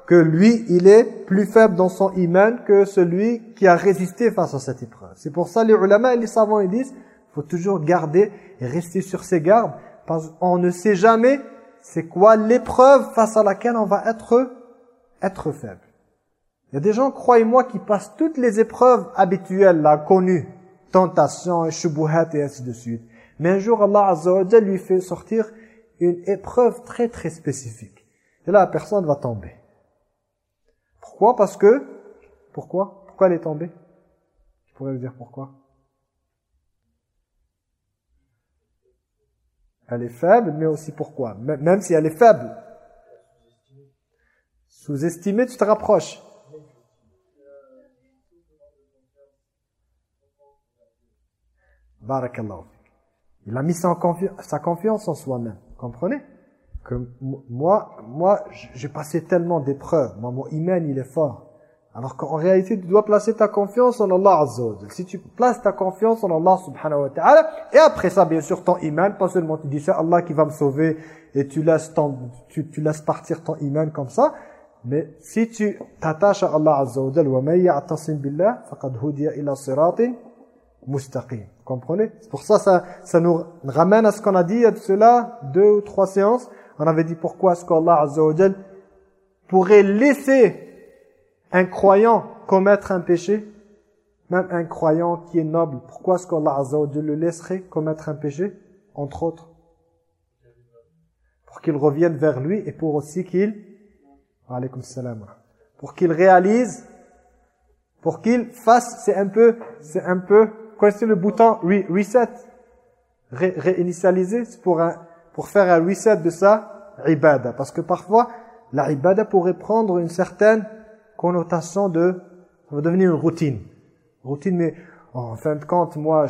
S1: que lui, il est plus faible dans son iman que celui qui a résisté face à cette épreuve. C'est pour ça les ulama et les savants ils disent faut toujours garder et rester sur ses gardes parce qu'on ne sait jamais c'est quoi l'épreuve face à laquelle on va être être faible. Il y a des gens, croyez-moi, qui passent toutes les épreuves habituelles, là, connues, tentations, shubuhat et ainsi de suite. Mais un jour, Allah Azza lui fait sortir une épreuve très très spécifique. Et là, la personne va tomber. Pourquoi? Parce que... Pourquoi? Pourquoi elle est tombée? Je pourrais vous dire pourquoi? Elle est faible, mais aussi pourquoi? Même si elle est faible. Sous-estimée, tu te rapproches. Barakallahu. Il a mis sa, confiance en soi-même. Comprenez? Que moi, moi j'ai passé tellement d'épreuves. Moi, mon iman, il est fort. Alors qu'en réalité, tu dois placer ta confiance en Allah Azza Si tu places ta confiance en Allah subhanahu wa ta'ala, et après ça, bien sûr, ton iman, pas seulement tu dis c'est Allah qui va me sauver, et tu laisses, ton, tu, tu laisses partir ton iman comme ça, mais si tu t'attaches à Allah Azza wa Jal, وَمَنْ يَعْتَصِمْ بِاللَّهِ فَقَدْ هُدِيَ إِلَى صِرَاطٍ مُسْتَقِيمٍ comprenez C'est pour ça, ça, ça nous ramène à ce qu'on a dit il y a de cela, deux ou trois séances. on avait dit pourquoi est-ce qu'Allah Azza wa Jal pourrait laisser un croyant commettre un péché même un croyant qui est noble, pourquoi est-ce qu'Allah Azza wa Jal le laisserait commettre un péché Entre autres? Pour qu'il revienne vers lui et pour aussi qu'il pour qu'il réalise pour qu'il fasse c'est un peu c'est un peu c'est le bouton reset? Réinitialiser pour, un, pour faire un reset de sa ibada. Parce que parfois, la ibada pourrait prendre une certaine connotation de... Ça va devenir une routine. Routine, mais en fin de compte, moi,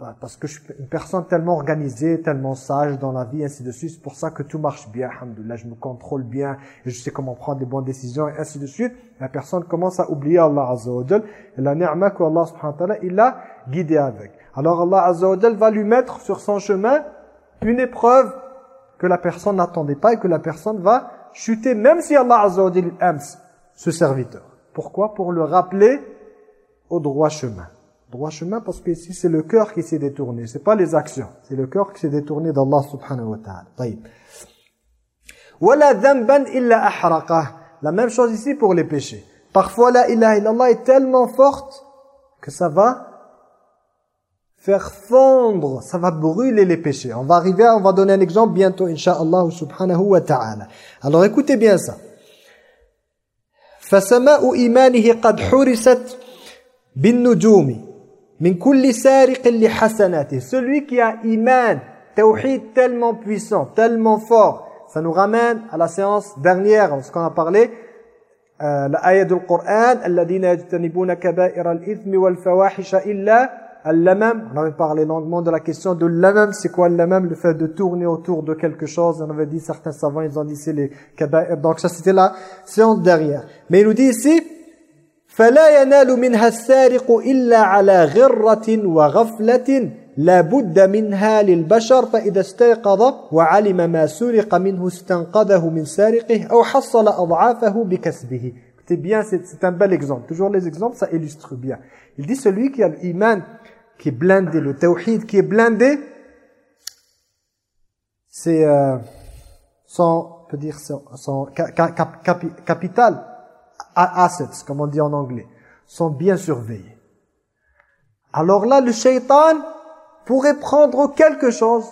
S1: Bah, parce que je suis une personne tellement organisée, tellement sage dans la vie, ainsi de suite. C'est pour ça que tout marche bien, alhamdoulilah. Je me contrôle bien, et je sais comment prendre les bonnes décisions, et ainsi de suite. La personne commence à oublier Allah Azza wa et la ni'ma qu'Allah subhanahu wa ta'ala, il l'a guidé avec. Alors Allah Azza wa va lui mettre sur son chemin une épreuve que la personne n'attendait pas et que la personne va chuter, même si Allah Azza wa aime ce serviteur. Pourquoi? Pour le rappeler au droit chemin droit chemin parce que ici c'est le cœur qui s'est détourné, c'est pas les actions, c'est le cœur qui s'est détourné d'Allah subhanahu wa ta'ala. La même chose ici pour les péchés. Parfois la ilaha illallah est tellement forte que ça va faire fondre, ça va brûler les péchés. On va arriver, on va donner un exemple bientôt, inshallah subhanahu wa ta'ala. Alors écoutez bien ça. فَسَمَاءُ إِيمَانِهِ قَدْ حُرِسَتْ بِالنُّجُومِ Min kulli li hasanati. Celui qui a iman, tawhid tellement puissant, tellement fort. Ça nous ramène à la séance dernière, ce qu'on a parlé, euh, l'ayat du Coran, alladhina yajtanibuna kaba'ira al-ithmi wal fawahisha illa al-lamam. On avait parlé longuement de la question de l'amam. C'est quoi l'amam Le fait de tourner autour de quelque chose. On avait dit, certains savants, ils ont dit c'est les kaba'ir. Donc ça, c'était la séance derrière. Mais il nous dit ici, فلا ينال منها السارق إلا على غرة وغفلة لا بد منها للبشر فإذا استيقظ وعلم ما سرق منه استنقذه من سارقه أو حصل أضعافه بكسبه C'est bien, c'est un bel exemple. Toujours les exemples, ça illustre bien. Il dit celui qui a l'iman, qui est blindé, le tawhid qui est blindé, c'est euh, son, peut dire, son, son cap, cap, capital assets, comme on dit en anglais, sont bien surveillés. Alors là, le shaitan pourrait prendre quelque chose,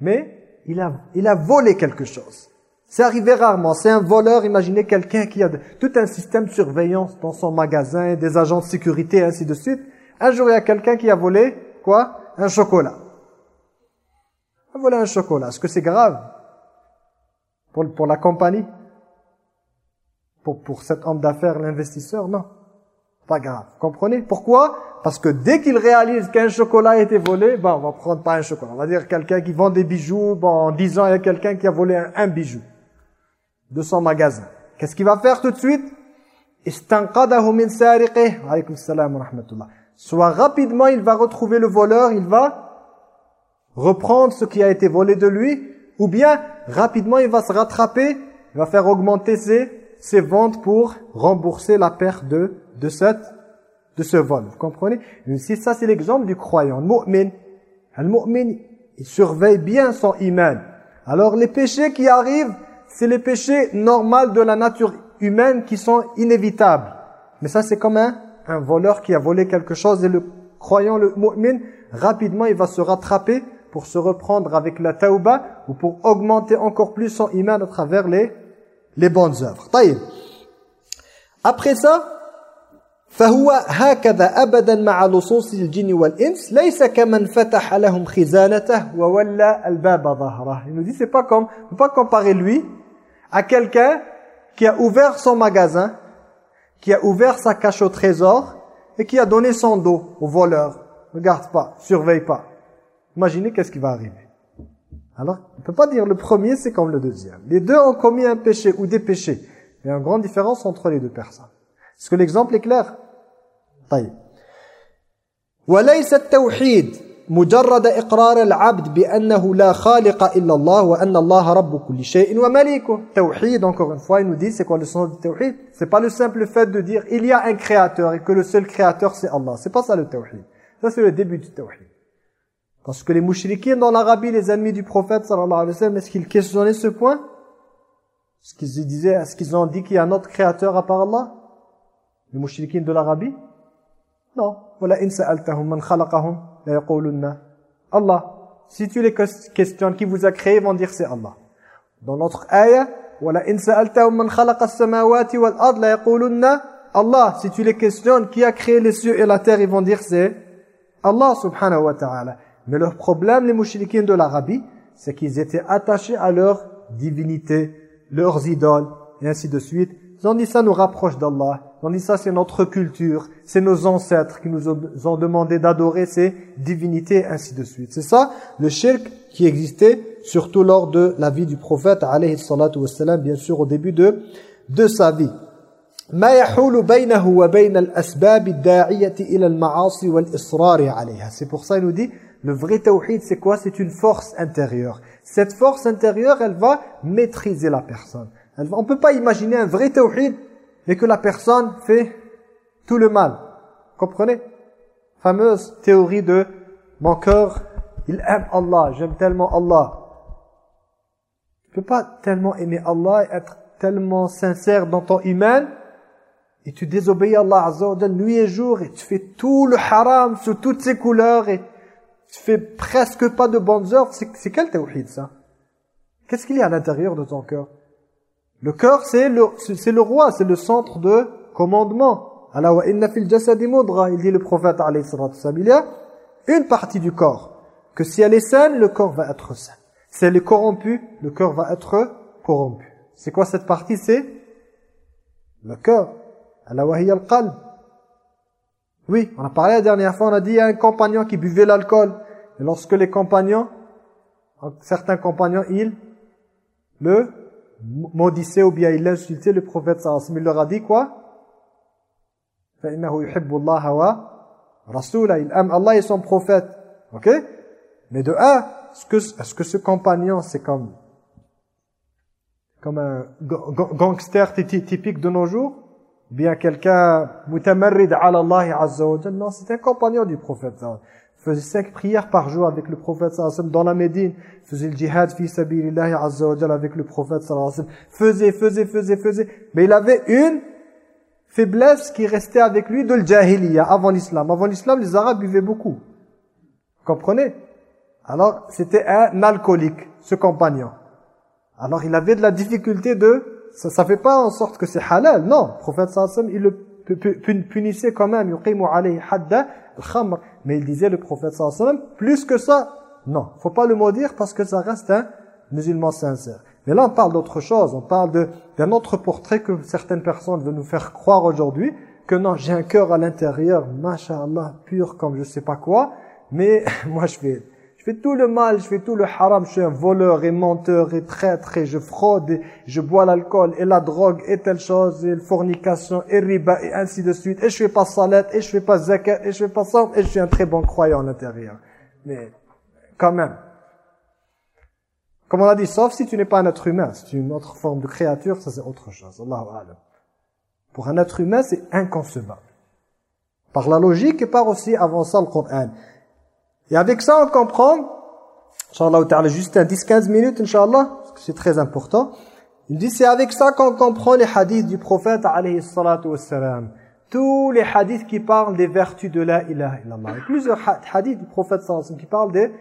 S1: mais il a, il a volé quelque chose. C'est arrivé rarement. C'est un voleur, imaginez quelqu'un qui a tout un système de surveillance dans son magasin, des agents de sécurité, ainsi de suite. Un jour, il y a quelqu'un qui a volé, quoi? Un chocolat. Il a volé un chocolat. Est-ce que c'est grave? Pour, pour la compagnie? Pour, pour cet homme d'affaires, l'investisseur, non. Pas grave. Comprenez? Pourquoi? Parce que dès qu'il réalise qu'un chocolat a été volé, bon, on va prendre pas un chocolat. On va dire quelqu'un qui vend des bijoux, bon, en 10 ans, il y a quelqu'un qui a volé un, bijou de son magasin. Qu'est-ce qu'il va faire tout de suite? Soit rapidement, il va retrouver le voleur, il va reprendre ce qui a été volé de lui, ou bien rapidement, il va se rattraper, il va faire augmenter ses ses ventes pour rembourser la perte de, de, cette, de ce vol. Vous comprenez? Si ça, c'est l'exemple du croyant. Le mu'min, le mu'min, il surveille bien son iman. Alors les péchés qui arrivent, c'est les péchés normaux de la nature humaine qui sont inévitables. Mais ça, c'est comme un, un voleur qui a volé quelque chose et le croyant, le mu'min, rapidement, il va se rattraper pour se reprendre avec la tauba ou pour augmenter encore plus son iman à travers les les bonnes œuvres. طيب. Après ça, فهو هكذا أبدا مع لصوص الجن والإنس ليس كمن فتح لهم خزانته وولى الباب ظهره. Il nous dit c'est pas comme on peut pas comparer lui à quelqu'un qui a ouvert son magasin, qui a ouvert sa cache au trésor et qui a donné son dos au voleur. Regarde pas, surveille pas. Imaginez qu'est-ce qui va arriver. Alors, on ne peut pas dire le premier, c'est comme le deuxième. Les deux ont commis un péché ou des péchés. Il y a une grande différence entre les deux personnes. Est-ce que l'exemple est clair طيب وليس التوحيد مجرد إقرار العبد بأنه لا خالق إلا الله وأن الله رب كل شيء ومليكه توحيد encore une fois il nous dit c'est quoi le sens du tawhid c'est pas le simple fait de dire il y a un créateur et que le seul créateur c'est Allah c'est pas ça le tawhid ça c'est le début du tawhid parce que les mouchriquins dans l'Arabie, les ennemis du prophète, sallallahu alayhi wa sallam, est-ce qu'ils questionnaient ce point Est-ce qu'ils disaient, est-ce qu'ils ont dit qu'il y a un autre créateur à part Allah Les mouchriquins de l'Arabie Non. Voilà, in sa'altahum man khalaqahum la yaqulunna Allah. Si tu les questionnes, qui vous a créé, vont dire c'est Allah. Dans notre ayah, wal ard la yaqulunna Allah. Si tu les questionnes, qui a créé les cieux et la terre, ils vont dire c'est Allah subhanahu wa ta'ala. Mais leur problème, les mouchriquins de l'Arabie, c'est qu'ils étaient attachés à leur divinité, leurs idoles, et ainsi de suite. Ils ont dit ça nous rapproche d'Allah, On dit ça, c'est notre culture, c'est nos ancêtres qui nous ont demandé d'adorer ces divinités, ainsi de suite. C'est ça, le shirk qui existait, surtout lors de la vie du prophète, alayhi salatu wassalam, bien sûr, au début de, de sa vie. C'est pour ça il nous dit le vrai tawhid c'est quoi? C'est une force intérieure. Cette force intérieure elle va maîtriser la personne. Elle va, on peut pas imaginer un vrai tawhid et que la personne fait tout le mal. Comprenez? Fameuse théorie de mon cœur, il aime Allah, j'aime tellement Allah. Tu peux pas tellement aimer Allah et être tellement sincère dans ton iman et tu désobéis Allah Azza wa nuit et jour et tu fais tout le haram sous toutes ses couleurs et tu fais presque pas de bonnes œuvres. C'est quel tawhid ça? Qu'est-ce qu'il y a à l'intérieur de ton cœur? Le cœur, c'est le, le roi, c'est le centre de commandement. Allah wa inna il dit le prophète alayhi il y a une partie du corps que si elle est saine, le corps va être sain. Si elle est corrompue, le cœur va être corrompu. C'est quoi cette partie? C'est le cœur. Allah wa. Oui, on a parlé la dernière fois, on a dit il y a un compagnon qui buvait l'alcool. Et lorsque les compagnons, certains compagnons, ils le maudissait ou bien il insultait le prophète sallallahu Il leur a dit quoi? Il aime Allah et son prophète. Ok? Mais de un, est-ce que, ce compagnon c'est comme comme un gangster typique de nos jours? Bien quelqu'un mutamarrid ala Allah azza Non, c'est un compagnon du prophète faisait cinq prières par jour avec le prophète sallallahu alayhi wa dans la Médine, faisait le jihad fi sabilillahi azza wa avec le prophète sallallahu alayhi wa faisait, faisait, faisait, faisait, mais il avait une faiblesse qui restait avec lui de l'jahiliya avant l'islam. Avant l'islam, les Arabes buvaient beaucoup. Vous comprenez? Alors, c'était un alcoolique, ce compagnon. Alors, il avait de la difficulté de... Ça ne fait pas en sorte que c'est halal, non. Le prophète sallallahu alayhi wa il le punissait quand même. Yuqimu alayhi Mais il disait le prophète sallallahu plus que ça, non, faut pas le maudire parce que ça reste un musulman sincère. Mais là, on parle d'autre chose. On parle d'un autre portrait que certaines personnes veulent nous faire croire aujourd'hui, que non, j'ai un cœur à l'intérieur, masha'Allah, pur comme je sais pas quoi, mais [LAUGHS] moi je fais je fais tout le mal, je fais tout le haram, je suis un voleur et menteur et traître et je fraude et je bois l'alcool et la drogue et telle chose et la fornication et riba et ainsi de suite et je fais pas salat et je fais pas zakat et je fais pas ça et je suis un très bon croyant à l'intérieur. Mais quand même. Comme on a dit, sauf si tu n'es pas un être humain, c'est une autre forme de créature, ça c'est autre chose. Allahu Pour un être humain, c'est inconcevable. Par la logique et par aussi avançant le Coran. Et avec ça, on comprend, Inch'Allah, juste un 10-15 minutes, Inch'Allah, parce que c'est très important. Il dit, c'est avec ça qu'on comprend les hadiths du prophète, alayhi salatu wassalam. Tous les hadiths qui parlent des vertus de la ilaha illallah. Il y a plusieurs hadiths du prophète, sallallahu alayhi wa sallam, qui parlent des,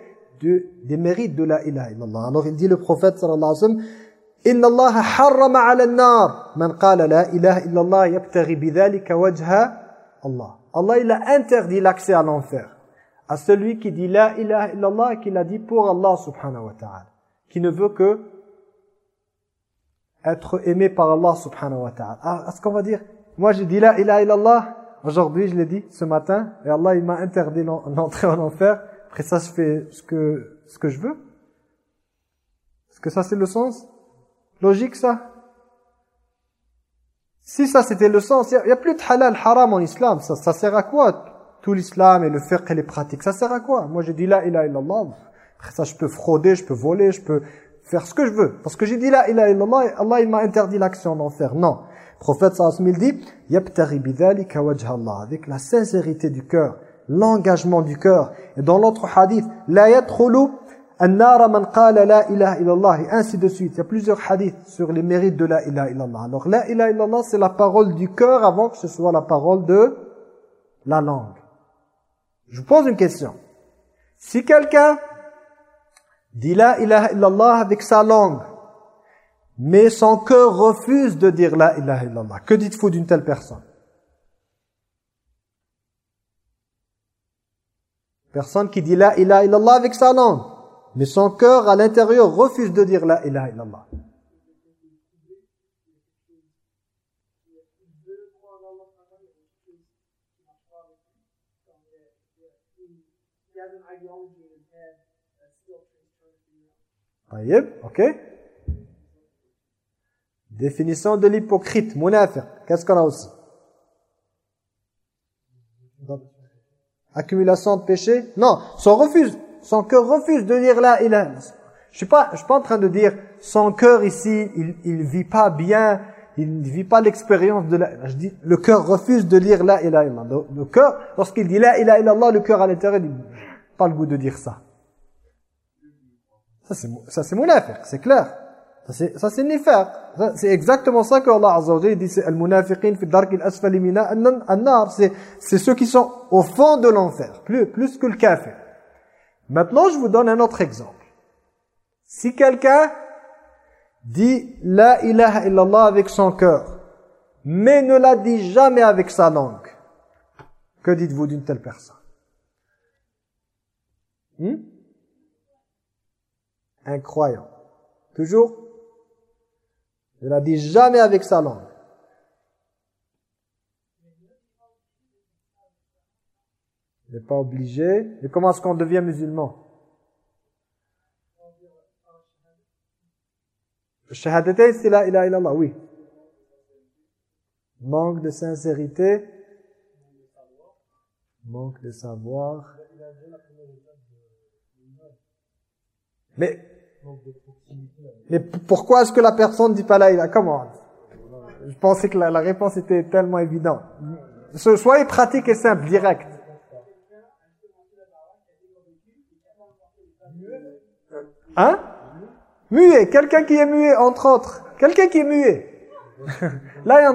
S1: de, des mérites de la ilaha illallah. Alors il dit, le prophète, sallallahu alayhi wa sallam, إن الله حرم على النار من قال لا إله إلا الله يبتغي بذلك وجه الله. Allah, il a interdit l'accès à l'enfer à celui qui dit la ilaha illallah et qui l'a dit pour Allah subhanahu wa ta'ala. Qui ne veut que être aimé par Allah subhanahu wa ta'ala. Ah, est-ce qu'on va dire, moi j'ai dit la ilaha illallah, aujourd'hui je l'ai dit ce matin, et Allah il m'a interdit [LAUGHS] d'entrer en enfer, après ça je fais ce que, ce que je veux Est-ce que ça c'est le sens? Logique ça? Si ça c'était le sens, il n'y a, plus de halal, haram en islam, ça, ça sert à quoi? Tout l'islam et le fiqh et les pratiques. Ça sert à quoi? Moi j'ai dit la ilaha illallah. Ça je peux frauder, je peux voler, je peux faire ce que je veux. Parce que j'ai dit la ilaha illallah et Allah il m'a interdit l'action d'en faire. Non. Le prophète sallallahu alayhi dit Yabtari bidhalika wajha Allah. Avec la sincérité du cœur, l'engagement du cœur. Et dans l'autre hadith, la yadkhulu an-nara man qala la ilaha illallah et ainsi de suite. Il y a plusieurs hadiths sur les mérites de la ilaha illallah. Alors la ilaha illallah c'est la parole du cœur avant que ce soit la parole de la langue. Je vous pose une question. Si quelqu'un dit la ilaha illallah avec sa langue, mais son cœur refuse de dire la ilaha illallah, que dites-vous d'une telle personne? Personne qui dit la ilaha illallah avec sa langue, mais son cœur à l'intérieur refuse de dire la ilaha illallah. Ok Définition de l'hypocrite, munafiq. Qu'est-ce qu'on a aussi Accumulation de péché Non, son refuse, son cœur refuse de dire là, il a... Je suis pas, je suis pas en train de dire son cœur ici, il, il vit pas bien, il ne vit pas l'expérience de la... Je dis, le cœur refuse de lire la ilaha illallah. Le, cœur, lorsqu'il dit la ilaha illallah, le cœur à l'intérieur, il pas le goût de dire ça. Ça c'est munafiq, c'est clair. Ça c'est nifaq. C'est exactement ça que Allah Azza wa dit c'est al-munafiqin fi dark al-asfali an-nar, c'est ceux qui sont au fond de l'enfer, plus plus que le kafir. Maintenant, je vous donne un autre exemple. Si quelqu'un dit la ilaha illallah avec son cœur, mais ne la dit jamais avec sa langue, que dites-vous d'une telle personne? Hmm? Incroyant. Toujours Ne la dit jamais avec sa langue. Il n'est pas obligé. Mais comment est-ce qu'on devient musulman? Shahadatain, c'est la ilaha illallah, oui. Manque de sincérité. Manque de savoir. Mais, mais pourquoi est-ce que la personne dit pas la ilaha Comment Je pensais que la, la réponse était tellement évidente. Soyez pratique et simple, direct. Hein? Muet, quelqu'un qui est muet, entre autres. Quelqu'un qui est muet. [LAUGHS] Là,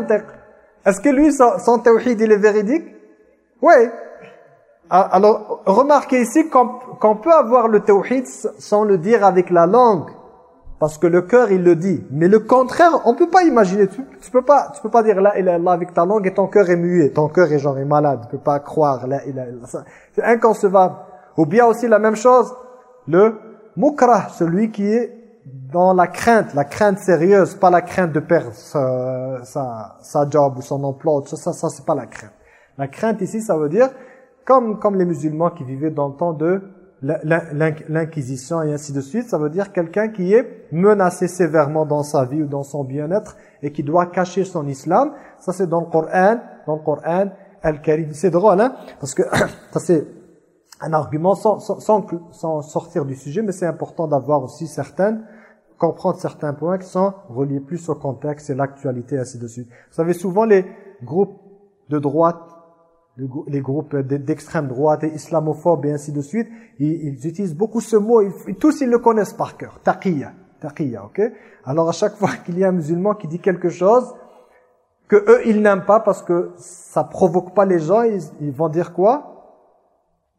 S1: Est-ce que lui, son, son il est véridique? Oui. Ah, alors, remarquez ici qu'on peut avoir le tawhid sans le dire avec la langue. Parce que le cœur, il le dit. Mais le contraire, on peut pas imaginer. Tu, tu peux pas, tu peux pas dire la ilaha avec ta langue et ton cœur est muet. Ton cœur est genre est malade. Tu peux pas croire la ilaha C'est inconcevable. Ou bien aussi la même chose, le mukrah, celui qui est dans la crainte, la crainte sérieuse, pas la crainte de perdre sa, sa, job ou son emploi, ça, ça, ça c'est pas la crainte. La crainte ici, ça veut dire, comme, comme les musulmans qui vivaient dans le temps de l'inquisition et ainsi de suite, ça veut dire quelqu'un qui est menacé sévèrement dans sa vie ou dans son bien-être et qui doit cacher son islam. Ça c'est dans le Coran, dans le Coran Al-Karim. C'est drôle, hein, parce que [COUGHS] ça c'est un argument sans, sans, sans, sortir du sujet, mais c'est important d'avoir aussi certaines, comprendre certains points qui sont reliés plus au contexte et l'actualité, ainsi de suite. Vous savez, souvent les groupes de droite, les groupes d'extrême droite et islamophobes et ainsi de suite, ils, utilisent beaucoup ce mot, tous ils le connaissent par cœur, taqiyya, taqiyya, ok? Alors à chaque fois [LAUGHS] qu'il y a un musulman qui dit quelque chose que eux ils n'aiment pas parce que ça provoque pas les gens, ils vont dire quoi?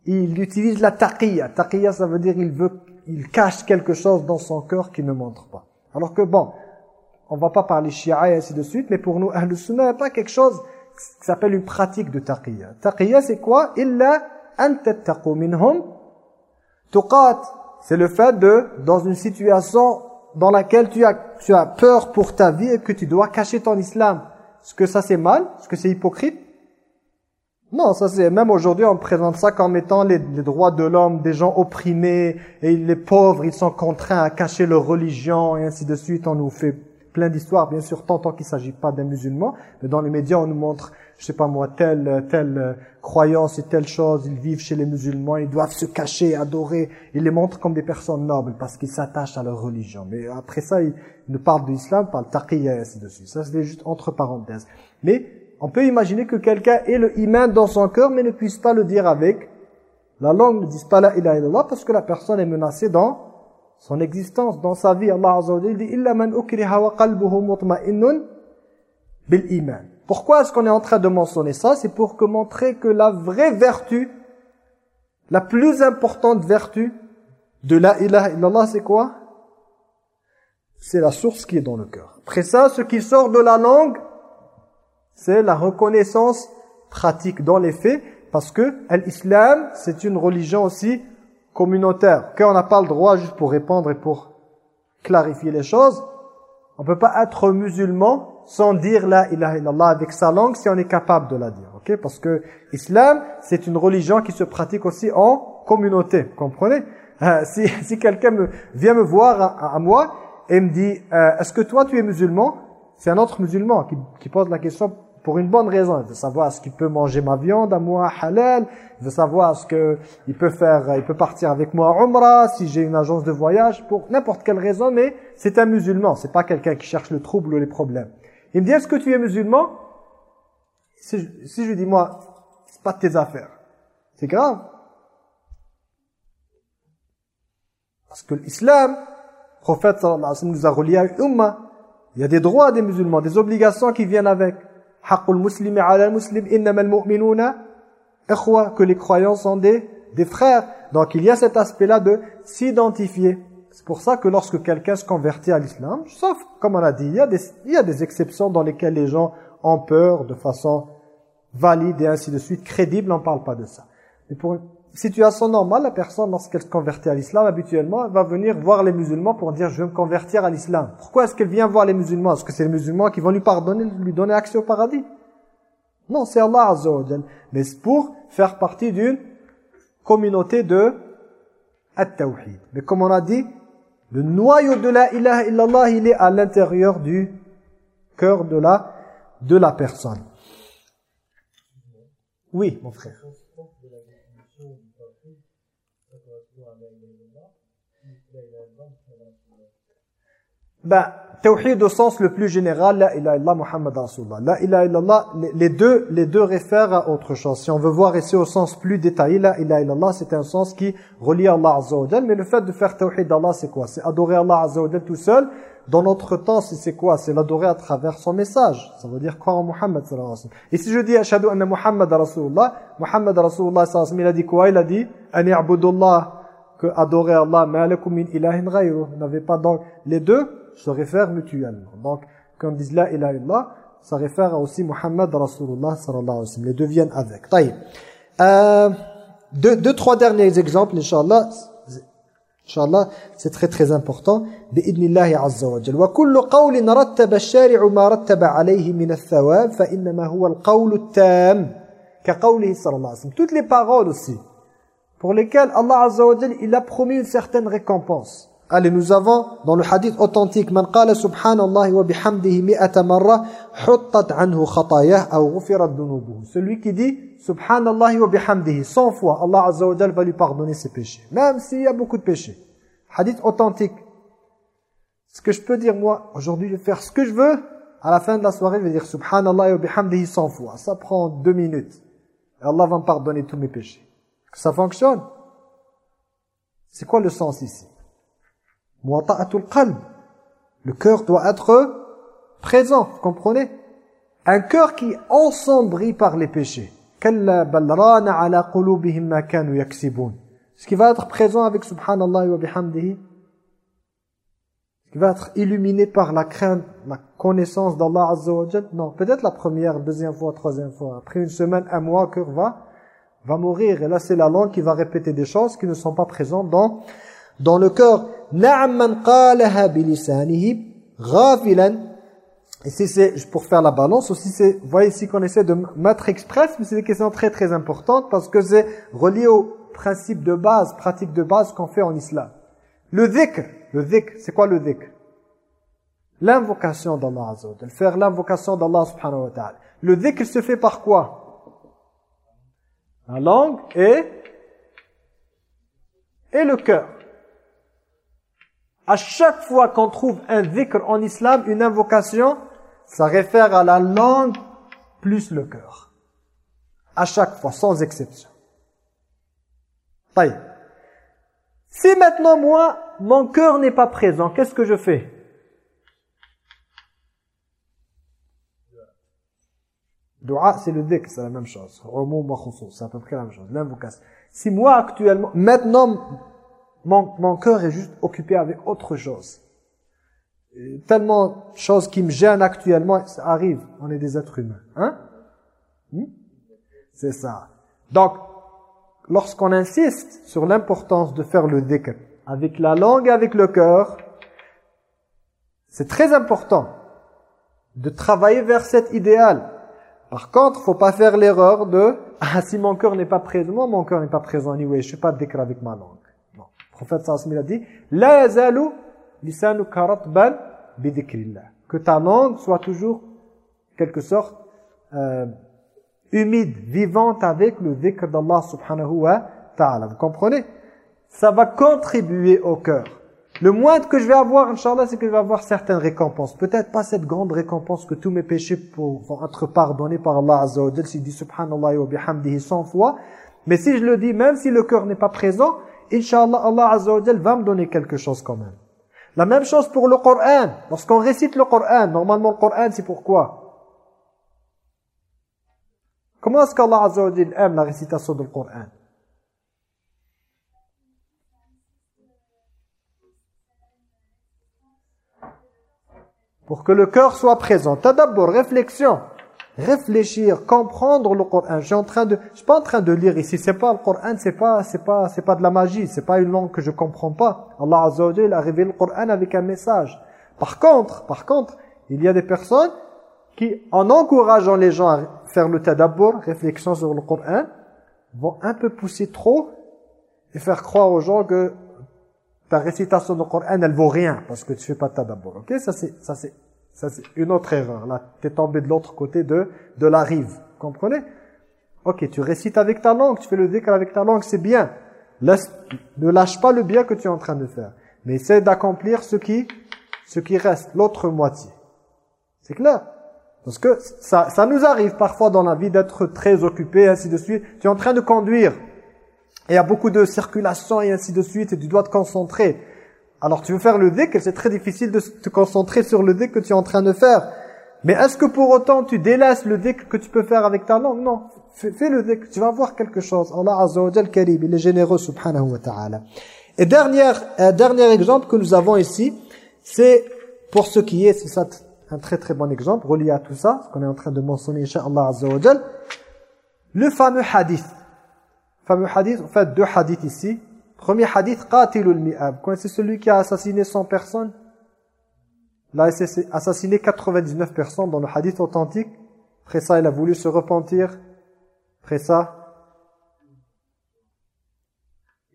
S1: Il utilise la taqiyya. Taqiyya, ça veut dire il veut, il cache quelque chose dans son cœur qui ne montre pas. Alors que bon, on va pas parler shia et ainsi de suite, mais pour nous, Ahlus Sunnah, a pas quelque chose qui s'appelle une pratique de taqiyya. Taqiyya, c'est quoi? Illa an tattaqu minhum tuqat. C'est le fait de, dans une situation dans laquelle tu as, tu as peur pour ta vie et que tu dois cacher ton islam. Est-ce que ça c'est mal? Est-ce que c'est hypocrite? Non, ça c'est même aujourd'hui on présente ça comme étant les, droits de l'homme, des gens opprimés et les pauvres, ils sont contraints à cacher leur religion et ainsi de suite. On nous fait plein d'histoires, bien sûr, tant, tant qu'il s'agit pas d'un musulman, mais dans les médias on nous montre, je sais pas moi, telle telle croyance et telle chose, ils vivent chez les musulmans, ils doivent se cacher, adorer, ils les montrent comme des personnes nobles parce qu'ils s'attachent à leur religion. Mais après ça, ils, nous parlent de l'islam, parlent taqiyya et ainsi de suite. Ça c'est juste entre parenthèses. Mais on peut imaginer que quelqu'un ait le iman dans son cœur, mais ne puisse pas le dire avec la langue, ne dise pas la ilaha illallah, parce que la personne est menacée dans son existence, dans sa vie. Allah Azza wa dit « Illa man ukriha wa qalbuhu mutma'innun bil iman ». Pourquoi est-ce qu'on est en train de mentionner ça? C'est pour que montrer que la vraie vertu, la plus importante vertu de la ilaha illallah, c'est quoi? C'est la source qui est dans le cœur. Après ça, ce qui sort de la langue, c'est la reconnaissance pratique dans les faits, parce que l'islam, c'est une religion aussi communautaire. Quand on n'a pas le droit, juste pour répondre et pour clarifier les choses, on ne peut pas être musulman sans dire la ilaha illallah avec sa langue si on est capable de la dire. ok? Parce que l'islam, c'est une religion qui se pratique aussi en communauté. Comprenez? Euh, Si, [LAUGHS] si quelqu'un vient me voir à, moi et me dit euh, Est-ce que toi tu es musulman ?⁇ C'est un autre musulman qui, qui pose la question pour une bonne raison. Il veut savoir est-ce qu'il peut manger ma viande à moi halal. Il veut savoir est-ce qu'il peut faire, il peut partir avec moi à Umrah, si j'ai une agence de voyage, pour n'importe quelle raison, mais c'est un musulman. C'est pas quelqu'un qui cherche le trouble ou les problèmes. Il me dit, est-ce que tu es musulman? Si je, si je dis, moi, c'est pas de tes affaires. C'est grave. Parce que l'islam, prophète nous a relié à une. Il y a des droits des musulmans, des obligations qui viennent avec que les croyants sont des, des frères. Donc il y a cet aspect-là de s'identifier. C'est pour ça que lorsque quelqu'un se convertit à l'islam, sauf, comme on a dit, il y, a des, il y a des exceptions dans lesquelles les gens ont peur de façon valide et ainsi de suite, crédible, on ne parle pas de ça. Mais pour situation normale, la personne, lorsqu'elle se convertit à l'islam, habituellement, elle va venir voir les musulmans pour dire « je veux me convertir à l'islam ». Pourquoi est-ce qu'elle vient voir les musulmans? Est-ce que c'est les musulmans qui vont lui pardonner, lui donner accès au paradis? Non, c'est Allah Azza Mais c'est pour faire partie d'une communauté de at-tawhid. Mais comme on a dit, le noyau de la ilaha illallah, il est à l'intérieur du cœur de la, de la personne. Oui, mon frère. Ben, tawhid au sens le plus général, la ilaha illallah Muhammad Rasulullah. La ilaha illallah, les deux, les deux réfèrent à autre chose. Si on veut voir ici au sens plus détaillé, la ilaha illallah, c'est un sens qui relie Allah Azza wa Mais le fait de faire tawhid d'Allah, c'est quoi? C'est adorer Allah Azza wa tout seul. Dans notre temps, c'est quoi? C'est l'adorer à travers son message. Ça veut dire croire en Muhammad sallallahu alayhi wa sallam? Et si je dis ashhadu anna Muhammad Rasulullah, Muhammad Rasulullah sallallahu alayhi wa sallam, il a dit quoi? Il a dit « Ani abudullah » que adorer Allah, « Ma'alakum min ilahin ghayru » n'avait pas donc les deux se réfèrent mutuellement. Donc, quand on dit la ilaha illallah, ça réfère à aussi Muhammad Rasulullah sallallahu alayhi wa sallam. Les deux viennent avec. Euh, deux, deux, trois derniers exemples, Inch'Allah. Inch'Allah, c'est très très important. بإذن الله عز وجل. وكل قول رتب الشارع ما رتب عليه من الثواب فإنما هو القول التام كقوله صلى الله عليه وسلم. Toutes les paroles aussi pour lesquelles Allah Azza wa Jal, il a promis une certaine récompense. Allez, nous avons dans le hadith authentique Man qala subhanallah wa bihamdihi mi'ata marra huttat anhu khatayah aw ghufirat. Celui qui dit subhanallah wa bihamdihi 100 fois, Allah Azza wa Jalla va lui pardonner ses péchés. Même s'il y a beaucoup de péchés. Hadith authentique. Ce que je peux dire moi, aujourd'hui je vais faire ce que je veux, à la fin de la soirée je vais dire subhanallah wa bihamdihi 100 fois. Ça prend deux minutes. Et Allah va me pardonner tous mes péchés. Que ça fonctionne. C'est quoi le sens ici? Le cœur doit être présent, vous comprenez? Un cœur qui est par les péchés. Ce qui va être présent avec subhanallah wa ce qui va être illuminé par la crainte, la connaissance d'Allah Azza wa Non, peut-être la première, deuxième fois, troisième fois. Après une semaine, un mois, le cœur va, va mourir. Et là, c'est la langue qui va répéter des choses qui ne sont pas présentes dans, dans le cœur. Na'am man qalaha bilisanihi ghafilan. Et si c'est pour faire la balance, aussi c'est, voyez ici qu'on essaie de mettre express, mais c'est des questions très très importantes parce que c'est relié au principe de base, pratique de base qu'on fait en islam. Le dhikr, le dhikr, c'est quoi le dhikr? L'invocation d'Allah Azza wa faire l'invocation d'Allah subhanahu wa ta'ala. Le dhikr se fait par quoi? La langue et, et le cœur. À chaque fois qu'on trouve un dhikr en islam, une invocation, ça réfère à la langue plus le cœur. À chaque fois, sans exception. Si maintenant moi, mon cœur n'est pas présent, qu'est-ce que je fais? Dua, c'est le dhikr, c'est la même chose. C'est à peu près la même chose. L'invocation. Si moi actuellement, maintenant, mon, cœur est juste occupé avec autre chose. tellement de choses qui me gênent actuellement, ça arrive, on est des êtres humains. Hein? Hmm? C'est ça. Donc, lorsqu'on insiste sur l'importance de faire le dhikr avec la langue et avec le cœur, c'est très important. de travailler vers cet idéal. Par contre, faut pas faire l'erreur de « Ah, si mon cœur n'est pas présent, mon cœur n'est pas présent anyway, je suis pas décret avec ma langue. » Prophète sallallahu a dit « La yazalu lisanu karatban bidikrillah. » Que ta langue soit toujours, quelque sorte, euh, humide, vivante avec le dhikr d'Allah subhanahu wa ta'ala. Vous comprenez? Ça va contribuer au cœur. Le moindre que je vais avoir, Inch'Allah, c'est que je vais avoir certaines récompenses. Peut-être pas cette grande récompense que tous mes péchés vont être pardonnés par Allah Azza wa Jal, s'il dit Subhanallah wa bihamdihi 100 fois. Mais si je le dis, même si le cœur n'est pas présent, Inch'Allah, Allah Azza wa va me donner quelque chose quand même. La même chose pour le Coran. Lorsqu'on récite le Coran, normalement le Coran, c'est pourquoi Comment est-ce qu'Allah Azza wa aime la récitation du Coran? Pour que le cœur soit présent. Tadabbur, réflexion. Réfléchir, comprendre le Coran. Je suis en train de je suis pas en train de lire ici, c'est pas le Coran, c'est pas c'est pas c'est pas de la magie, c'est pas une langue que je comprends pas. Allah Azza wa Jalla a révélé le Coran avec un message. Par contre, par contre, il y a des personnes qui en encourageant les gens à faire le tadabbur, réflexion sur le Coran, vont un peu pousser trop et faire croire aux gens que ta récitation du Coran, elle vaut rien parce que tu fais pas tadabbur. OK? Ça c'est ça c'est ça c'est une autre erreur. Là, tu es tombé de l'autre côté de de la rive. Comprenez? OK, tu récites avec ta langue, tu fais le dhikr avec ta langue, c'est bien. Laisse, ne lâche pas le bien que tu es en train de faire, mais essaie d'accomplir ce qui ce qui reste, l'autre moitié. C'est clair? Parce que ça ça nous arrive parfois dans la vie d'être très occupé ainsi de suite. Tu es en train de conduire et il y a beaucoup de circulation et ainsi de suite, et tu dois te concentrer. Alors tu veux faire le dhikr, c'est très difficile de te concentrer sur le dhikr que tu es en train de faire. Mais est-ce que pour autant tu délaisses le dhikr que tu peux faire avec ta langue? Non, fais, le dhikr, tu vas voir quelque chose. Allah Azza wa Jal Karim, il est généreux subhanahu wa ta'ala. Et dernier, euh, dernier exemple que nous avons ici, c'est pour ce qui est, c'est ça un très très bon exemple, relié à tout ça, ce qu'on est en train de mentionner, Allah Azza wa Jal, le fameux hadith fameux hadith, en fait deux hadiths ici. Premier hadith, Qatilul Mi'ab. Connaissez celui qui a assassiné 100 personnes? Il a assassiné 99 personnes dans le hadith authentique. Après ça, il a voulu se repentir. Après ça,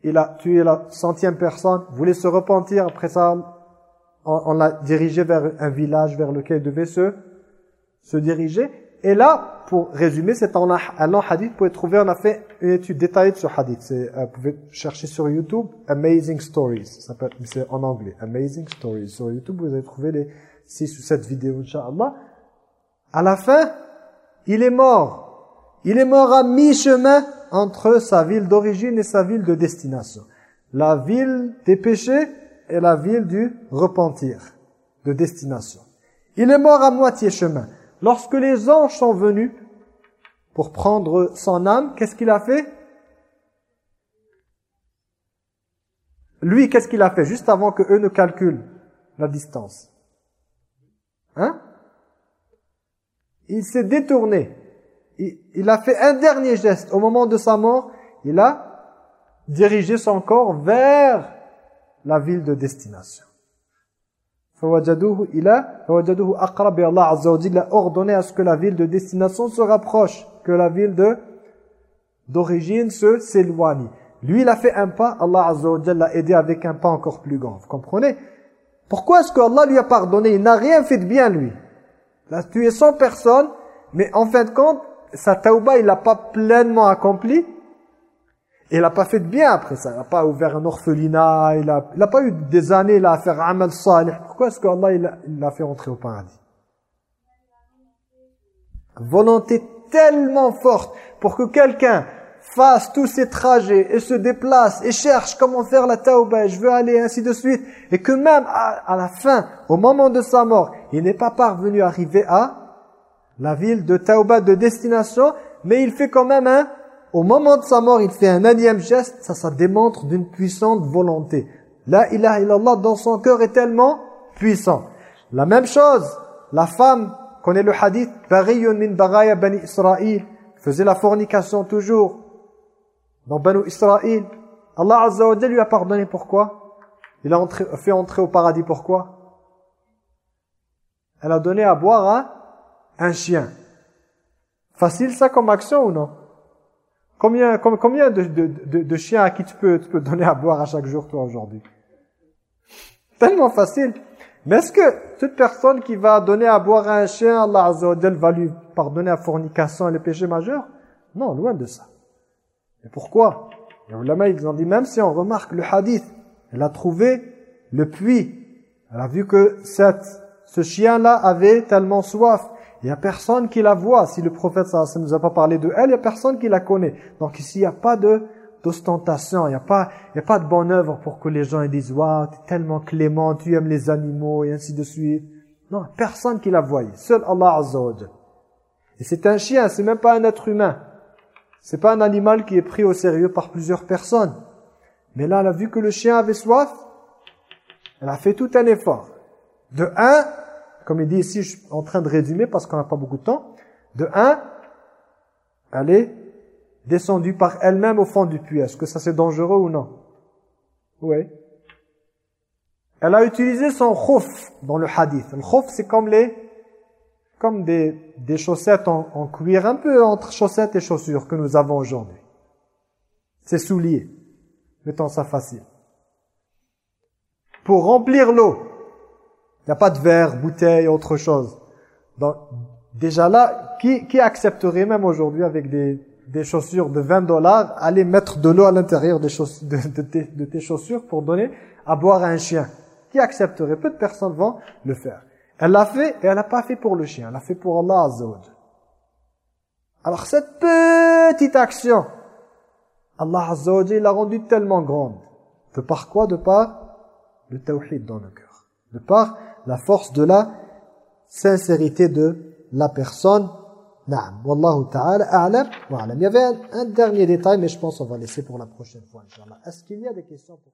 S1: il a tué la centième personne, voulait se repentir. Après ça, on, l'a dirigé vers un village vers lequel il devait se, se diriger. Et là, pour résumer, c'est un, un hadith, vous pouvez trouver, on a fait une étude détaillée de ce hadith. Euh, vous pouvez chercher sur YouTube, Amazing Stories. C'est en anglais, Amazing Stories. Sur YouTube, vous allez trouver les 6 ou 7 vidéos, Inch'Allah. À la fin, il est mort. Il est mort à mi-chemin entre sa ville d'origine et sa ville de destination. La ville des péchés et la ville du repentir, de destination. Il est mort à moitié chemin. Lorsque les anges sont venus pour prendre son âme, qu'est-ce qu'il a fait? Lui, qu'est-ce qu'il a fait? Juste avant que eux ne calculent la distance Hein? Il s'est détourné. Il, il, a fait un dernier geste. Au moment de sa mort, il a dirigé son corps vers la ville de destination. فوجدوه إلى فوجدوه أقرب Allah Azza wa Jalla a ordonné à ce que la ville de destination se rapproche que la ville de d'origine se s'éloigne lui il a fait un pas Allah Azza wa Jalla l'a aidé avec un pas encore plus grand vous comprenez pourquoi est-ce que Allah lui a pardonné il n'a rien fait de bien lui il a tué 100 personnes mais en fin de compte sa tauba il l'a pas pleinement accompli et il n'a pas fait de bien après ça. Il n'a pas ouvert un orphelinat. Il n'a il a pas eu des années là, à faire amal salih. Pourquoi est-ce qu'Allah l'a fait entrer au paradis? Volonté tellement forte pour que quelqu'un fasse tous ces trajets et se déplace et cherche comment faire la tauba, je veux aller, ainsi de suite. Et que même à, à la fin, au moment de sa mort, il n'est pas parvenu à arriver à la ville de tauba de destination, mais il fait quand même un au moment de sa mort, il fait un énième geste, ça, ça démontre d'une puissante volonté. La ilaha illallah dans son cœur est tellement puissant. La même chose, la femme, connaît le hadith, Bariyun min baraya bani Israël, faisait la fornication toujours dans Banu Israël. Allah Azza wa lui a pardonné pourquoi? Il a fait entrer au paradis pourquoi? Elle a donné à boire à un chien. Facile ça comme action ou non? Combien, combien de, chiens à qui tu peux, donner à boire à chaque jour toi aujourd'hui? Tellement facile. Mais est-ce que toute personne qui va donner à boire à un chien, Allah Azza va lui pardonner la fornication et les péchés majeurs Non, loin de ça. Et pourquoi? Les ulama, ils ont dit, même si on remarque le hadith, elle a trouvé le puits. Elle a vu que ce chien-là avait tellement soif. Il n'y a personne qui la voit. Si le prophète ne nous a pas parlé de elle, il n'y a personne qui la connaît. Donc ici, il n'y a pas d'ostentation, il n'y a, pas, il a pas de bonne œuvre pour que les gens disent « Waouh, tu es tellement clément, tu aimes les animaux » et ainsi de suite. Non, personne qui la voyait. Seul Allah Azza Et c'est un chien, c'est même pas un être humain. C'est pas un animal qui est pris au sérieux par plusieurs personnes. Mais là, elle a vu que le chien avait soif. Elle a fait tout un effort. De un, comme il dit ici, je suis en train de résumer parce qu'on n'a pas beaucoup de temps. De un, elle est descendue par elle-même au fond du puits. Est-ce que ça c'est dangereux ou non? Oui. Elle a utilisé son khouf dans le hadith. Le khouf c'est comme les comme des, des chaussettes en, en, cuir, un peu entre chaussettes et chaussures que nous avons aujourd'hui. C'est souliers. Mettons ça facile. Pour remplir l'eau, il n'y a pas de verre, bouteille, autre chose. Donc, déjà là, qui, qui accepterait même aujourd'hui avec des, des chaussures de 20 dollars, aller mettre de l'eau à l'intérieur de, de, de, tes chaussures pour donner à boire à un chien? Qui accepterait? Peu de personnes vont le faire. Elle l'a fait et elle n'a pas fait pour le chien, elle l'a fait pour Allah Azza Alors cette petite action, Allah Azza wa l'a rendue tellement grande. De par quoi? De par le tawhid dans le cœur. De par la force de la sincérité de la personne. Naam. Wallahu ta'ala a'lam wa a'lam. Il y avait un, dernier détail, mais je pense qu'on va laisser pour la prochaine fois. Est-ce qu'il y a des questions pour